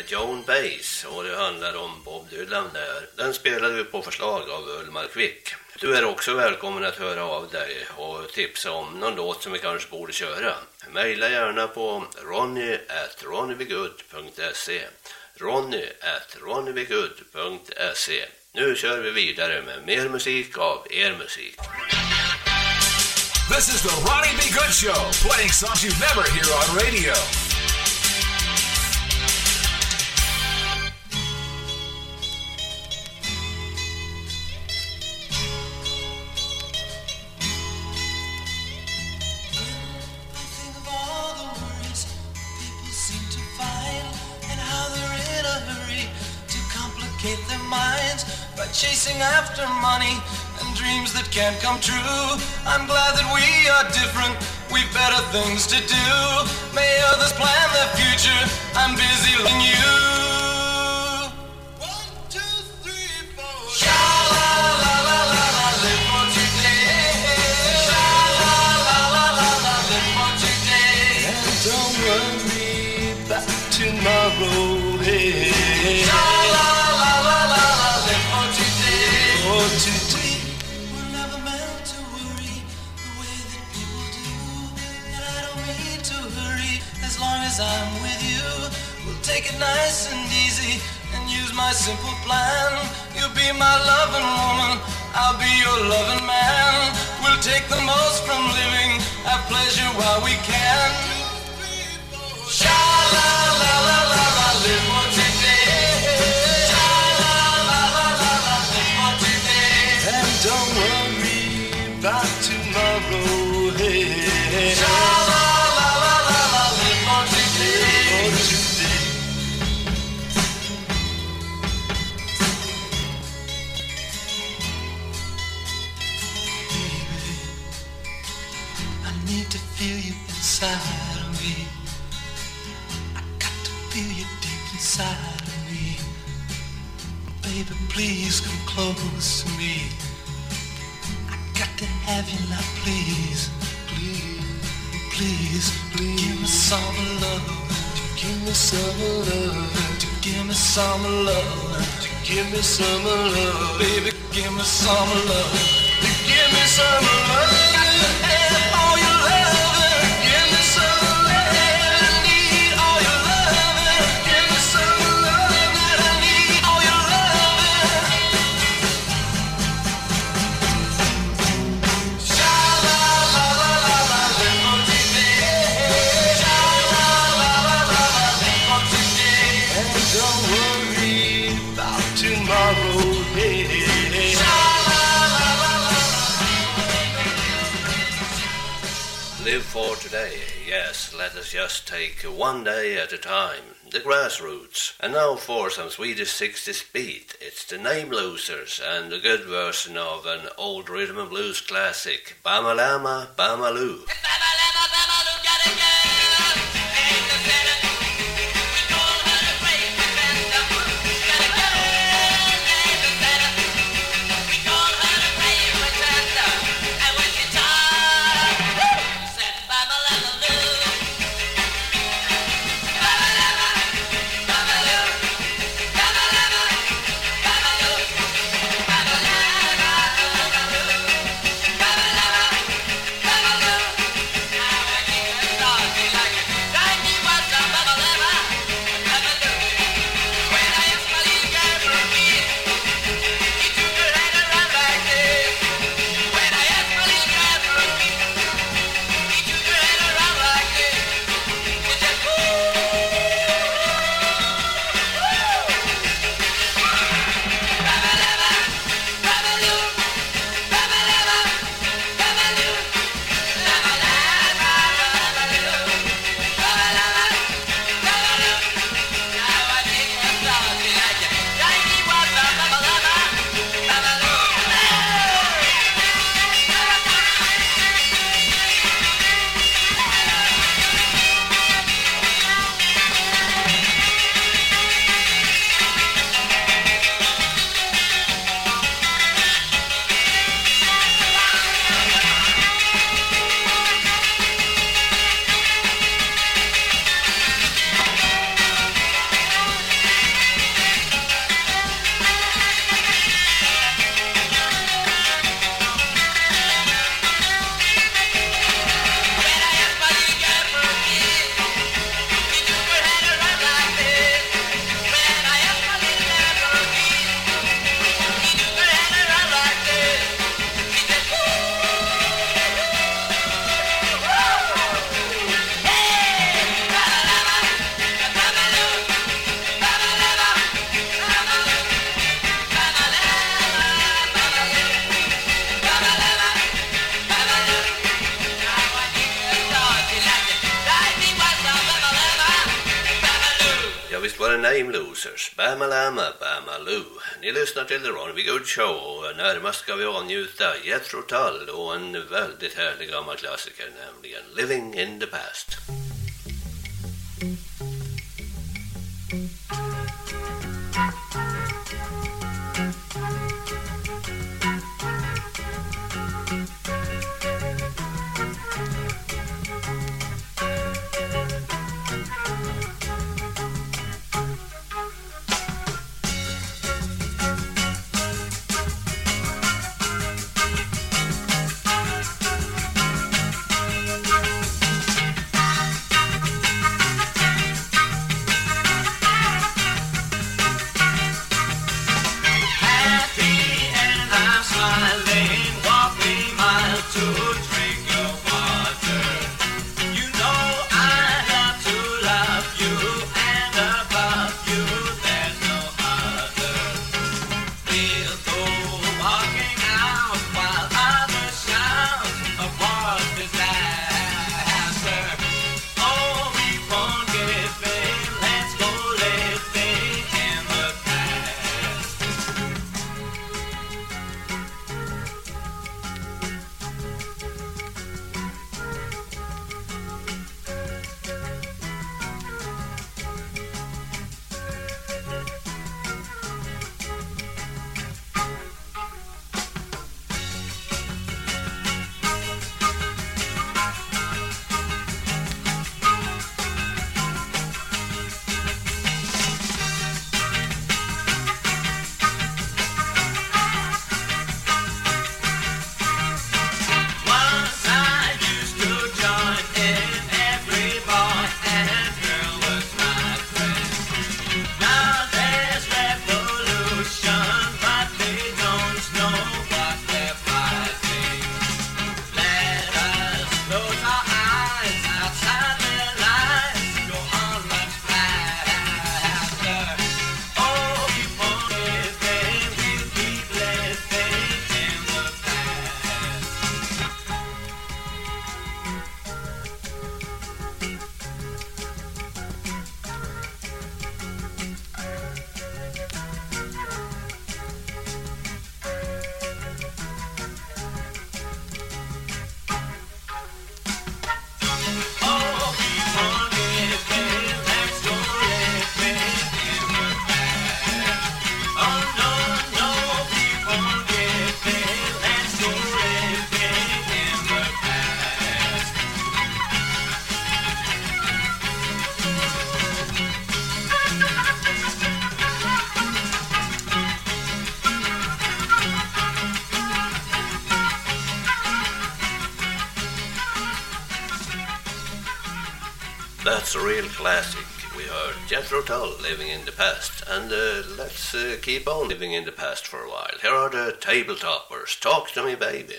Joan Baez och det handlar om Bob Dylan där. Den spelade vi på förslag av Ulmar Kvick. Du är också välkommen att höra av dig och tipsa om någon låt som vi kanske borde köra. Maila gärna på ronny at ronnybegood.se ronny at ronnybegood.se Nu kör vi vidare med mer musik av er musik. This is the Ronnie B. Good Show, playing songs you've never hear on radio. Chasing after money and dreams that can't come true. I'm glad that we are different. We've better things to do. May others plan their future. I'm busy loving you. As I'm with you, we'll take it nice and easy and use my simple plan. You'll be my loving woman, I'll be your loving man. We'll take the most from living, have pleasure while we can. Sha la la la la la, live inside of me. I got to feel you deep inside of me. Baby, please come close to me. I got to have you now, please. Please, please, please. Give me some love. To give me some love. To give me some love. To give me some love. Baby, give me some love. To give me some love. And all your love. Just take one day at a time. The grassroots. And now for some Swedish 60s beat. It's the Name Losers and a good version of an old rhythm and blues classic, Bama Lama Bama Loo. Ja, lyssnar till The Good Show och närmast ska vi avnjuta Jethro Tull och en väldigt härlig gammal klassiker, nämligen Living in the Past. That's a real classic. We heard Jethro Tull living in the past, and uh, let's uh, keep on living in the past for a while. Here are the Tabletoppers. Talk to me, baby.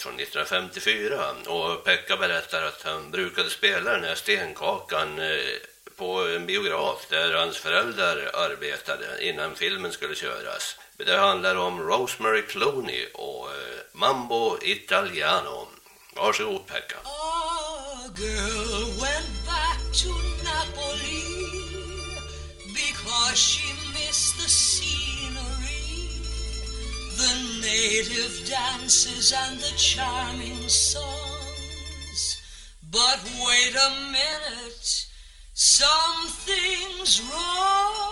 Från 1954 och Pekka berättar att han brukade spela den här stenkakan eh, på en biograf där hans föräldrar arbetade innan filmen skulle köras. Det handlar om Rosemary Clooney och eh, Mambo Italiano. Varsågod Pekka. Girl went back to Napoli because she missed the scenery, the native dances and charming songs. But wait a minute, something's wrong.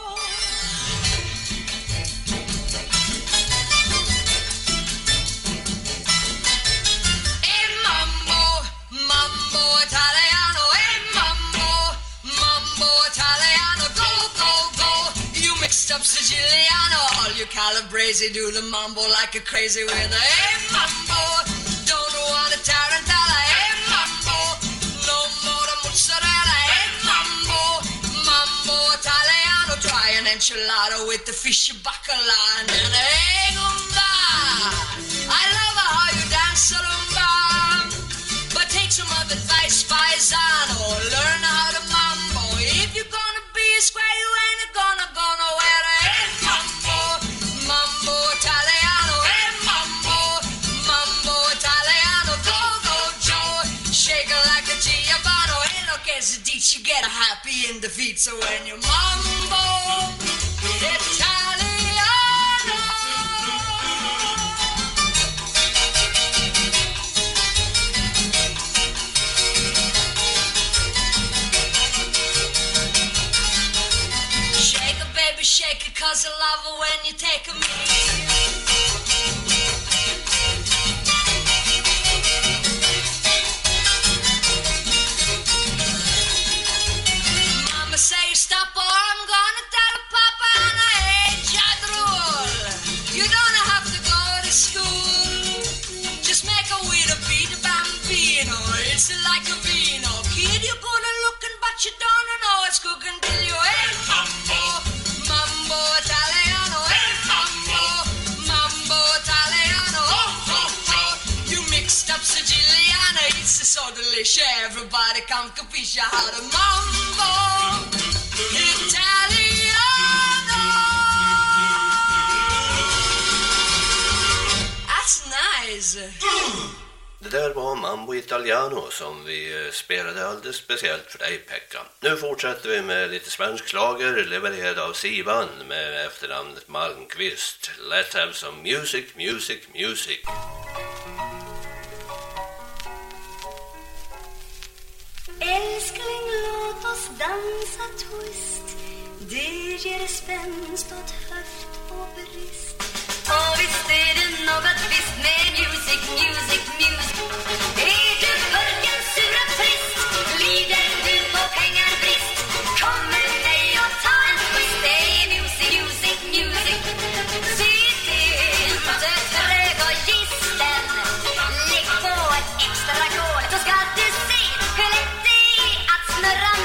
You Calabrese do the mambo like a crazy with a hey mambo. Don't want a tarantella, hey mambo. No more the mozzarella, hey mambo, mambo italiano. Try an enchilada with the fish bacala and then hey gumba. I love how you dance rumba. But take some of advice, paisano. Learn get a happy in the feet. So when you mambo Everybody come capisce mambo. Italiano. That's nice. Det där var Mambo Italiano som vi eh, spelade alldeles speciellt för dig Pekka. Nu fortsätter vi med lite svensk slager levererad av Sivan med efternamnet Malmqvist. Let's have some music, music, music. Älskling, låt oss dansa twist. Det ger spänst åt höft och brist. Och visst är det något visst med music, music, music. Att snurra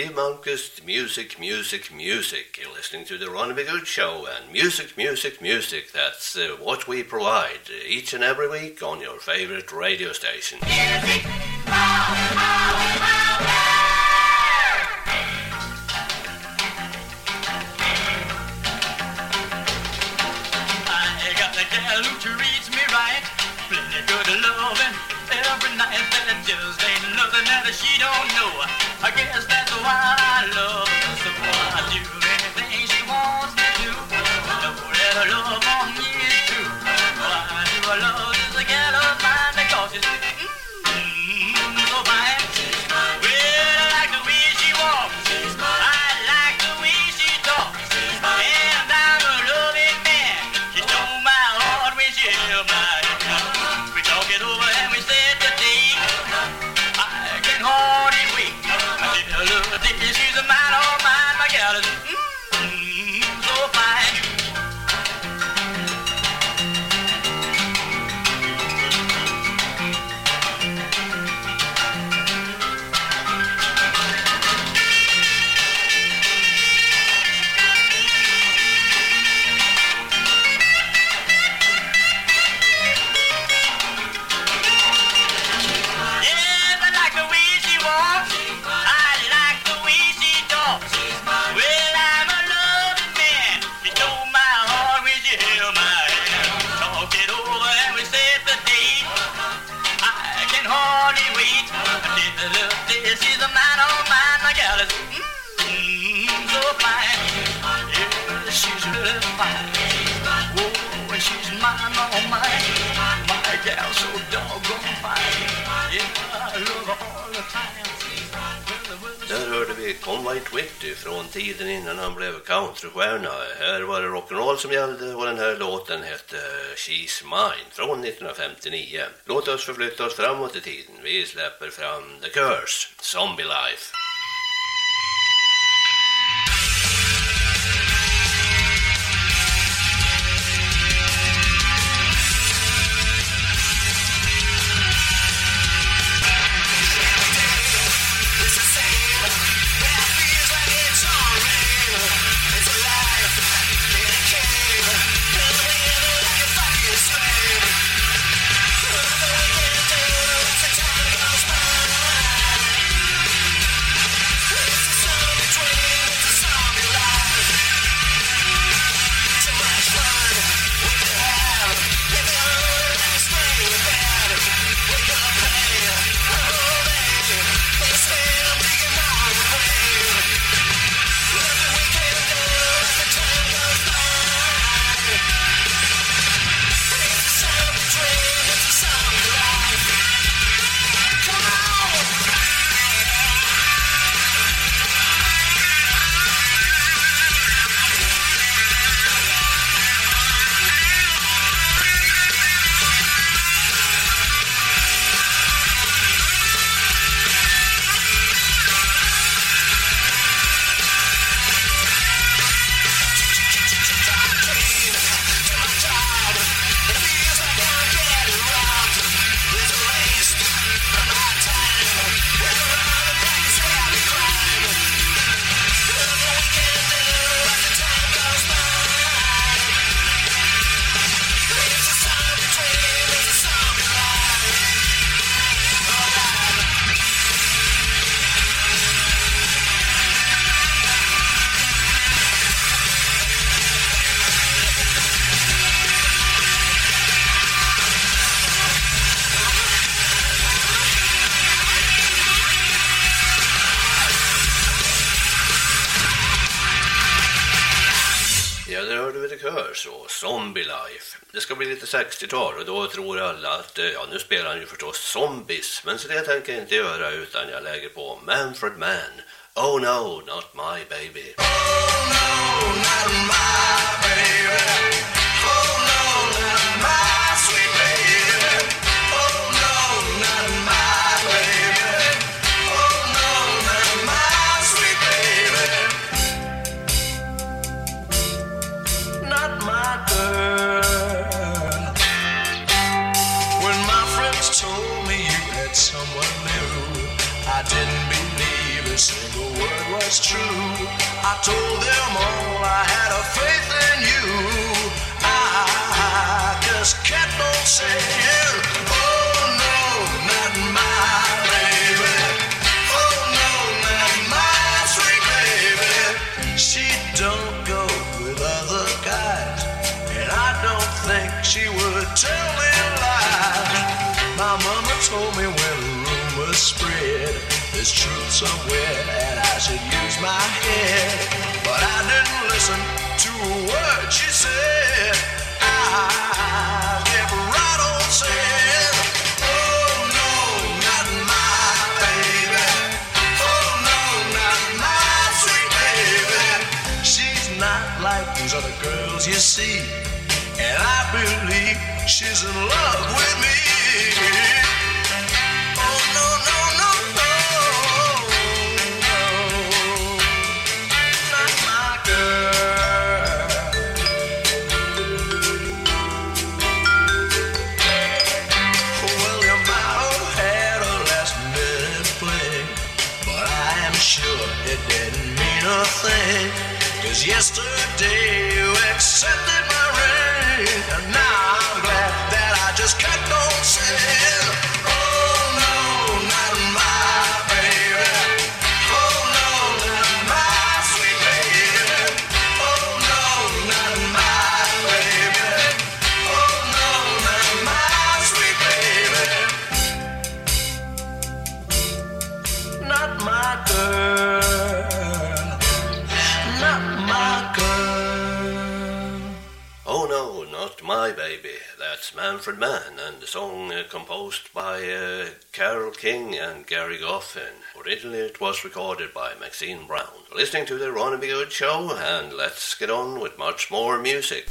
Steve Malmquist, Music, Music, Music. You're listening to the Ronnie Good Show and Music, Music, Music. That's uh, what we provide each and every week on your favorite radio station. I got a gal who treats me right. Plenty good loving every night. There just ain't nothing that she don't know. I guess that's why I love White Whitty från tiden innan han blev countrystjärna. Här var det rock'n'roll som gällde och den här låten hette She's Mine från 1959. Låt oss förflytta oss framåt i tiden. Vi släpper fram The Curse, Zombie Life. Det ska bli lite 60-tal och då tror alla att, eh, ja nu spelar han ju förstås zombies, men så det tänker jag inte göra utan jag lägger på Manfred Mann. Oh no, not my baby. Oh not was true. I told them all I had a faith in you. I just kept on saying, Oh no, not my baby. Oh no, not my sweet baby. She don't go with other guys, and I don't think she would tell me lies. My mama told me when rumors spread, there's truth somewhere, and I should my head. But I didn't listen to a word she said. I kept right on saying, Oh no, not my baby. Oh no, not my sweet baby. She's not like these other girls you see, and I believe she's in love with me. sister. Manfred Mann and the song uh, composed by uh, Carol King and Gary Goffin. Originally it was recorded by Maxine Brown. Listening to the Ronnie B. Good show and let's get on with much more music.